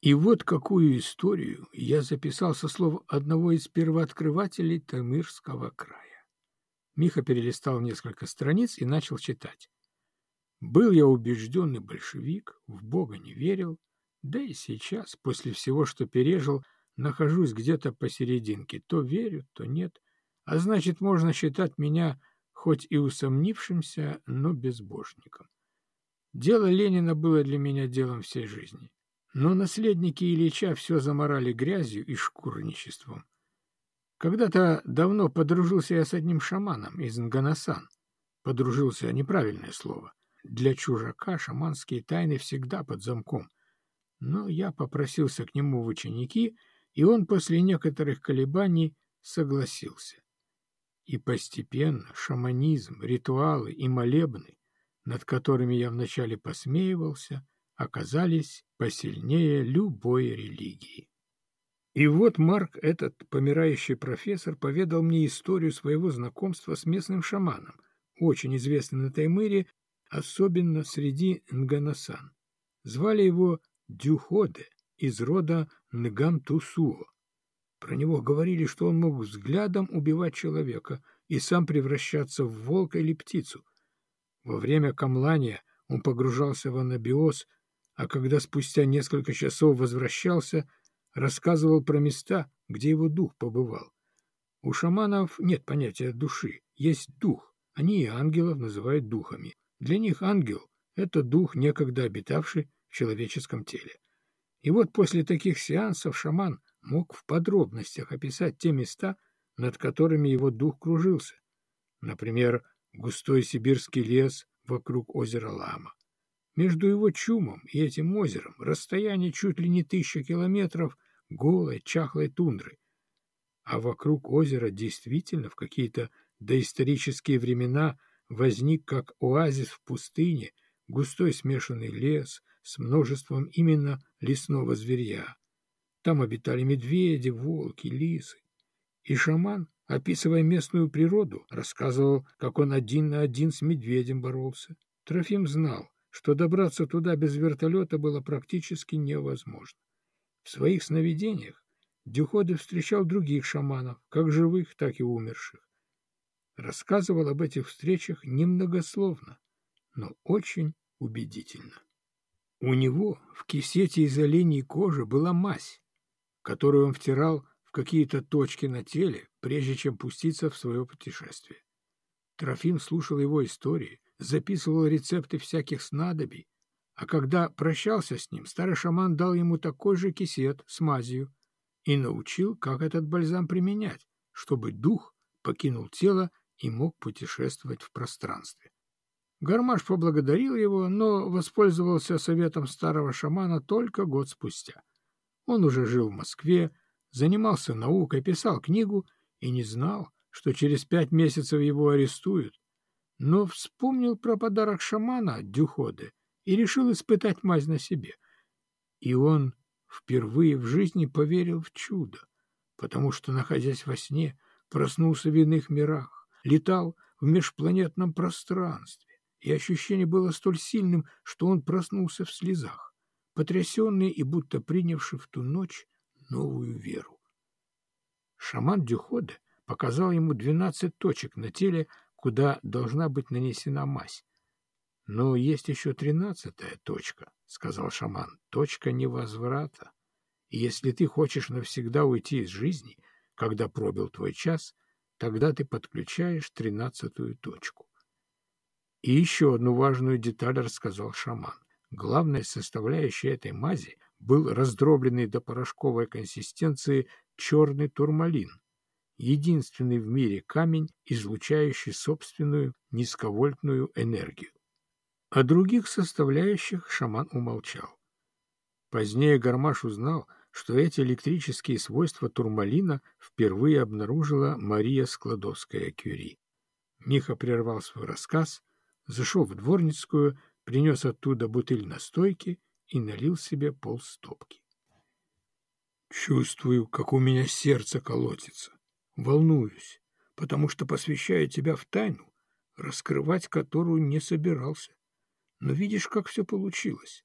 И вот какую историю я записал со слов одного из первооткрывателей Тамирского края. Миха перелистал несколько страниц и начал читать. Был я убежденный большевик, в Бога не верил, да и сейчас, после всего, что пережил, Нахожусь где-то посерединке, то верю, то нет. а значит, можно считать меня хоть и усомнившимся, но безбожником. Дело Ленина было для меня делом всей жизни. Но наследники Ильича все заморали грязью и шкурничеством. Когда-то давно подружился я с одним шаманом из Нганасан. Подружился — неправильное слово. Для чужака шаманские тайны всегда под замком. Но я попросился к нему в ученики, и он после некоторых колебаний согласился. И постепенно шаманизм, ритуалы и молебны, над которыми я вначале посмеивался, оказались посильнее любой религии. И вот Марк, этот помирающий профессор, поведал мне историю своего знакомства с местным шаманом, очень известным на Таймыре, особенно среди Нганасан. Звали его Дюходе из рода Нгамтусуо. Про него говорили, что он мог взглядом убивать человека и сам превращаться в волка или птицу. Во время камлания он погружался в анабиоз, а когда спустя несколько часов возвращался, рассказывал про места, где его дух побывал. У шаманов нет понятия души, есть дух. Они и ангелов называют духами. Для них ангел — это дух, некогда обитавший в человеческом теле. И вот после таких сеансов шаман мог в подробностях описать те места, над которыми его дух кружился. Например, густой сибирский лес вокруг озера Лама. Между его чумом и этим озером расстояние чуть ли не тысяча километров голой, чахлой тундры. А вокруг озера действительно в какие-то доисторические времена возник как оазис в пустыне густой смешанный лес с множеством именно лесного зверья. Там обитали медведи, волки, лисы. И шаман, описывая местную природу, рассказывал, как он один на один с медведем боролся. Трофим знал, что добраться туда без вертолета было практически невозможно. В своих сновидениях Дюходе встречал других шаманов, как живых, так и умерших. Рассказывал об этих встречах немногословно, но очень убедительно. У него в кисете из оленей кожи была мазь, которую он втирал в какие-то точки на теле, прежде чем пуститься в свое путешествие. Трофим слушал его истории, записывал рецепты всяких снадобий, а когда прощался с ним, старый шаман дал ему такой же кисет с мазью и научил, как этот бальзам применять, чтобы дух покинул тело и мог путешествовать в пространстве. Гармаш поблагодарил его, но воспользовался советом старого шамана только год спустя. Он уже жил в Москве, занимался наукой, писал книгу и не знал, что через пять месяцев его арестуют, но вспомнил про подарок шамана Дюходе и решил испытать мазь на себе. И он впервые в жизни поверил в чудо, потому что, находясь во сне, проснулся в иных мирах, летал в межпланетном пространстве, и ощущение было столь сильным, что он проснулся в слезах, потрясенный и будто принявший в ту ночь новую веру. Шаман Дюходе показал ему двенадцать точек на теле, куда должна быть нанесена мазь, «Но есть еще тринадцатая точка», — сказал шаман, — «точка невозврата. И если ты хочешь навсегда уйти из жизни, когда пробил твой час, тогда ты подключаешь тринадцатую точку». И еще одну важную деталь рассказал шаман. Главной составляющей этой мази был раздробленный до порошковой консистенции черный турмалин, единственный в мире камень, излучающий собственную низковольтную энергию. О других составляющих шаман умолчал. Позднее Гармаш узнал, что эти электрические свойства турмалина впервые обнаружила Мария Складовская-Кюри. Миха прервал свой рассказ, зашел в дворницкую, принес оттуда бутыль настойки и налил себе полстопки. «Чувствую, как у меня сердце колотится. Волнуюсь, потому что посвящаю тебя в тайну, раскрывать которую не собирался. Но видишь, как все получилось.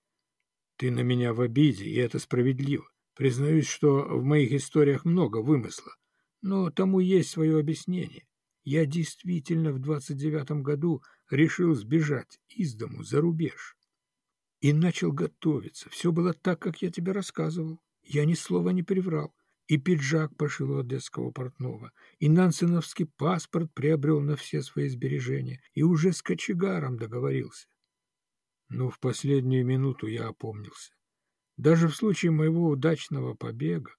Ты на меня в обиде, и это справедливо. Признаюсь, что в моих историях много вымысла, но тому есть свое объяснение. Я действительно в двадцать девятом году решил сбежать из дому за рубеж. И начал готовиться. Все было так, как я тебе рассказывал. Я ни слова не приврал. и пиджак пошил у одесского портного, и нансеновский паспорт приобрел на все свои сбережения, и уже с кочегаром договорился. Но в последнюю минуту я опомнился. Даже в случае моего удачного побега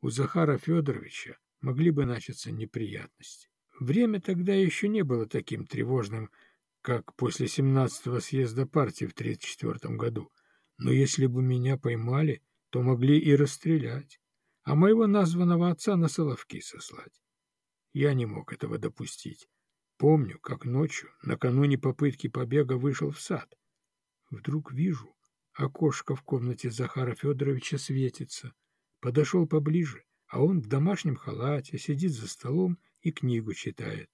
у Захара Федоровича могли бы начаться неприятности. Время тогда еще не было таким тревожным, как после 17-го съезда партии в 1934 году. Но если бы меня поймали, то могли и расстрелять, а моего названного отца на Соловки сослать. Я не мог этого допустить. Помню, как ночью, накануне попытки побега, вышел в сад. Вдруг вижу, окошко в комнате Захара Федоровича светится. Подошел поближе, а он в домашнем халате сидит за столом и книгу читает.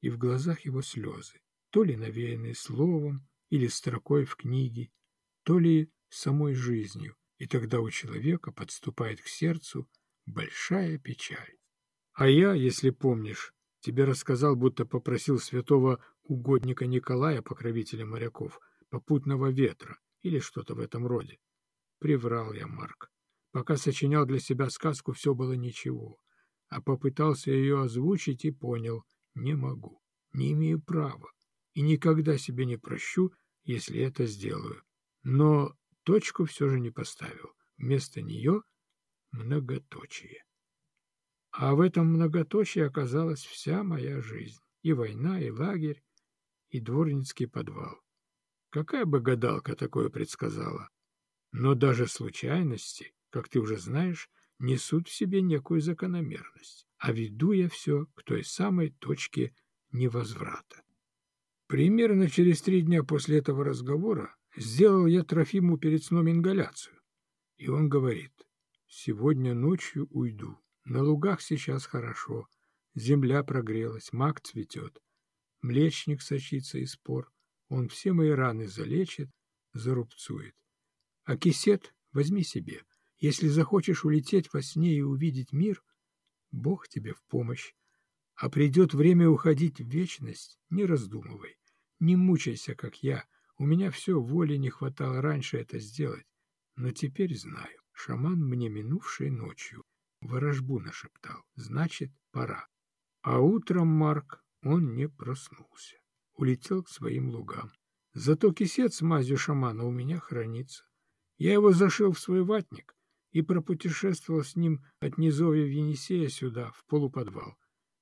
И в глазах его слезы, то ли навеянные словом или строкой в книге, то ли самой жизнью, и тогда у человека подступает к сердцу большая печаль. А я, если помнишь, тебе рассказал, будто попросил святого угодника Николая, покровителя моряков, попутного ветра или что-то в этом роде. Приврал я, Марк. Пока сочинял для себя сказку, все было ничего. А попытался ее озвучить и понял — не могу, не имею права. И никогда себе не прощу, если это сделаю. Но точку все же не поставил. Вместо нее многоточие. А в этом многоточии оказалась вся моя жизнь. И война, и лагерь, и дворницкий подвал. Какая бы гадалка такое предсказала? Но даже случайности, как ты уже знаешь, несут в себе некую закономерность, а веду я все к той самой точке невозврата. Примерно через три дня после этого разговора Сделал я Трофиму перед сном ингаляцию. И он говорит, сегодня ночью уйду. На лугах сейчас хорошо. Земля прогрелась, мак цветет. Млечник сочится из спор. Он все мои раны залечит, зарубцует. А кисет возьми себе. Если захочешь улететь во сне и увидеть мир, Бог тебе в помощь. А придет время уходить в вечность, не раздумывай. Не мучайся, как я, — у меня все воли не хватало раньше это сделать, но теперь знаю. Шаман мне минувшей ночью ворожбу нашептал. Значит, пора. А утром Марк, он не проснулся. Улетел к своим лугам. Зато кисет с мазью шамана у меня хранится. Я его зашил в свой ватник и пропутешествовал с ним от низовья Енисея сюда, в полуподвал.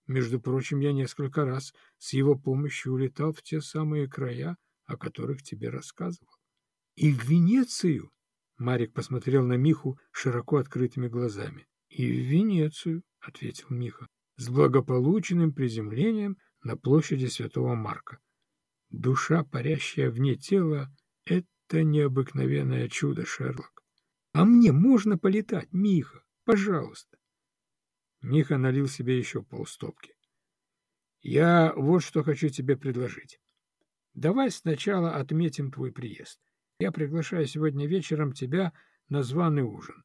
Между прочим, я несколько раз с его помощью улетал в те самые края, о которых тебе рассказывал. И в Венецию? Марик посмотрел на Миху широко открытыми глазами. И в Венецию, ответил Миха, с благополучным приземлением на площади Святого Марка. Душа, парящая вне тела, это необыкновенное чудо, Шерлок. А мне можно полетать, Миха? Пожалуйста. Миха налил себе еще полстопки. Я вот что хочу тебе предложить. Давай сначала отметим твой приезд. Я приглашаю сегодня вечером тебя на званый ужин.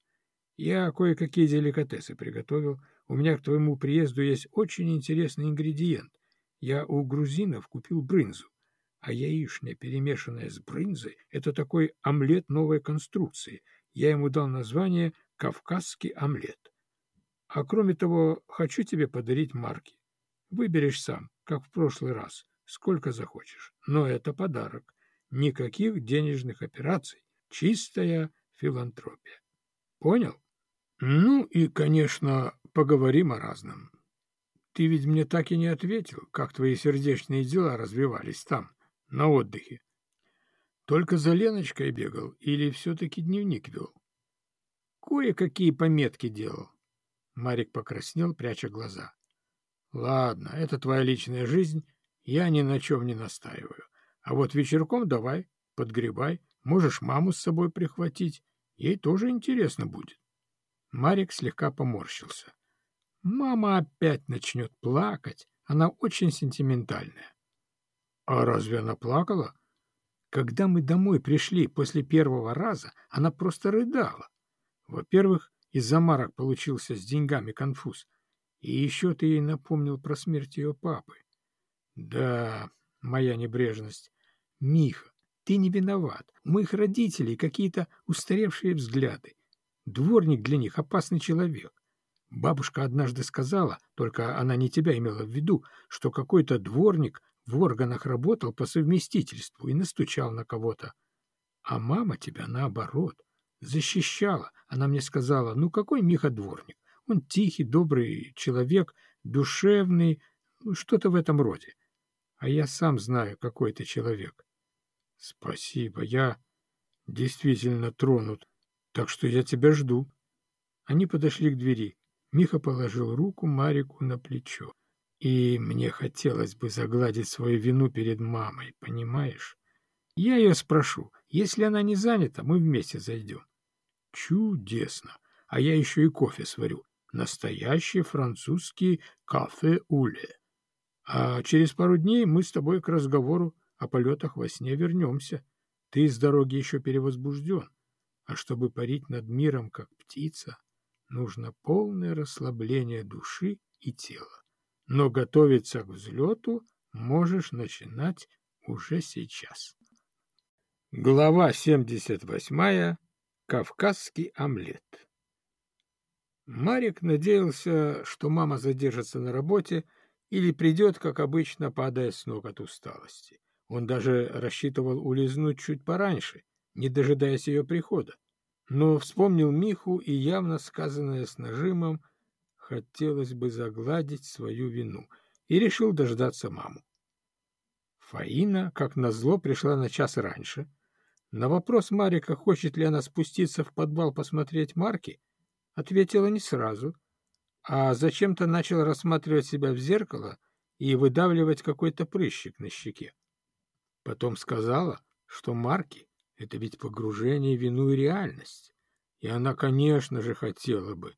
Я кое-какие деликатесы приготовил. У меня к твоему приезду есть очень интересный ингредиент. Я у грузинов купил брынзу. А яичня, перемешанная с брынзой, это такой омлет новой конструкции. Я ему дал название «Кавказский омлет». А кроме того, хочу тебе подарить марки. Выберешь сам, как в прошлый раз сколько захочешь. Но это подарок. Никаких денежных операций. Чистая филантропия. Понял? Ну и, конечно, поговорим о разном. Ты ведь мне так и не ответил, как твои сердечные дела развивались там, на отдыхе. Только за Леночкой бегал или все-таки дневник вел? Кое-какие пометки делал. Марик покраснел, пряча глаза. Ладно, это твоя личная жизнь, я ни на чем не настаиваю. А вот вечерком давай, подгребай. Можешь маму с собой прихватить. Ей тоже интересно будет. Марик слегка поморщился. Мама опять начнет плакать. Она очень сентиментальная. А разве она плакала? Когда мы домой пришли после первого раза, она просто рыдала. Во-первых, из-за марок получился с деньгами конфуз. И еще ты ей напомнил про смерть ее папы. Да, моя небрежность. Миха, ты не виноват. У моих родителей какие-то устаревшие взгляды. Дворник для них опасный человек. Бабушка однажды сказала, только она не тебя имела в виду, что какой-то дворник в органах работал по совместительству и настучал на кого-то. А мама тебя, наоборот, защищала. Она мне сказала, ну какой Миха дворник? Он тихий, добрый человек, душевный, ну, что-то в этом роде. А я сам знаю, какой ты человек. Спасибо, я действительно тронут, так что я тебя жду. Они подошли к двери. Миха положил руку Марику на плечо. И мне хотелось бы загладить свою вину перед мамой, понимаешь? Я ее спрошу. Если она не занята, мы вместе зайдем. Чудесно. А я еще и кофе сварю. Настоящий французский кафе-уле. А через пару дней мы с тобой к разговору о полетах во сне вернемся. Ты с дороги еще перевозбужден. А чтобы парить над миром, как птица, нужно полное расслабление души и тела. Но готовиться к взлету можешь начинать уже сейчас. Глава 78. Кавказский омлет. Марик надеялся, что мама задержится на работе или придет, как обычно, падая с ног от усталости. Он даже рассчитывал улизнуть чуть пораньше, не дожидаясь ее прихода. Но вспомнил Миху и явно сказанное с нажимом хотелось бы загладить свою вину, и решил дождаться маму. Фаина, как назло, пришла на час раньше. На вопрос Марика, хочет ли она спуститься в подвал посмотреть марки, ответила не сразу, а зачем-то начала рассматривать себя в зеркало и выдавливать какой-то прыщик на щеке. Потом сказала, что марки — это ведь погружение в и реальность, и она, конечно же, хотела бы,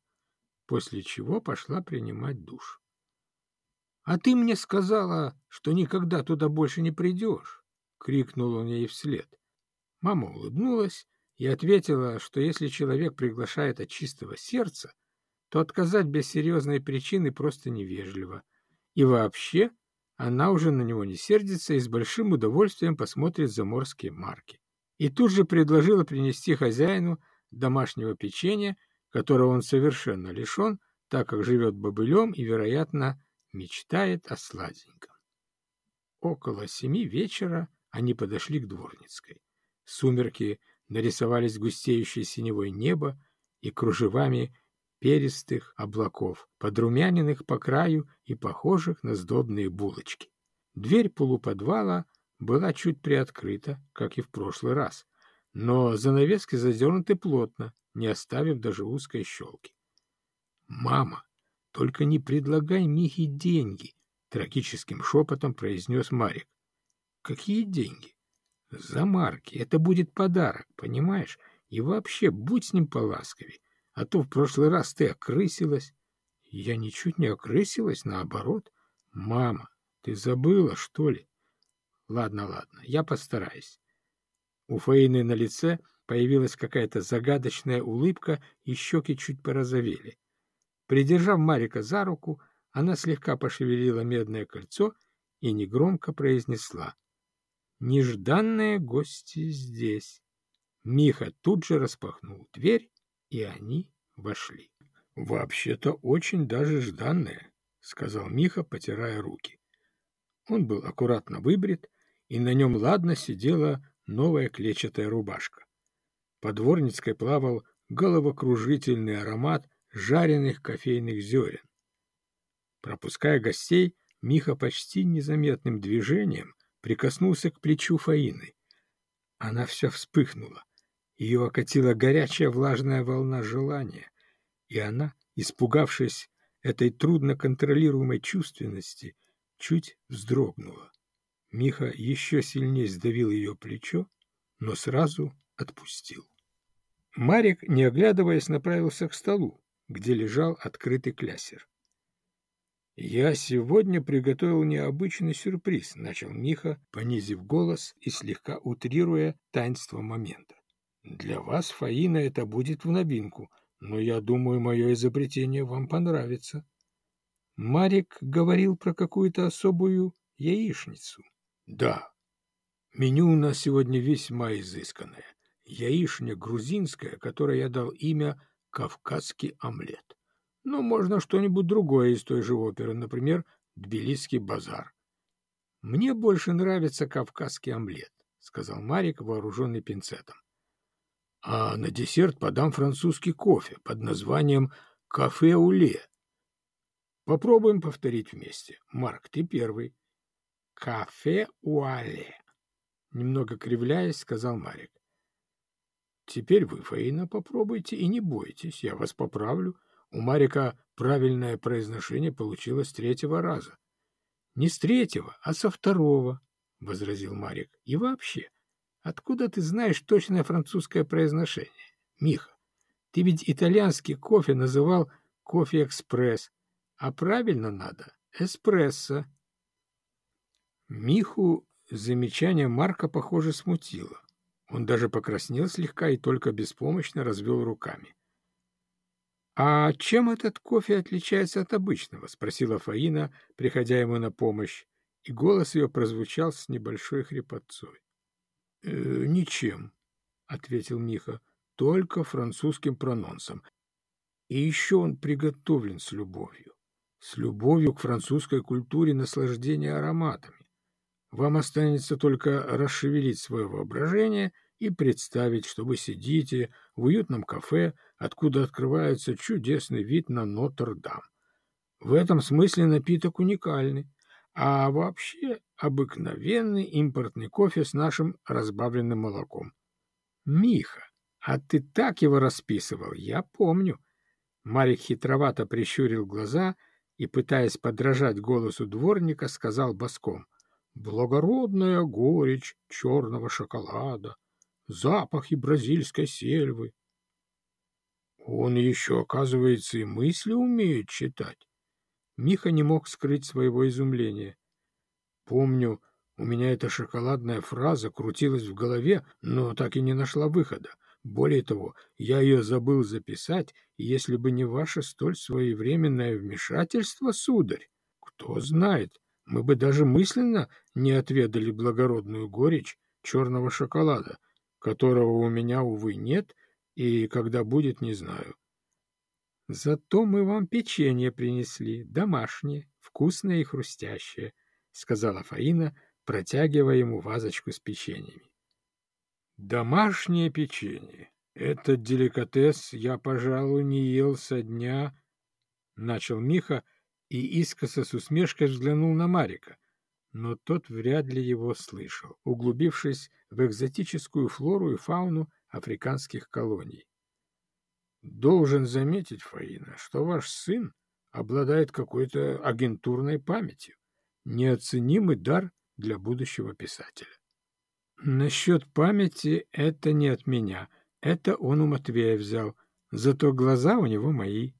после чего пошла принимать душ. — А ты мне сказала, что никогда туда больше не придешь! — крикнул он ей вслед. Мама улыбнулась и ответила, что если человек приглашает от чистого сердца, то отказать без серьезной причины просто невежливо. И вообще, она уже на него не сердится и с большим удовольствием посмотрит заморские марки. И тут же предложила принести хозяину домашнего печенья, которого он совершенно лишен, так как живет бобылем и, вероятно, мечтает о сладеньком. Около семи вечера они подошли к Дворницкой. Сумерки нарисовались густеющее синевое небо и кружевами перистых облаков, подрумяненных по краю и похожих на сдобные булочки. Дверь полуподвала была чуть приоткрыта, как и в прошлый раз, но занавески задернуты плотно, не оставив даже узкой щелки. «Мама, только не предлагай Михе деньги!» — трагическим шепотом произнес Марик. «Какие деньги?» «За марки. Это будет подарок, понимаешь? И вообще, будь с ним поласковей, а то в прошлый раз ты окрысилась». «Я ничуть не окрысилась, наоборот. Мама, ты забыла, что ли?» «Ладно, ладно, я постараюсь». У Фаины на лице Появилась какая-то загадочная улыбка, и щеки чуть порозовели. Придержав Марика за руку, она слегка пошевелила медное кольцо и негромко произнесла. «Нежданные гости здесь». Миха тут же распахнул дверь, и они вошли. «Вообще-то очень даже жданные», — сказал Миха, потирая руки. Он был аккуратно выбрит, и на нем ладно сидела новая клетчатая рубашка. По Дворницкой плавал головокружительный аромат жареных кофейных зерен. Пропуская гостей, Миха почти незаметным движением прикоснулся к плечу Фаины. Она вся вспыхнула. Ее окатила горячая влажная волна желания, и она, испугавшись этой трудно контролируемой чувственности, чуть вздрогнула. Миха еще сильнее сдавил ее плечо, но сразу отпустил. Марик, не оглядываясь, направился к столу, где лежал открытый клясер. «Я сегодня приготовил необычный сюрприз», — начал Миха, понизив голос и слегка утрируя таинство момента. «Для вас, Фаина, это будет в новинку, но я думаю, мое изобретение вам понравится». Марик говорил про какую-то особую яичницу. «Да, меню у нас сегодня весьма изысканное яичня грузинская, которой я дал имя «Кавказский омлет». Ну, можно что-нибудь другое из той же оперы, например, «Тбилисский базар». «Мне больше нравится кавказский омлет», — сказал Марик, вооруженный пинцетом. «А на десерт подам французский кофе под названием «Кафе Уле». Попробуем повторить вместе. Марк, ты первый. «Кафе Уале», — немного кривляясь, сказал Марик. «Теперь вы, Фаина, попробуйте и не бойтесь, я вас поправлю. У Марика правильное произношение получилось с третьего раза. — Не с третьего, а со второго, — возразил Марик. — И вообще, откуда ты знаешь точное французское произношение? Миха, ты ведь итальянский кофе называл кофе-экспресс, а правильно надо — эспрессо. Миху замечание Марка, похоже, смутило. Он даже покраснел слегка и только беспомощно развел руками. — «А чем этот кофе отличается от обычного?» — спросила Фаина, приходя ему на помощь, и голос ее прозвучал с небольшой хрипотцой. «Э, «Ничем», — ответил Миха, — «только французским прононсом. И еще он приготовлен с любовью, с любовью к французской культуре наслаждения ароматами. Вам останется только расшевелить свое воображение — и представить, что вы сидите в уютном кафе, откуда открывается чудесный вид на Нотр-Дам. В этом смысле напиток уникальный, а вообще обыкновенный импортный кофе с нашим разбавленным молоком. Миха, а ты так его расписывал, я помню. Марик хитровато прищурил глаза и, пытаясь подражать голосу дворника, сказал боском — благородная горечь черного шоколада, запахи бразильской сельвы. Он еще, оказывается, и мысли умеет читать. Миха не мог скрыть своего изумления. Помню, у меня эта шоколадная фраза крутилась в голове, но так и не нашла выхода. Более того, я ее забыл записать, если бы не ваше столь своевременное вмешательство, сударь, кто знает, мы бы даже мысленно не отведали благородную горечь черного шоколада, которого у меня, увы, нет, и когда будет, не знаю. Зато мы вам печенье принесли, домашнее, вкусное и хрустящее, — сказала Фаина, протягивая ему вазочку с печеньями. Домашнее печенье. Этот деликатес я, пожалуй, не ел со дня, — начал Миха и искоса с усмешкой взглянул на Марика, но тот вряд ли его слышал, углубившись в экзотическую флору и фауну африканских колоний. Должен заметить, Фаина, что ваш сын обладает какой-то агентурной памятью, неоценимый дар для будущего писателя. Насчет памяти это не от меня, это он у Матвея взял, зато глаза у него мои.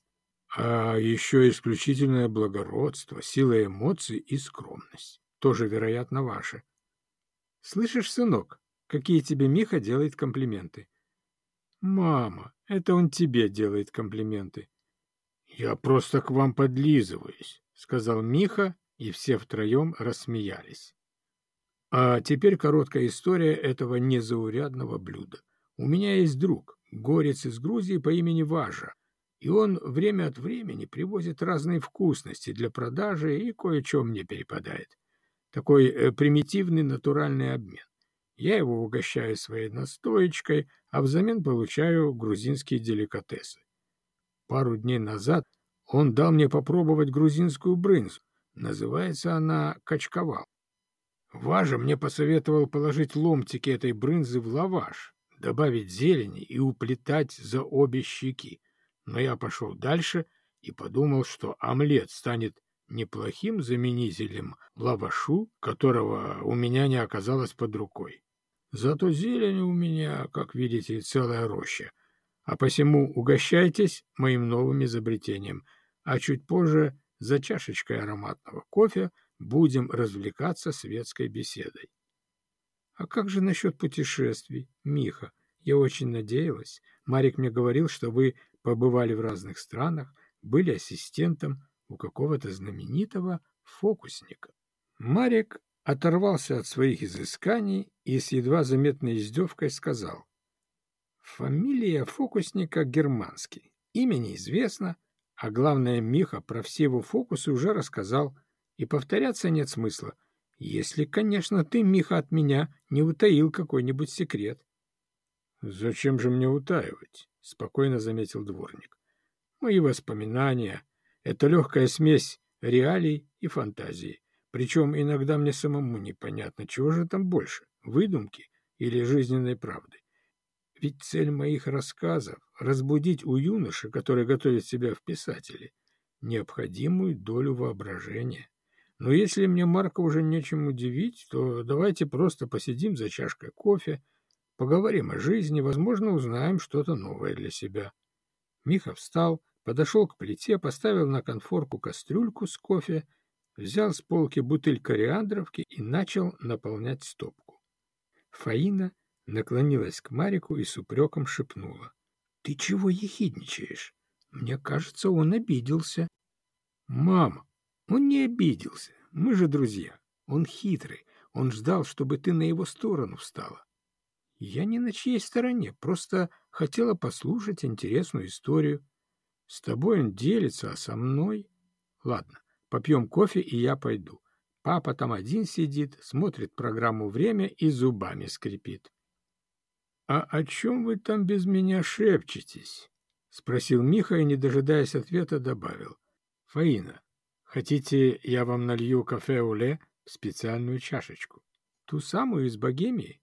А еще исключительное благородство, сила эмоций и скромность тоже, вероятно, ваши. Слышишь, сынок, какие тебе Миха делает комплименты? Мама, это он тебе делает комплименты. Я просто к вам подлизываюсь, сказал Миха, и все втроем рассмеялись. А теперь короткая история этого незаурядного блюда. У меня есть друг, горец из Грузии по имени Важа, и он время от времени привозит разные вкусности для продажи и кое-что мне перепадает. Такой э, примитивный натуральный обмен. Я его угощаю своей настоечкой, а взамен получаю грузинские деликатесы. Пару дней назад он дал мне попробовать грузинскую брынзу. Называется она качковал. Важа мне посоветовал положить ломтики этой брынзы в лаваш, добавить зелени и уплетать за обе щеки. Но я пошел дальше и подумал, что омлет станет неплохим заменителем лавашу, которого у меня не оказалось под рукой. Зато зелень у меня, как видите, целая роща. А посему угощайтесь моим новым изобретением, а чуть позже за чашечкой ароматного кофе будем развлекаться светской беседой. А как же насчет путешествий, Миха? Я очень надеялась. Марик мне говорил, что вы побывали в разных странах, были ассистентом, у какого-то знаменитого фокусника. Марик оторвался от своих изысканий и с едва заметной издевкой сказал. Фамилия фокусника германский, имя неизвестно, А главное, Миха про все его фокусы уже рассказал, и повторяться нет смысла, если, конечно, ты, Миха, от меня не утаил какой-нибудь секрет. — Зачем же мне утаивать? — спокойно заметил дворник. — Мои воспоминания — это легкая смесь реалий и фантазии. Причем иногда мне самому непонятно, чего же там больше — выдумки или жизненной правды. Ведь цель моих рассказов — разбудить у юноши, который готовит себя в писатели, необходимую долю воображения. Но если мне Марка уже нечем удивить, то давайте просто посидим за чашкой кофе, поговорим о жизни, возможно, узнаем что-то новое для себя. Миха встал, подошел к плите, поставил на конфорку кастрюльку с кофе, взял с полки бутыль кориандровки и начал наполнять стопку. Фаина наклонилась к Марику и с упреком шепнула. — Ты чего ехидничаешь? Мне кажется, он обиделся. — Мама, он не обиделся. Мы же друзья. Он хитрый. Он ждал, чтобы ты на его сторону встала. Я не на чьей стороне, просто хотела послушать интересную историю. С тобой он делится, а со мной... Ладно, попьем кофе, и я пойду. Папа там один сидит, смотрит программу «Время» и зубами скрипит. — А о чем вы там без меня шепчетесь? — спросил Миха и, не дожидаясь ответа, добавил. — Фаина, хотите, я вам налью кафе-уле в специальную чашечку? Ту самую из богемии?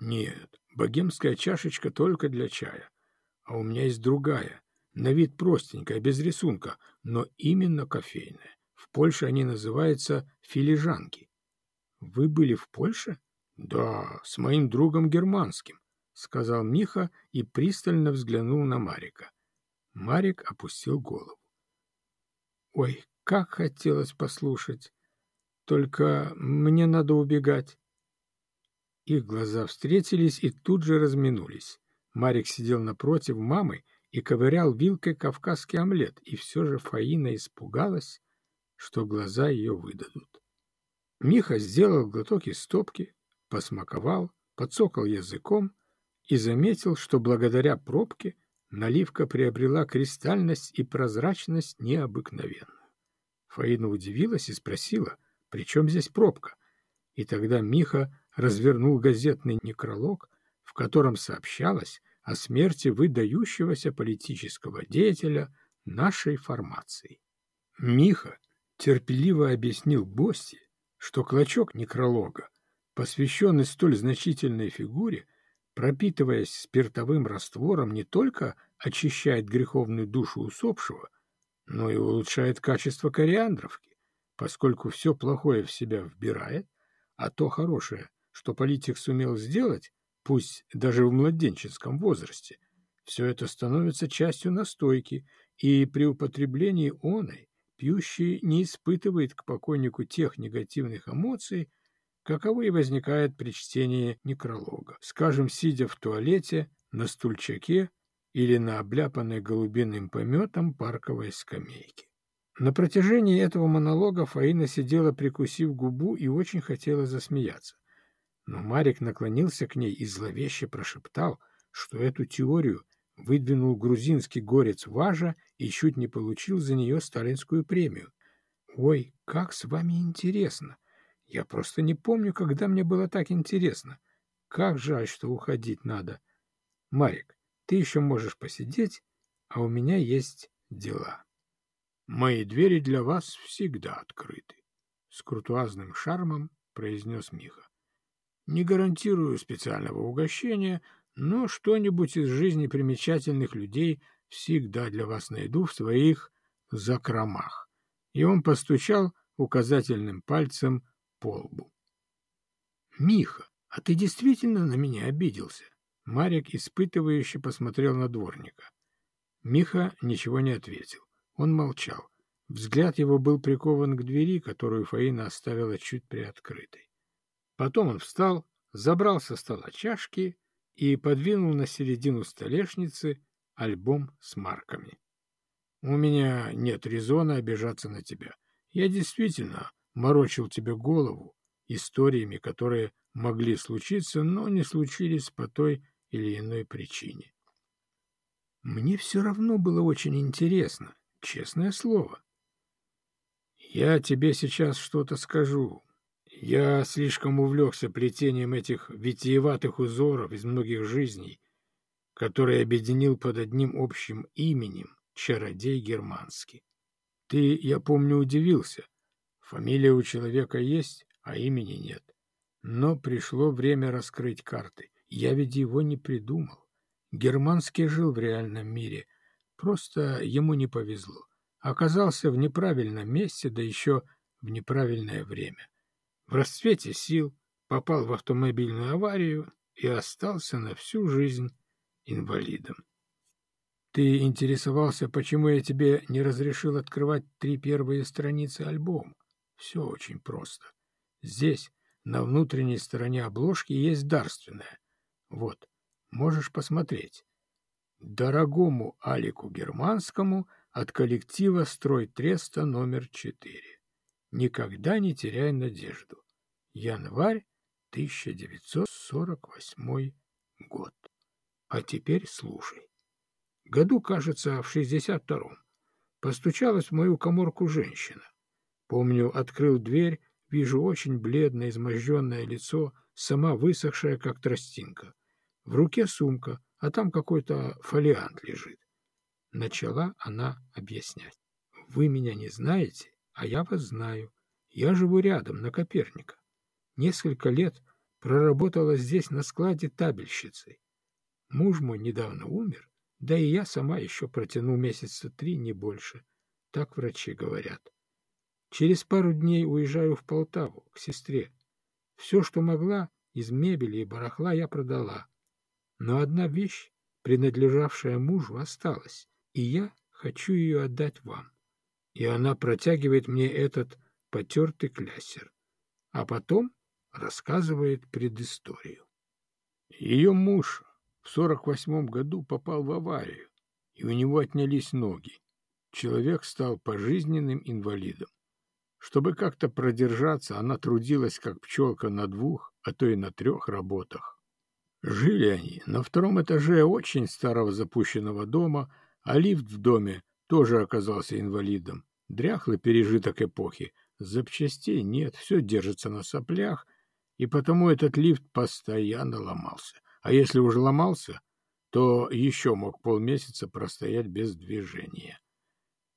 Нет, богемская чашечка только для чая. А у меня есть другая, на вид простенькая, без рисунка, но именно кофейная. В Польше они называются филижанки. Вы были в Польше? Да, с моим другом германским, сказал Миха и пристально взглянул на Марика. Марик опустил голову. Ой, как хотелось послушать. Только мне надо убегать. Их глаза встретились и тут же разминулись. Марик сидел напротив мамы и ковырял вилкой кавказский омлет, и все же Фаина испугалась, что глаза ее выдадут. Миха сделал глоток из стопки, посмаковал, подсокал языком и заметил, что благодаря пробке наливка приобрела кристальность и прозрачность необыкновенную. Фаина удивилась и спросила, при чем здесь пробка? И тогда Миха развернул газетный некролог, в котором сообщалось о смерти выдающегося политического деятеля нашей формации. Миха терпеливо объяснил Бости, что клочок некролога, посвященный столь значительной фигуре, пропитываясь спиртовым раствором, не только очищает греховную душу усопшего, но и улучшает качество кориандровки, поскольку все плохое в себя вбирает, а то хорошее, что политик сумел сделать, пусть даже в младенческом возрасте, все это становится частью настойки, и при употреблении оной пьющий не испытывает к покойнику тех негативных эмоций, каковые возникают при чтении некролога, скажем, сидя в туалете, на стульчаке или на обляпанной голубиным пометом парковой скамейке. На протяжении этого монолога Фаина сидела, прикусив губу, и очень хотела засмеяться. Но Марик наклонился к ней и зловеще прошептал, что эту теорию выдвинул грузинский горец Важа и чуть не получил за нее сталинскую премию. «Ой, как с вами интересно! Я просто не помню, когда мне было так интересно. Как жаль, что уходить надо. Марик, ты еще можешь посидеть, а у меня есть дела». «Мои двери для вас всегда открыты», — с крутуазным шармом произнес Миха. «Не гарантирую специального угощения, но что-нибудь из жизни примечательных людей всегда для вас найду в своих закромах. И он постучал указательным пальцем по лбу. «Миха, а ты действительно на меня обиделся?» Марик испытывающе посмотрел на дворника. Миха ничего не ответил. Он молчал. Взгляд его был прикован к двери, которую Фаина оставила чуть приоткрытой. Потом он встал, забрал со стола чашки и подвинул на середину столешницы альбом с марками. «У меня нет резона обижаться на тебя. Я действительно морочил тебе голову историями, которые могли случиться, но не случились по той или иной причине. Мне все равно было очень интересно, Честное слово. Я тебе сейчас что-то скажу. Я слишком увлекся плетением этих витиеватых узоров из многих жизней, которые объединил под одним общим именем чародей германский. Ты, я помню, удивился. Фамилия у человека есть, а имени нет. Но пришло время раскрыть карты. Я ведь его не придумал. Германский жил в реальном мире, просто ему не повезло. Оказался в неправильном месте, да еще в неправильное время. В расцвете сил попал в автомобильную аварию и остался на всю жизнь инвалидом. Ты интересовался, почему я тебе не разрешил открывать три первые страницы альбома? Все очень просто. Здесь, на внутренней стороне обложки, есть дарственное. Вот, можешь посмотреть. Дорогому Алику Германскому от коллектива «Стройтреста» номер 4. Никогда не теряй надежду. Январь 1948 год. А теперь слушай. Году, кажется, в 62-м. Постучалась в мою коморку женщина. Помню, открыл дверь, вижу очень бледное, изможденное лицо, сама высохшая, как тростинка. В руке сумка, а там какой-то фолиант лежит. Начала она объяснять. Вы меня не знаете, а я вас знаю. Я живу рядом, на Коперника. Несколько лет проработала здесь на складе табельщицей. Муж мой недавно умер, да и я сама еще протяну месяца три, не больше. Так врачи говорят. Через пару дней уезжаю в Полтаву, к сестре. Все, что могла, из мебели и барахла я продала. Но одна вещь, принадлежавшая мужу, осталась, и я хочу ее отдать вам. И она протягивает мне этот потертый клясер, а потом рассказывает предысторию. Ее муж в 48 году попал в аварию, и у него отнялись ноги. Человек стал пожизненным инвалидом. Чтобы как-то продержаться, она трудилась как пчелка на двух, а то и на трех работах. Жили они на втором этаже очень старого запущенного дома, а лифт в доме тоже оказался инвалидом. Дряхлый пережиток эпохи. Запчастей нет, все держится на соплях, и потому этот лифт постоянно ломался. А если уже ломался, то еще мог полмесяца простоять без движения.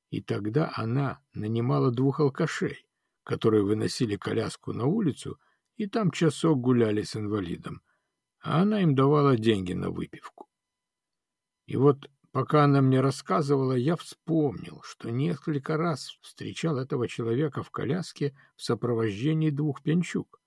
И тогда она нанимала двух алкашей, которые выносили коляску на улицу и там часок гуляли с инвалидом, а она им давала деньги на выпивку. И вот пока она мне рассказывала, я вспомнил, что несколько раз встречал этого человека в коляске в сопровождении двух пенчук.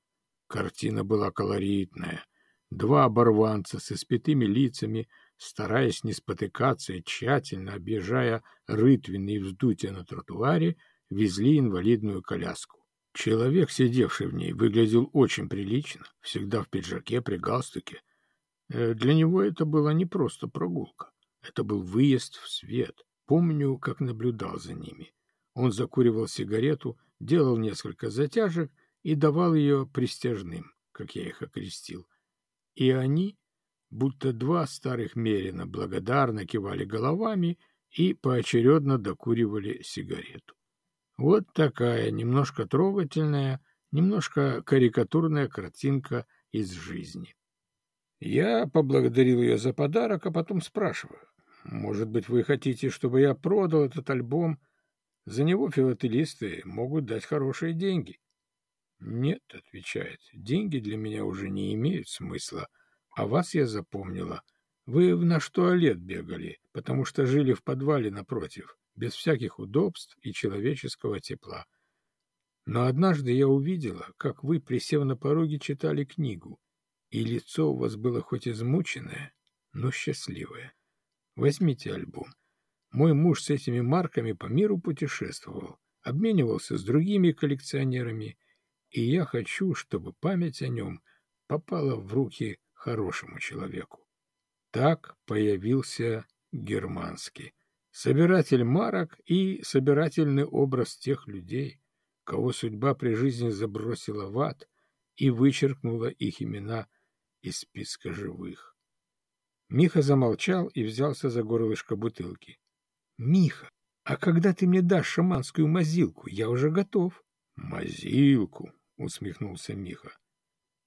Картина была колоритная. Два оборванца с испятыми лицами — стараясь не спотыкаться и тщательно объезжая рытвенные вздутия на тротуаре, везли инвалидную коляску. Человек, сидевший в ней, выглядел очень прилично, всегда в пиджаке при галстуке. Э, для него это была не просто прогулка, это был выезд в свет. Помню, как наблюдал за ними. Он закуривал сигарету, делал несколько затяжек и давал ее пристяжным, как я их окрестил. И они будто два старых мерина благодарно кивали головами и поочередно докуривали сигарету. Вот такая немножко трогательная, немножко карикатурная картинка из жизни. Я поблагодарил ее за подарок, а потом спрашиваю, может быть, вы хотите, чтобы я продал этот альбом? За него филателисты могут дать хорошие деньги. Нет, отвечает, деньги для меня уже не имеют смысла. А вас я запомнила. Вы в наш туалет бегали, потому что жили в подвале напротив, без всяких удобств и человеческого тепла. Но однажды я увидела, как вы, присев на пороге, читали книгу, и лицо у вас было хоть измученное, но счастливое. Возьмите альбом. Мой муж с этими марками по миру путешествовал, обменивался с другими коллекционерами, и я хочу, чтобы память о нем попала в руки хорошему человеку. Так появился германский, собиратель марок и собирательный образ тех людей, кого судьба при жизни забросила в ад и вычеркнула их имена из списка живых. Миха замолчал и взялся за горлышко бутылки. — Миха, А когда ты мне дашь шаманскую мазилку, я уже готов. Мазилку, усмехнулся Миха.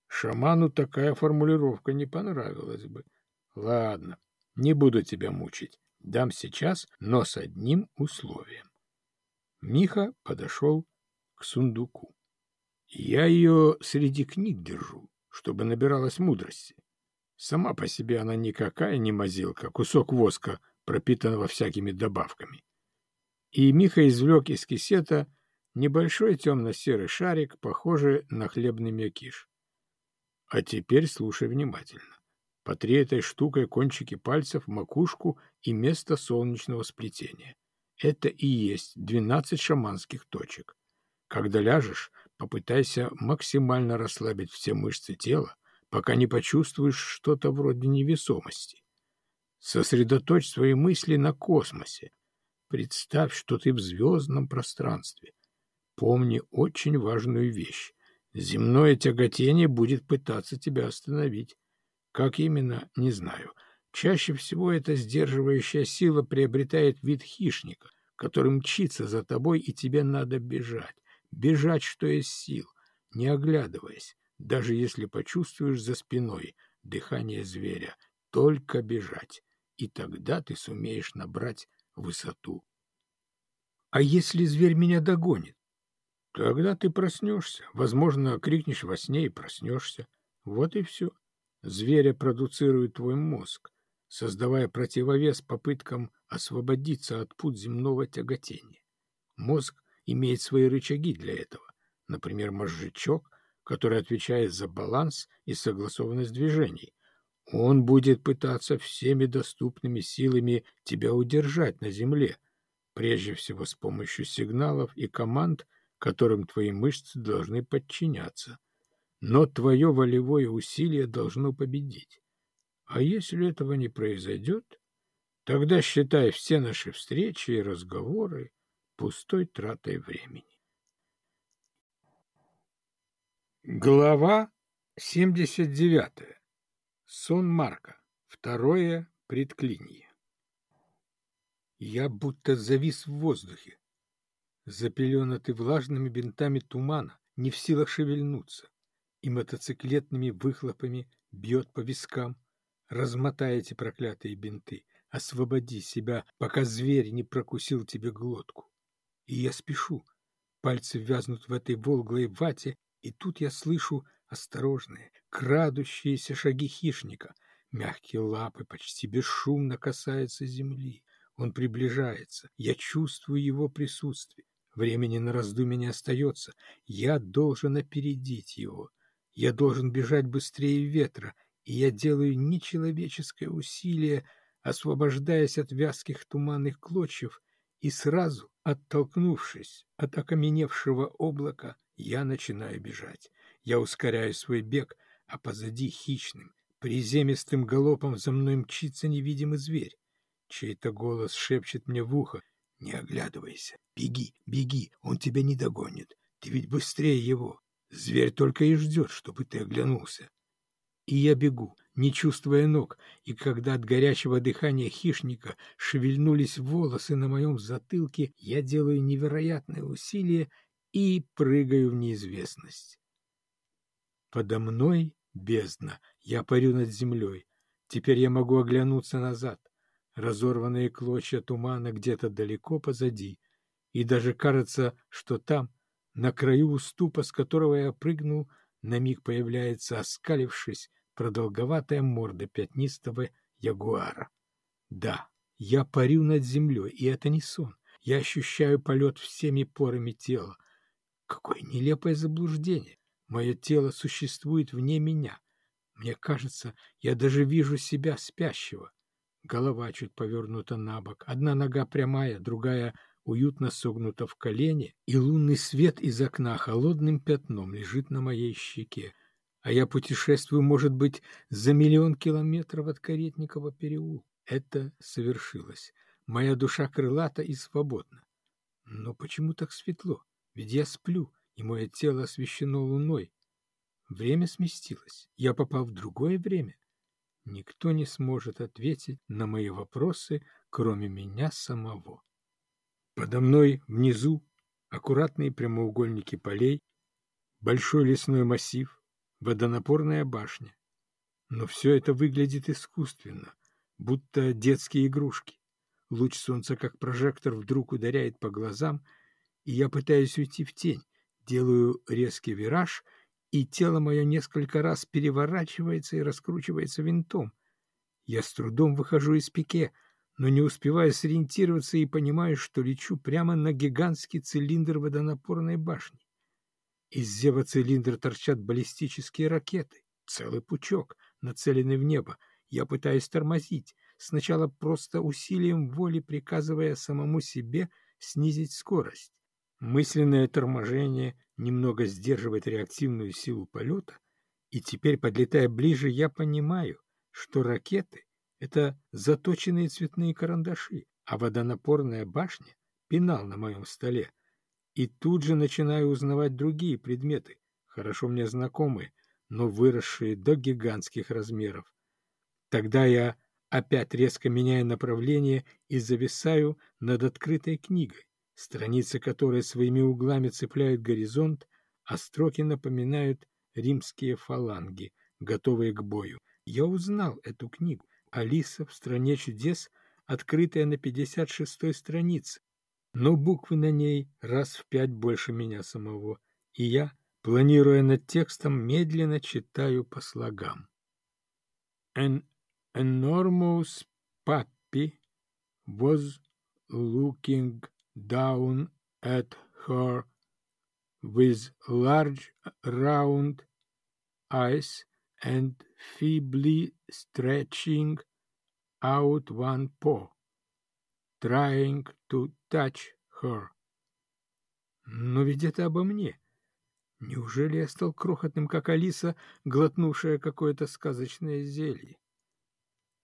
Шаману такая формулировка не понравилась бы. Ладно, не буду тебя мучить. Дам сейчас, но с одним условием. Миха подошел к сундуку. Я ее среди книг держу, чтобы набиралась мудрости. Сама по себе она никакая не мазилка, кусок воска, пропитанного всякими добавками. И Миха извлек из кисета небольшой темно-серый шарик, похожий на хлебный мякиш. А теперь слушай внимательно. Потри этой штукой кончики пальцев, макушку и место солнечного сплетения. Это и есть двенадцать шаманских точек. Когда ляжешь, попытайся максимально расслабить все мышцы тела, пока не почувствуешь что-то вроде невесомости. Сосредоточь свои мысли на космосе. Представь, что ты в звездном пространстве. Помни очень важную вещь. Земное тяготение будет пытаться тебя остановить. Как именно, не знаю. Чаще всего эта сдерживающая сила приобретает вид хищника, который мчится за тобой, и тебе надо бежать. Бежать, что есть сил, не оглядываясь, даже если почувствуешь за спиной дыхание зверя. Только бежать, и тогда ты сумеешь набрать высоту. А если зверь меня догонит? Тогда ты проснешься. Возможно, крикнешь во сне и проснешься. Вот и все. Зверя продуцирует твой мозг, создавая противовес попыткам освободиться от пут земного тяготения. Мозг имеет свои рычаги для этого. Например, мозжечок, который отвечает за баланс и согласованность движений. Он будет пытаться всеми доступными силами тебя удержать на земле, прежде всего с помощью сигналов и команд, которым твои мышцы должны подчиняться. Но твое волевое усилие должно победить. А если этого не произойдет, тогда считай все наши встречи и разговоры пустой тратой времени. Глава 79. Сон Марка. Второе предклинье. Я будто завис в воздухе, запеленатый влажными бинтами тумана, не в силах шевельнуться, и мотоциклетными выхлопами бьет по вискам. Размотай эти проклятые бинты, освободи себя, пока зверь не прокусил тебе глотку. И я спешу. Пальцы вязнут в этой волглой вате, и тут я слышу осторожные, крадущиеся шаги хищника. Мягкие лапы почти бесшумно касаются земли. Он приближается. Я чувствую его присутствие. Времени на раздумье не остается. Я должен опередить его. Я должен бежать быстрее ветра, и я делаю нечеловеческое усилие, освобождаясь от вязких туманных клочьев, и сразу, оттолкнувшись от окаменевшего облака, я начинаю бежать. Я ускоряю свой бег, а позади хищным, приземистым галопом за мной мчится невидимый зверь. Чей-то голос шепчет мне в ухо не оглядывайся. Беги, беги, он тебя не догонит. Ты ведь быстрее его. Зверь только и ждет, чтобы ты оглянулся. И я бегу, не чувствуя ног, и когда от горячего дыхания хищника шевельнулись волосы на моем затылке, я делаю невероятное усилие и прыгаю в неизвестность. Подо мной бездна, я парю над землей. Теперь я могу оглянуться назад разорванные клочья тумана где-то далеко позади, и даже кажется, что там, на краю уступа, с которого я прыгнул, на миг появляется, оскалившись, продолговатая морда пятнистого ягуара. Да, я парю над землей, и это не сон. Я ощущаю полет всеми порами тела. Какое нелепое заблуждение! Мое тело существует вне меня. Мне кажется, я даже вижу себя спящего. Голова чуть повернута на бок, одна нога прямая, другая уютно согнута в колене, и лунный свет из окна холодным пятном лежит на моей щеке. А я путешествую, может быть, за миллион километров от Каретникова переулка. Это совершилось. Моя душа крылата и свободна. Но почему так светло? Ведь я сплю, и мое тело освещено луной. Время сместилось. Я попал в другое время. Никто не сможет ответить на мои вопросы, кроме меня самого. Подо мной внизу аккуратные прямоугольники полей, большой лесной массив, водонапорная башня. Но все это выглядит искусственно, будто детские игрушки. Луч солнца, как прожектор, вдруг ударяет по глазам, и я пытаюсь уйти в тень, делаю резкий вираж, и тело мое несколько раз переворачивается и раскручивается винтом. Я с трудом выхожу из пике, но не успеваю сориентироваться и понимаю, что лечу прямо на гигантский цилиндр водонапорной башни. Из зева цилиндра торчат баллистические ракеты, целый пучок, нацеленный в небо. Я пытаюсь тормозить, сначала просто усилием воли приказывая самому себе снизить скорость. Мысленное торможение немного сдерживает реактивную силу полета, и теперь, подлетая ближе, я понимаю, что ракеты — это заточенные цветные карандаши, а водонапорная башня — пенал на моем столе. И тут же начинаю узнавать другие предметы, хорошо мне знакомые, но выросшие до гигантских размеров. Тогда я опять резко меняю направление и зависаю над открытой книгой, страницы которой своими углами цепляют горизонт, а строки напоминают римские фаланги, готовые к бою. Я узнал эту книгу «Алиса в стране чудес», открытая на 56-й странице, но буквы на ней раз в пять больше меня самого, и я Планируя над текстом, медленно читаю по слогам. An enormous puppy was looking down at her with large round eyes and feebly stretching out one paw, trying to touch her. Но ведь это обо мне. Неужели я стал крохотным, как Алиса, глотнувшая какое-то сказочное зелье?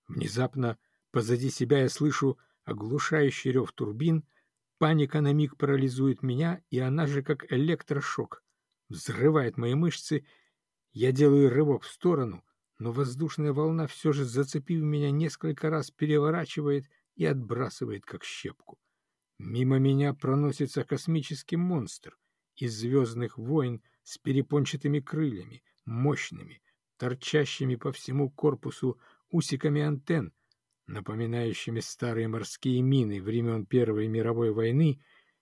Внезапно позади себя я слышу оглушающий рев турбин, паника на миг парализует меня, и она же, как электрошок, взрывает мои мышцы. Я делаю рывок в сторону, но воздушная волна все же, зацепив меня, несколько раз переворачивает и отбрасывает, как щепку. Мимо меня проносится космический монстр из «Звездных войн» с перепончатыми крыльями, мощными, торчащими по всему корпусу усиками антенн, напоминающими старые морские мины времен Первой мировой войны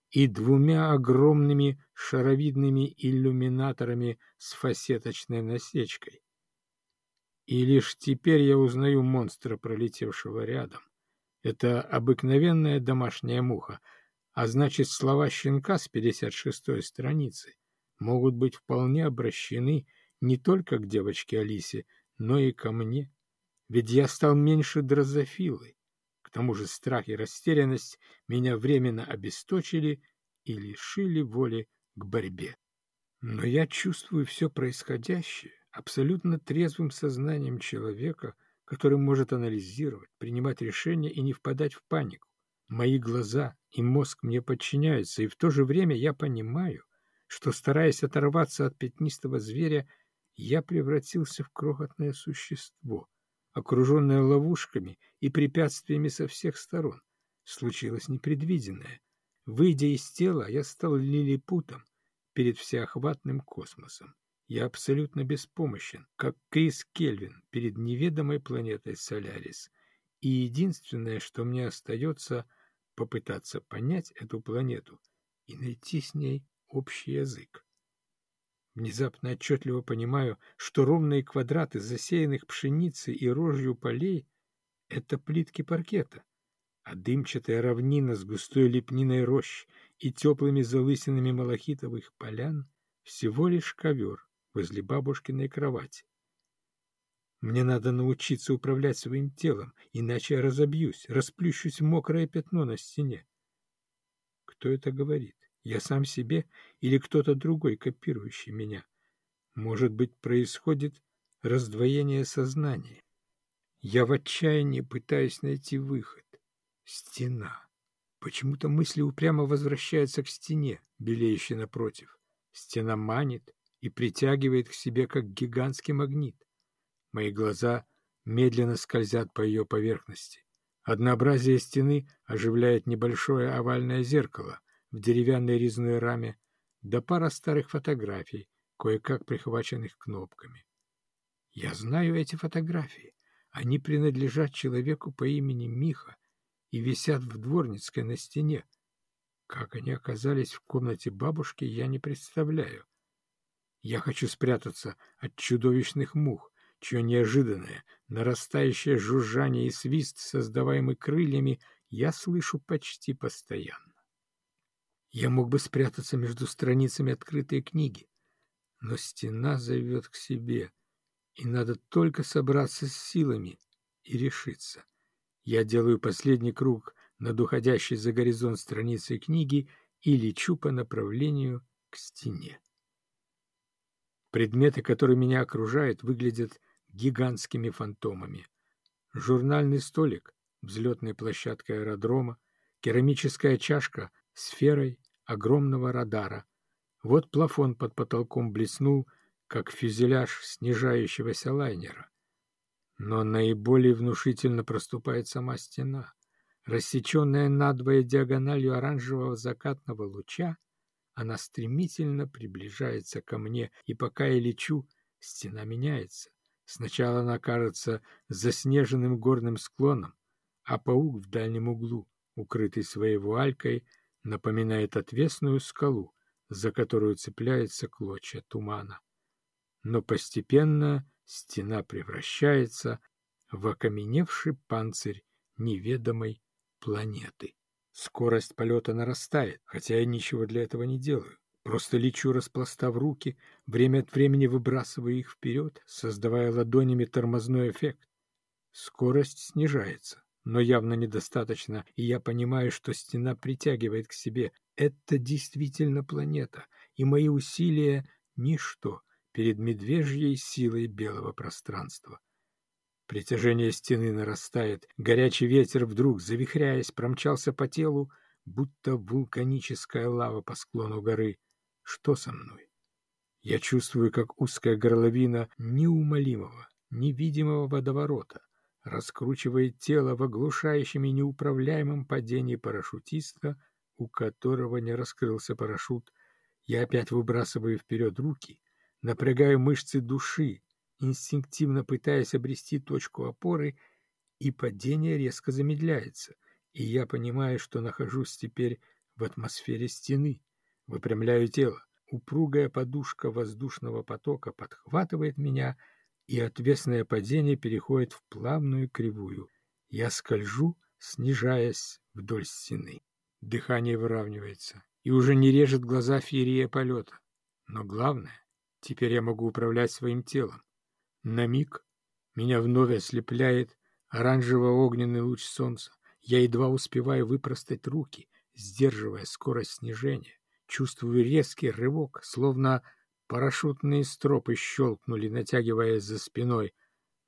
и двумя огромными шаровидными иллюминаторами с фасеточной насечкой. И лишь теперь я узнаю монстра, пролетевшего рядом. Это обыкновенная домашняя муха — а значит, слова щенка с 56-й страницы могут быть вполне обращены не только к девочке Алисе, но и ко мне. Ведь я стал меньше дрозофилой. К тому же страх и растерянность меня временно обесточили и лишили воли к борьбе. Но я чувствую все происходящее абсолютно трезвым сознанием человека, который может анализировать, принимать решения и не впадать в панику. Мои глаза и мозг мне подчиняются, и в то же время я понимаю, что, стараясь оторваться от пятнистого зверя, я превратился в крохотное существо, окруженное ловушками и препятствиями со всех сторон. Случилось непредвиденное. Выйдя из тела, я стал лилипутом перед всеохватным космосом. Я абсолютно беспомощен, как Крис Кельвин перед неведомой планетой Солярис. И единственное, что мне остается — попытаться понять эту планету и найти с ней общий язык. Внезапно отчетливо понимаю, что ровные квадраты засеянных пшеницей и рожью полей — это плитки паркета, а дымчатая равнина с густой лепниной рощ и теплыми залысинами малахитовых полян — всего лишь ковер возле бабушкиной кровати. Мне надо научиться управлять своим телом, иначе я разобьюсь, расплющусь в мокрое пятно на стене. Кто это говорит? Я сам себе или кто-то другой, копирующий меня? Может быть, происходит раздвоение сознания. Я в отчаянии пытаюсь найти выход. Стена. Почему-то мысли упрямо возвращаются к стене, белеющей напротив. Стена манит и притягивает к себе, как гигантский магнит. Мои глаза медленно скользят по ее поверхности. Однообразие стены оживляет небольшое овальное зеркало в деревянной резной раме, да пара старых фотографий, кое-как прихваченных кнопками. Я знаю эти фотографии. Они принадлежат человеку по имени Миха и висят в дворницкой на стене. Как они оказались в комнате бабушки, я не представляю. Я хочу спрятаться от чудовищных мух, чье неожиданное, нарастающее жужжание и свист, создаваемый крыльями, я слышу почти постоянно. Я мог бы спрятаться между страницами открытой книги, но стена зовет к себе, и надо только собраться с силами и решиться. Я делаю последний круг над уходящей за горизонт страницей книги и лечу по направлению к стене. Предметы, которые меня окружают, выглядят гигантскими фантомами. Журнальный столик, взлетная площадка аэродрома, керамическая чашка сферой огромного радара. Вот плафон под потолком блеснул, как фюзеляж снижающегося лайнера. Но наиболее внушительно проступает сама стена. Рассеченная надвое диагональю оранжевого закатного луча, она стремительно приближается ко мне, и пока я лечу, стена меняется. Сначала она кажется заснеженным горным склоном, а паук в дальнем углу, укрытый своей вуалькой, напоминает отвесную скалу, за которую цепляется клочья тумана. Но постепенно стена превращается в окаменевший панцирь неведомой планеты. Скорость полета нарастает, хотя я ничего для этого не делаю. Просто лечу, распластав руки, время от времени выбрасывая их вперед, создавая ладонями тормозной эффект. Скорость снижается, но явно недостаточно, и я понимаю, что стена притягивает к себе. Это действительно планета, и мои усилия — ничто перед медвежьей силой белого пространства. Притяжение стены нарастает, горячий ветер вдруг, завихряясь, промчался по телу, будто вулканическая лава по склону горы — что со мной? Я чувствую, как узкая горловина неумолимого, невидимого водоворота раскручивает тело в оглушающем и неуправляемом падении парашютиста, у которого не раскрылся парашют. Я опять выбрасываю вперед руки, напрягаю мышцы души, инстинктивно пытаясь обрести точку опоры, и падение резко замедляется, и я понимаю, что нахожусь теперь в атмосфере стены. Выпрямляю тело. Упругая подушка воздушного потока подхватывает меня, и отвесное падение переходит в плавную кривую. Я скольжу, снижаясь вдоль стены. Дыхание выравнивается, и уже не режет глаза феерия полета. Но главное, теперь я могу управлять своим телом. На миг меня вновь ослепляет оранжево-огненный луч солнца. Я едва успеваю выпростать руки, сдерживая скорость снижения. Чувствую резкий рывок, словно парашютные стропы щелкнули, натягиваясь за спиной,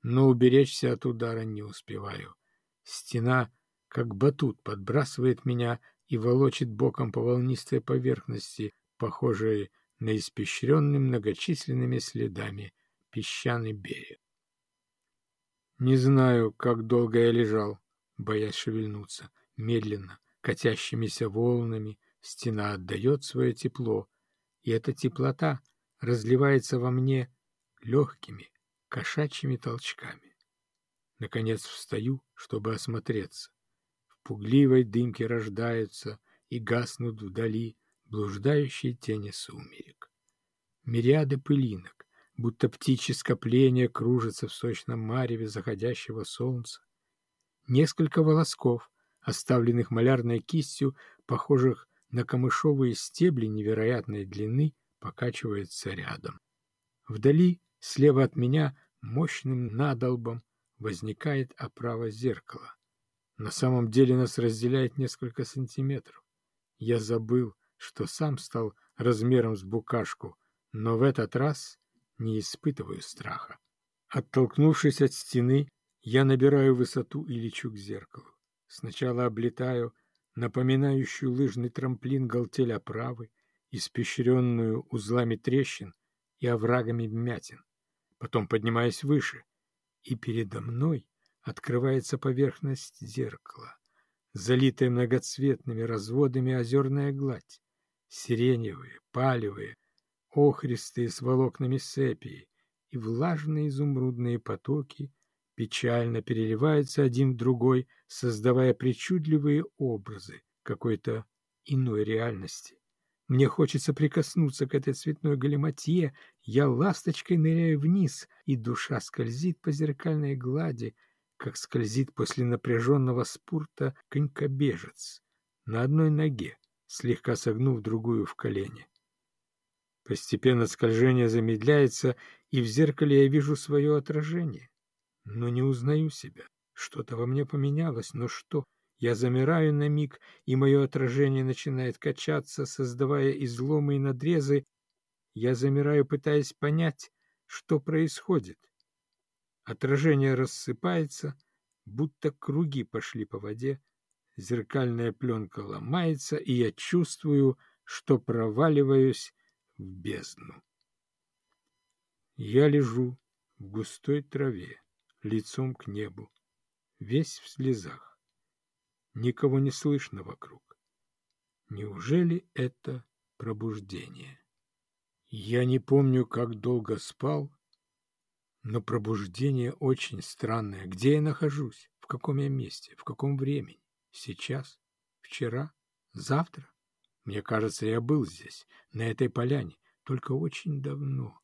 но уберечься от удара не успеваю. Стена, как батут, подбрасывает меня и волочит боком по волнистой поверхности, похожей на испещренный многочисленными следами песчаный берег. Не знаю, как долго я лежал, боясь шевельнуться, медленно, катящимися волнами, Стена отдает свое тепло, и эта теплота разливается во мне легкими, кошачьими толчками. Наконец встаю, чтобы осмотреться. В пугливой дымке рождаются и гаснут вдали блуждающие тени сумерек. Мириады пылинок, будто птичьи скопления, кружатся в сочном мареве заходящего солнца. Несколько волосков, оставленных малярной кистью, похожих на камышовые стебли невероятной длины покачивается рядом. Вдали, слева от меня, мощным надолбом возникает оправа зеркала. На самом деле нас разделяет несколько сантиметров. Я забыл, что сам стал размером с букашку, но в этот раз не испытываю страха. Оттолкнувшись от стены, я набираю высоту и лечу к зеркалу. Сначала облетаю напоминающую лыжный трамплин галтель оправы, испещренную узлами трещин и оврагами вмятин. Потом поднимаясь выше, и передо мной открывается поверхность зеркала, залитая многоцветными разводами озерная гладь, сиреневые, палевые, охристые с волокнами сепии, и влажные изумрудные потоки печально переливаются один в другой, создавая причудливые образы какой-то иной реальности. Мне хочется прикоснуться к этой цветной галиматье, я ласточкой ныряю вниз, и душа скользит по зеркальной глади, как скользит после напряженного спорта конькобежец на одной ноге, слегка согнув другую в колене. Постепенно скольжение замедляется, и в зеркале я вижу свое отражение, но не узнаю себя. Что-то во мне поменялось, но что? Я замираю на миг, и мое отражение начинает качаться, создавая изломы и надрезы. Я замираю, пытаясь понять, что происходит. Отражение рассыпается, будто круги пошли по воде. Зеркальная пленка ломается, и я чувствую, что проваливаюсь в бездну. Я лежу в густой траве, лицом к небу, весь в слезах. Никого не слышно вокруг. Неужели это пробуждение? Я не помню, как долго спал, но пробуждение очень странное. Где я нахожусь? В каком я месте? В каком времени? Сейчас? Вчера? Завтра? Мне кажется, я был здесь, на этой поляне, только очень давно.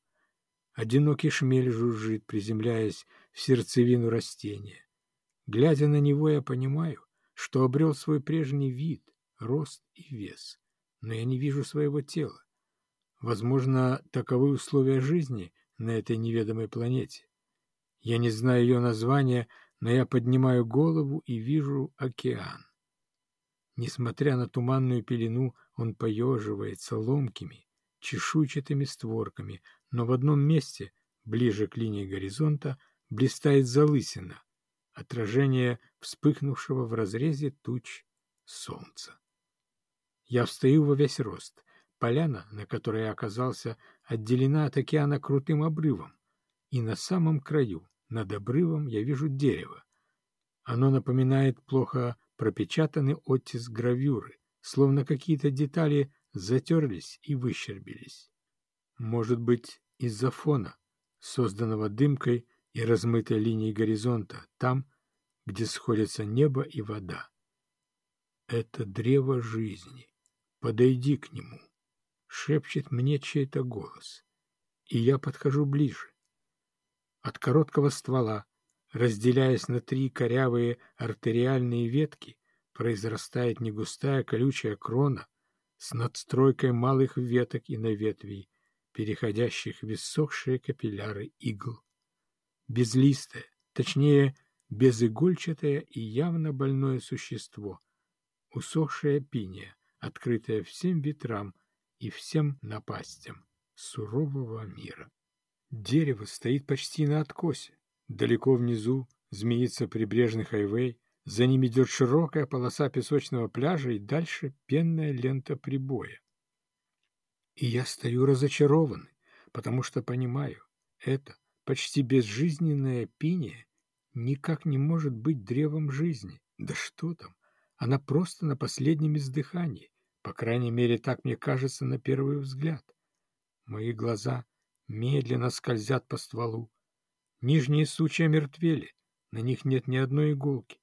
Одинокий шмель жужжит, приземляясь в сердцевину растения. Глядя на него, я понимаю, что обрел свой прежний вид, рост и вес, но я не вижу своего тела. Возможно, таковы условия жизни на этой неведомой планете. Я не знаю ее названия, но я поднимаю голову и вижу океан. Несмотря на туманную пелену, он поеживается ломкими, чешуйчатыми створками, но в одном месте, ближе к линии горизонта, блистает залысина, отражение вспыхнувшего в разрезе туч солнца. Я встаю во весь рост. Поляна, на которой я оказался, отделена от океана крутым обрывом, и на самом краю, над обрывом, я вижу дерево. Оно напоминает плохо пропечатанный оттиск гравюры, словно какие-то детали затерлись и выщербились. Может быть, из-за фона, созданного дымкой и размытой линией горизонта, там, где сходятся небо и вода. Это древо жизни. Подойди к нему. Шепчет мне чей-то голос. И я подхожу ближе. От короткого ствола разделяясь на три корявые артериальные ветки, произрастает негустая колючая крона с надстройкой малых веток и наветвий, переходящих в иссохшие капилляры игл. Безлистое, точнее, безигольчатое и явно больное существо, усохшая пиния, открытая всем ветрам и всем напастям сурового мира. Дерево стоит почти на откосе, Далеко внизу змеится прибрежный хайвей, за ним идет широкая полоса песочного пляжа и дальше пенная лента прибоя. И я стою разочарованный, потому что понимаю, это почти безжизненная пиния никак не может быть древом жизни. Да что там, она просто на последнем издыхании, по крайней мере, так мне кажется на первый взгляд. Мои глаза медленно скользят по стволу, Нижние сучья мертвели, на них нет ни одной иголки.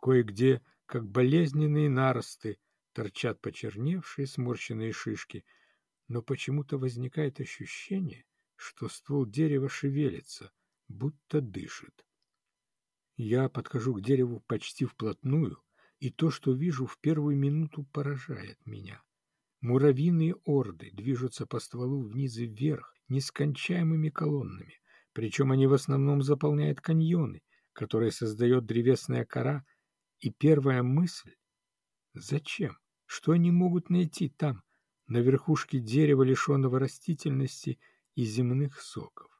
Кое-где, как болезненные наросты, торчат почерневшие сморщенные шишки, но почему-то возникает ощущение, что ствол дерева шевелится, будто дышит. Я подхожу к дереву почти вплотную, и то, что вижу в первую минуту, поражает меня. Муравьиные орды движутся по стволу вниз и вверх нескончаемыми колоннами. Причем они в основном заполняют каньоны, которые создает древесная кора, и первая мысль — зачем? Что они могут найти там, на верхушке дерева, лишенного растительности и земных соков?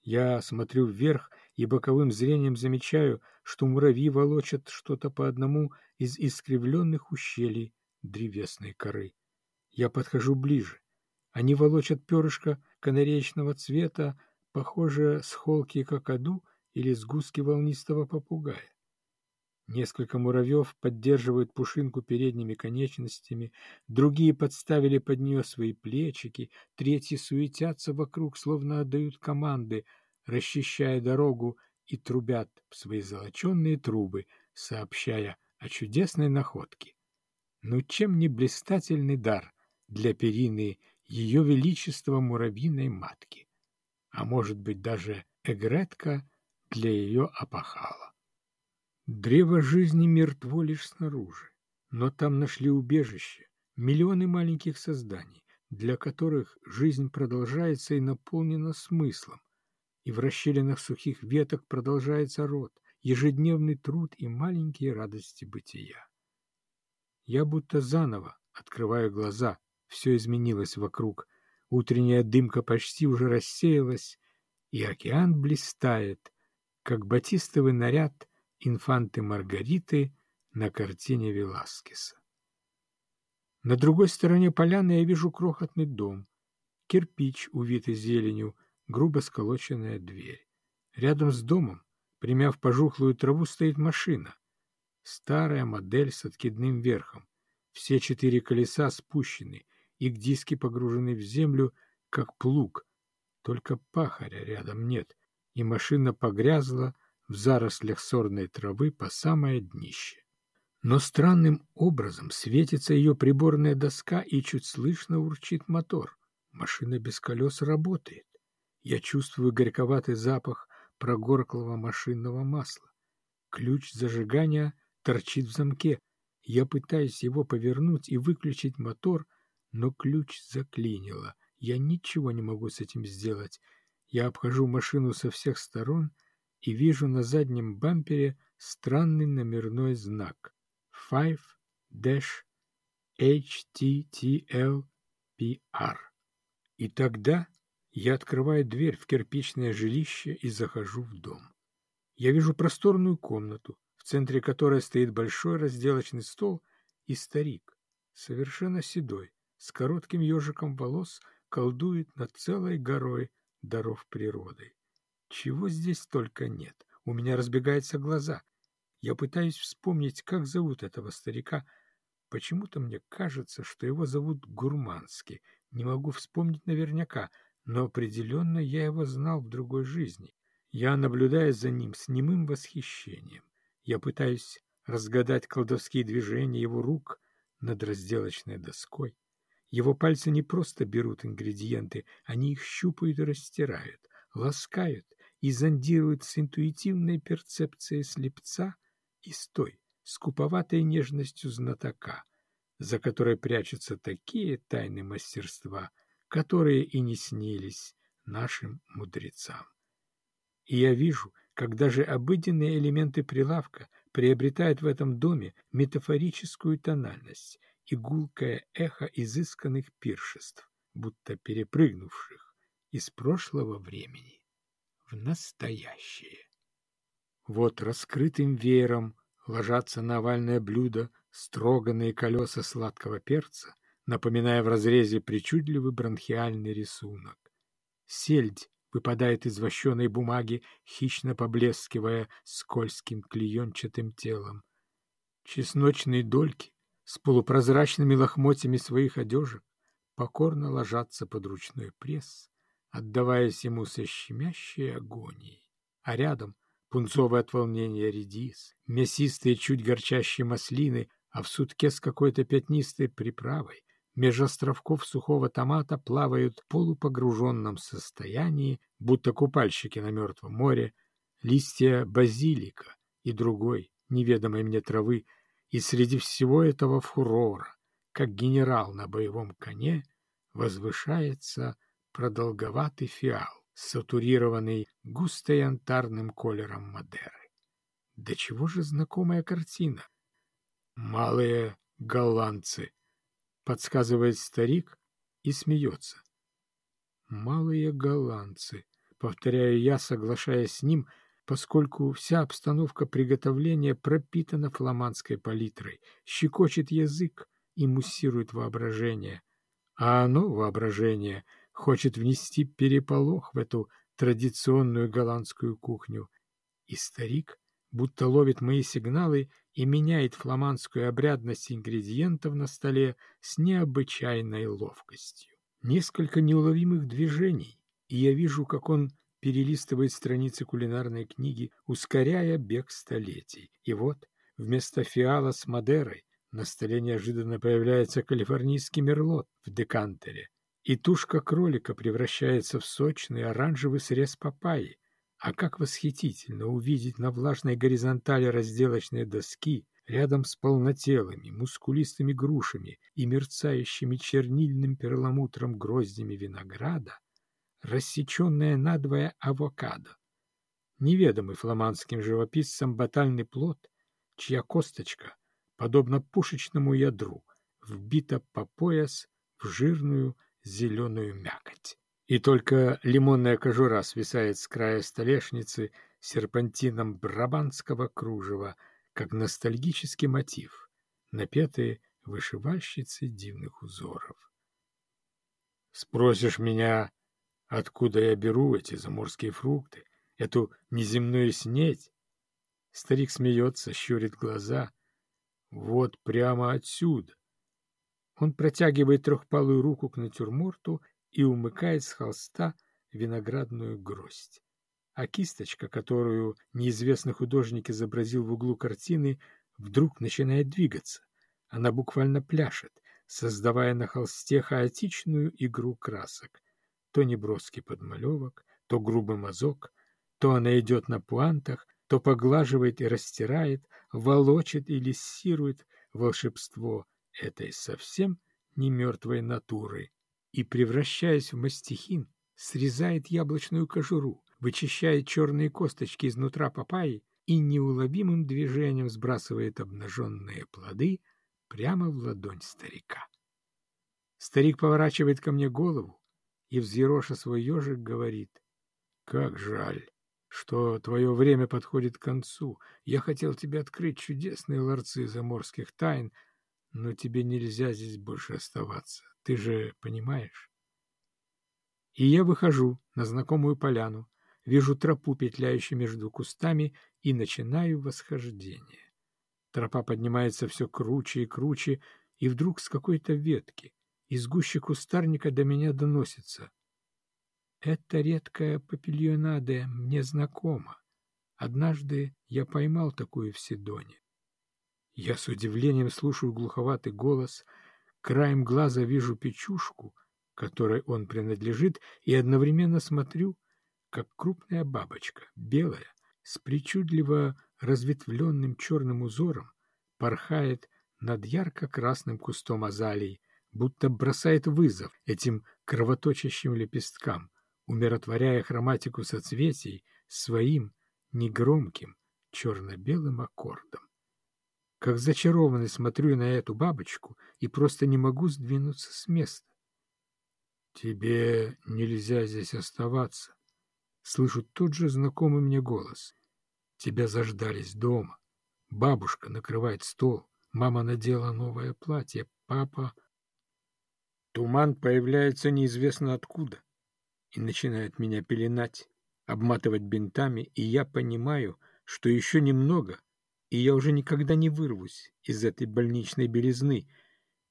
Я смотрю вверх и боковым зрением замечаю, что муравьи волочат что-то по одному из искривленных ущелий древесной коры. Я подхожу ближе. Они волочат перышко канареечного цвета, похожее с холки какаду или сгустки волнистого попугая. Несколько муравьев поддерживают пушинку передними конечностями, другие подставили под нее свои плечики, третьи суетятся вокруг, словно отдают команды, расчищая дорогу и трубят в свои золоченные трубы, сообщая о чудесной находке. Ну чем не блистательный дар для перины ее величества муравьиной матки, а может быть даже эгретка для ее опахала. Древо жизни мертво лишь снаружи, но там нашли убежище миллионы маленьких созданий, для которых жизнь продолжается и наполнена смыслом, и в расщелинах сухих веток продолжается род, ежедневный труд и маленькие радости бытия. Я будто заново открываю глаза, все изменилось вокруг, утренняя дымка почти уже рассеялась, и океан блистает, как батистовый наряд — инфанты Маргариты на картине Веласкеса. На другой стороне поляны я вижу крохотный дом, кирпич, увитый зеленью, грубо сколоченная дверь. Рядом с домом, примяв пожухлую траву, стоит машина. Старая модель с откидным верхом. Все четыре колеса спущены, их диски погружены в землю, как плуг. Только пахаря рядом нет, и машина погрязла, в зарослях сорной травы по самое днище. Но странным образом светится ее приборная доска и чуть слышно урчит мотор. Машина без колес работает. Я чувствую горьковатый запах прогорклого машинного масла. Ключ зажигания торчит в замке. Я пытаюсь его повернуть и выключить мотор, но ключ заклинило. Я ничего не могу с этим сделать. Я обхожу машину со всех сторон — и вижу на заднем бампере странный номерной знак 5-HTTLPR. И тогда я открываю дверь в кирпичное жилище и захожу в дом. Я вижу просторную комнату, в центре которой стоит большой разделочный стол и старик, совершенно седой, с коротким ежиком волос, колдует над целой горой даров природы. Чего здесь только нет. У меня разбегаются глаза. Я пытаюсь вспомнить, как зовут этого старика. Почему-то мне кажется, что его зовут Гурманский. Не могу вспомнить наверняка, но определенно я его знал в другой жизни. Я наблюдаю за ним с немым восхищением. Я пытаюсь разгадать колдовские движения его рук над разделочной доской. Его пальцы не просто берут ингредиенты, они их щупают и растирают, ласкают и зондирует с интуитивной перцепцией слепца и с той скуповатой нежностью знатока, за которой прячутся такие тайны мастерства, которые и не снились нашим мудрецам. И я вижу, как даже обыденные элементы прилавка приобретают в этом доме метафорическую тональность и гулкое эхо изысканных пиршеств, будто перепрыгнувших из прошлого времени в настоящее. Вот раскрытым веером ложатся на овальное блюдо строганные колеса сладкого перца, напоминая в разрезе причудливый бронхиальный рисунок. Сельдь выпадает из вощеной бумаги, хищно поблескивая скользким клеенчатым телом. Чесночные дольки с полупрозрачными лохмотьями своих одежек покорно ложатся под ручной пресс, отдаваясь ему со щемящей агонией. А рядом пунцовое от волнения редис, мясистые чуть горчащие маслины, а в сутке с какой-то пятнистой приправой меж островков сухого томата плавают в полупогруженном состоянии, будто купальщики на Мертвом море, листья базилика и другой, неведомой мне травы, и среди всего этого фурора, как генерал на боевом коне, возвышается продолговатый фиал, сатурированный густо янтарным колером Мадеры. Да чего же знакомая картина? «Малые голландцы», — подсказывает старик и смеется. «Малые голландцы», — повторяю я, соглашаясь с ним, поскольку вся обстановка приготовления пропитана фламандской палитрой, щекочет язык и муссирует воображение. А оно, воображение — хочет внести переполох в эту традиционную голландскую кухню. И старик будто ловит мои сигналы и меняет фламандскую обрядность ингредиентов на столе с необычайной ловкостью. Несколько неуловимых движений, и я вижу, как он перелистывает страницы кулинарной книги, ускоряя бег столетий. И вот, вместо фиала с Мадерой на столе неожиданно появляется калифорнийский мерлот в декантере, и тушка кролика превращается в сочный оранжевый срез папайи. А как восхитительно увидеть на влажной горизонтали разделочной доски рядом с полнотелыми, мускулистыми грушами и мерцающими чернильным перламутром гроздями винограда рассеченное надвое авокадо. Неведомый фламандским живописцам батальный плод, чья косточка, подобно пушечному ядру, вбита по пояс в жирную зеленую мякоть. И только лимонная кожура свисает с края столешницы серпантином брабанского кружева, как ностальгический мотив, напетые вышивальщицы дивных узоров. Спросишь меня, Откуда я беру эти заморские фрукты, эту неземную снеть? Старик смеется, щурит глаза. Вот прямо отсюда. Он протягивает трехпалую руку к натюрморту и умыкает с холста виноградную гроздь. А кисточка, которую неизвестный художник изобразил в углу картины, вдруг начинает двигаться. Она буквально пляшет, создавая на холсте хаотичную игру красок то неброский подмалевок, то грубый мазок, то она идет на пуантах, то поглаживает и растирает, волочит и лиссирует волшебство этой совсем не мертвой натуры и, превращаясь в мастихин, срезает яблочную кожуру, вычищает черные косточки изнутра папайи и неуловимым движением сбрасывает обнаженные плоды прямо в ладонь старика. Старик поворачивает ко мне голову, и, взъероша свой ежик, говорит, «Как жаль, что твое время подходит к концу. Я хотел тебе открыть чудесные ларцы заморских тайн, но тебе нельзя здесь больше оставаться. Ты же понимаешь?» И я выхожу на знакомую поляну, вижу тропу, петляющую между кустами, и начинаю восхождение. Тропа поднимается все круче и круче, и вдруг с какой-то ветки из гущи кустарника до меня доносится. Это редкая папильонаде мне знакома. Однажды я поймал такую в Сидоне. Я с удивлением слушаю глуховатый голос, краем глаза вижу печушку, которой он принадлежит, и одновременно смотрю, как крупная бабочка, белая, с причудливо разветвленным черным узором, порхает над ярко-красным кустом азалий, будто бросает вызов этим кровоточащим лепесткам, умиротворяя хроматику соцветий своим негромким черно-белым аккордом. Как зачарованный смотрю на эту бабочку и просто не могу сдвинуться с места. «Тебе нельзя здесь оставаться», — слышу тот же знакомый мне голос. «Тебя заждались дома. Бабушка накрывает стол, мама надела новое платье, папа...» Туман появляется неизвестно откуда и начинает меня пеленать, обматывать бинтами, и я понимаю, что еще немного, и я уже никогда не вырвусь из этой больничной белизны,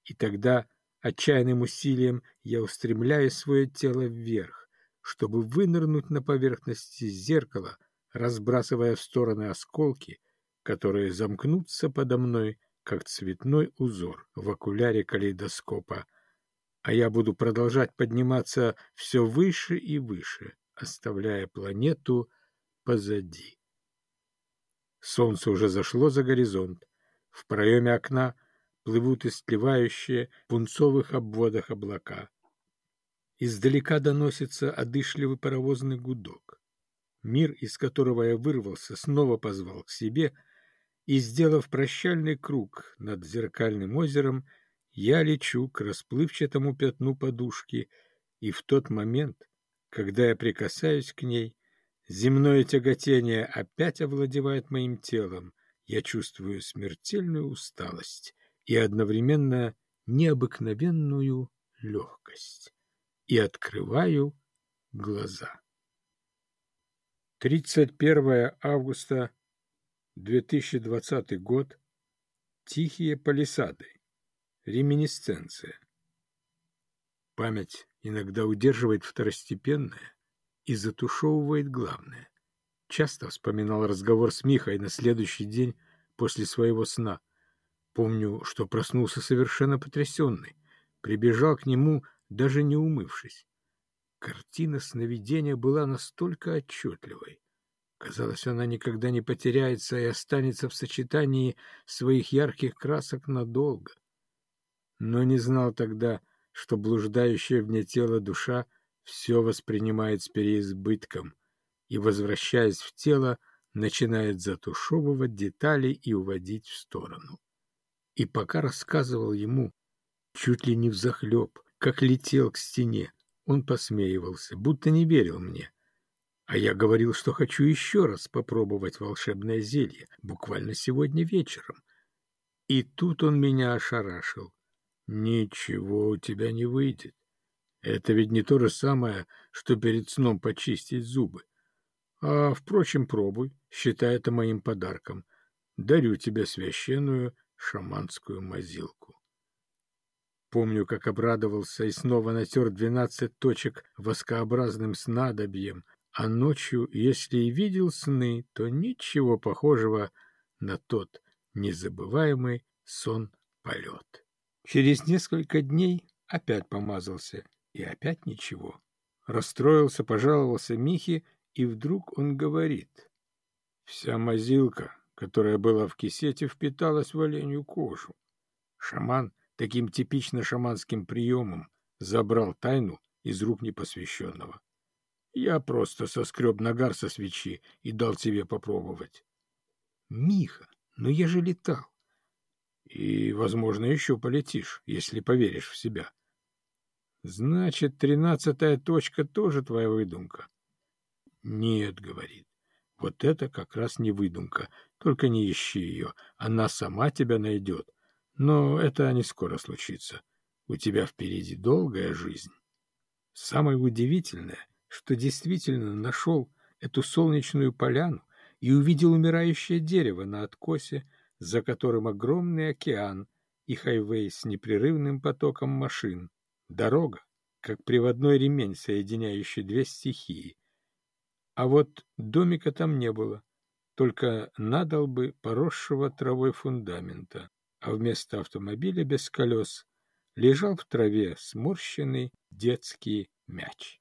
и тогда отчаянным усилием я устремляю свое тело вверх, чтобы вынырнуть на поверхности зеркала, разбрасывая в стороны осколки, которые замкнутся подо мной, как цветной узор в окуляре калейдоскопа а я буду продолжать подниматься все выше и выше, оставляя планету позади. Солнце уже зашло за горизонт. В проеме окна плывут истлевающие в пунцовых обводах облака. Издалека доносится одышливый паровозный гудок. Мир, из которого я вырвался, снова позвал к себе, и, сделав прощальный круг над зеркальным озером, я лечу к расплывчатому пятну подушки, и в тот момент, когда я прикасаюсь к ней, земное тяготение опять овладевает моим телом, я чувствую смертельную усталость и одновременно необыкновенную легкость и открываю глаза. 31 августа 2020 год. Тихие палисады. Реминисценция. Память иногда удерживает второстепенное и затушевывает главное. Часто вспоминал разговор с Михой на следующий день после своего сна. Помню, что проснулся совершенно потрясенный. Прибежал к нему, даже не умывшись. Картина сновидения была настолько отчетливой. Казалось, она никогда не потеряется и останется в сочетании своих ярких красок надолго. Но не знал тогда, что блуждающая вне тела душа все воспринимает с переизбытком и, возвращаясь в тело, начинает затушевывать детали и уводить в сторону. И пока рассказывал ему, чуть ли не взахлеб, как летел к стене, он посмеивался, будто не верил мне. А я говорил, что хочу еще раз попробовать волшебное зелье, буквально сегодня вечером. И тут он меня ошарашил. Ничего у тебя не выйдет. Это ведь не то же самое, что перед сном почистить зубы. А, впрочем, пробуй, считай это моим подарком. Дарю тебе священную шаманскую мазилку. Помню, как обрадовался и снова натер двенадцать точек воскообразным снадобьем, а ночью, если и видел сны, то ничего похожего на тот незабываемый сон-полет. Через несколько дней опять помазался, и опять ничего. Расстроился, пожаловался Михе, и вдруг он говорит. Вся мазилка, которая была в кисете, впиталась в оленью кожу. Шаман таким типично шаманским приемом забрал тайну из рук непосвященного. Я просто соскреб нагар со свечи и дал тебе попробовать. Миха, но я же летал. И, возможно, еще полетишь, если поверишь в себя. Значит, тринадцатая точка тоже твоя выдумка? Нет, говорит, вот это как раз не выдумка, только не ищи ее, она сама тебя найдет, но это не скоро случится. У тебя впереди долгая жизнь. Самое удивительное, что действительно нашел эту солнечную поляну и увидел умирающее дерево на откосе, за которым огромный океан и хайвей с непрерывным потоком машин, дорога, как приводной ремень, соединяющий две стихии. А вот домика там не было, только надолбы поросшего травой фундамента а вместо автомобиля без колес лежал в траве сморщенный детский мяч.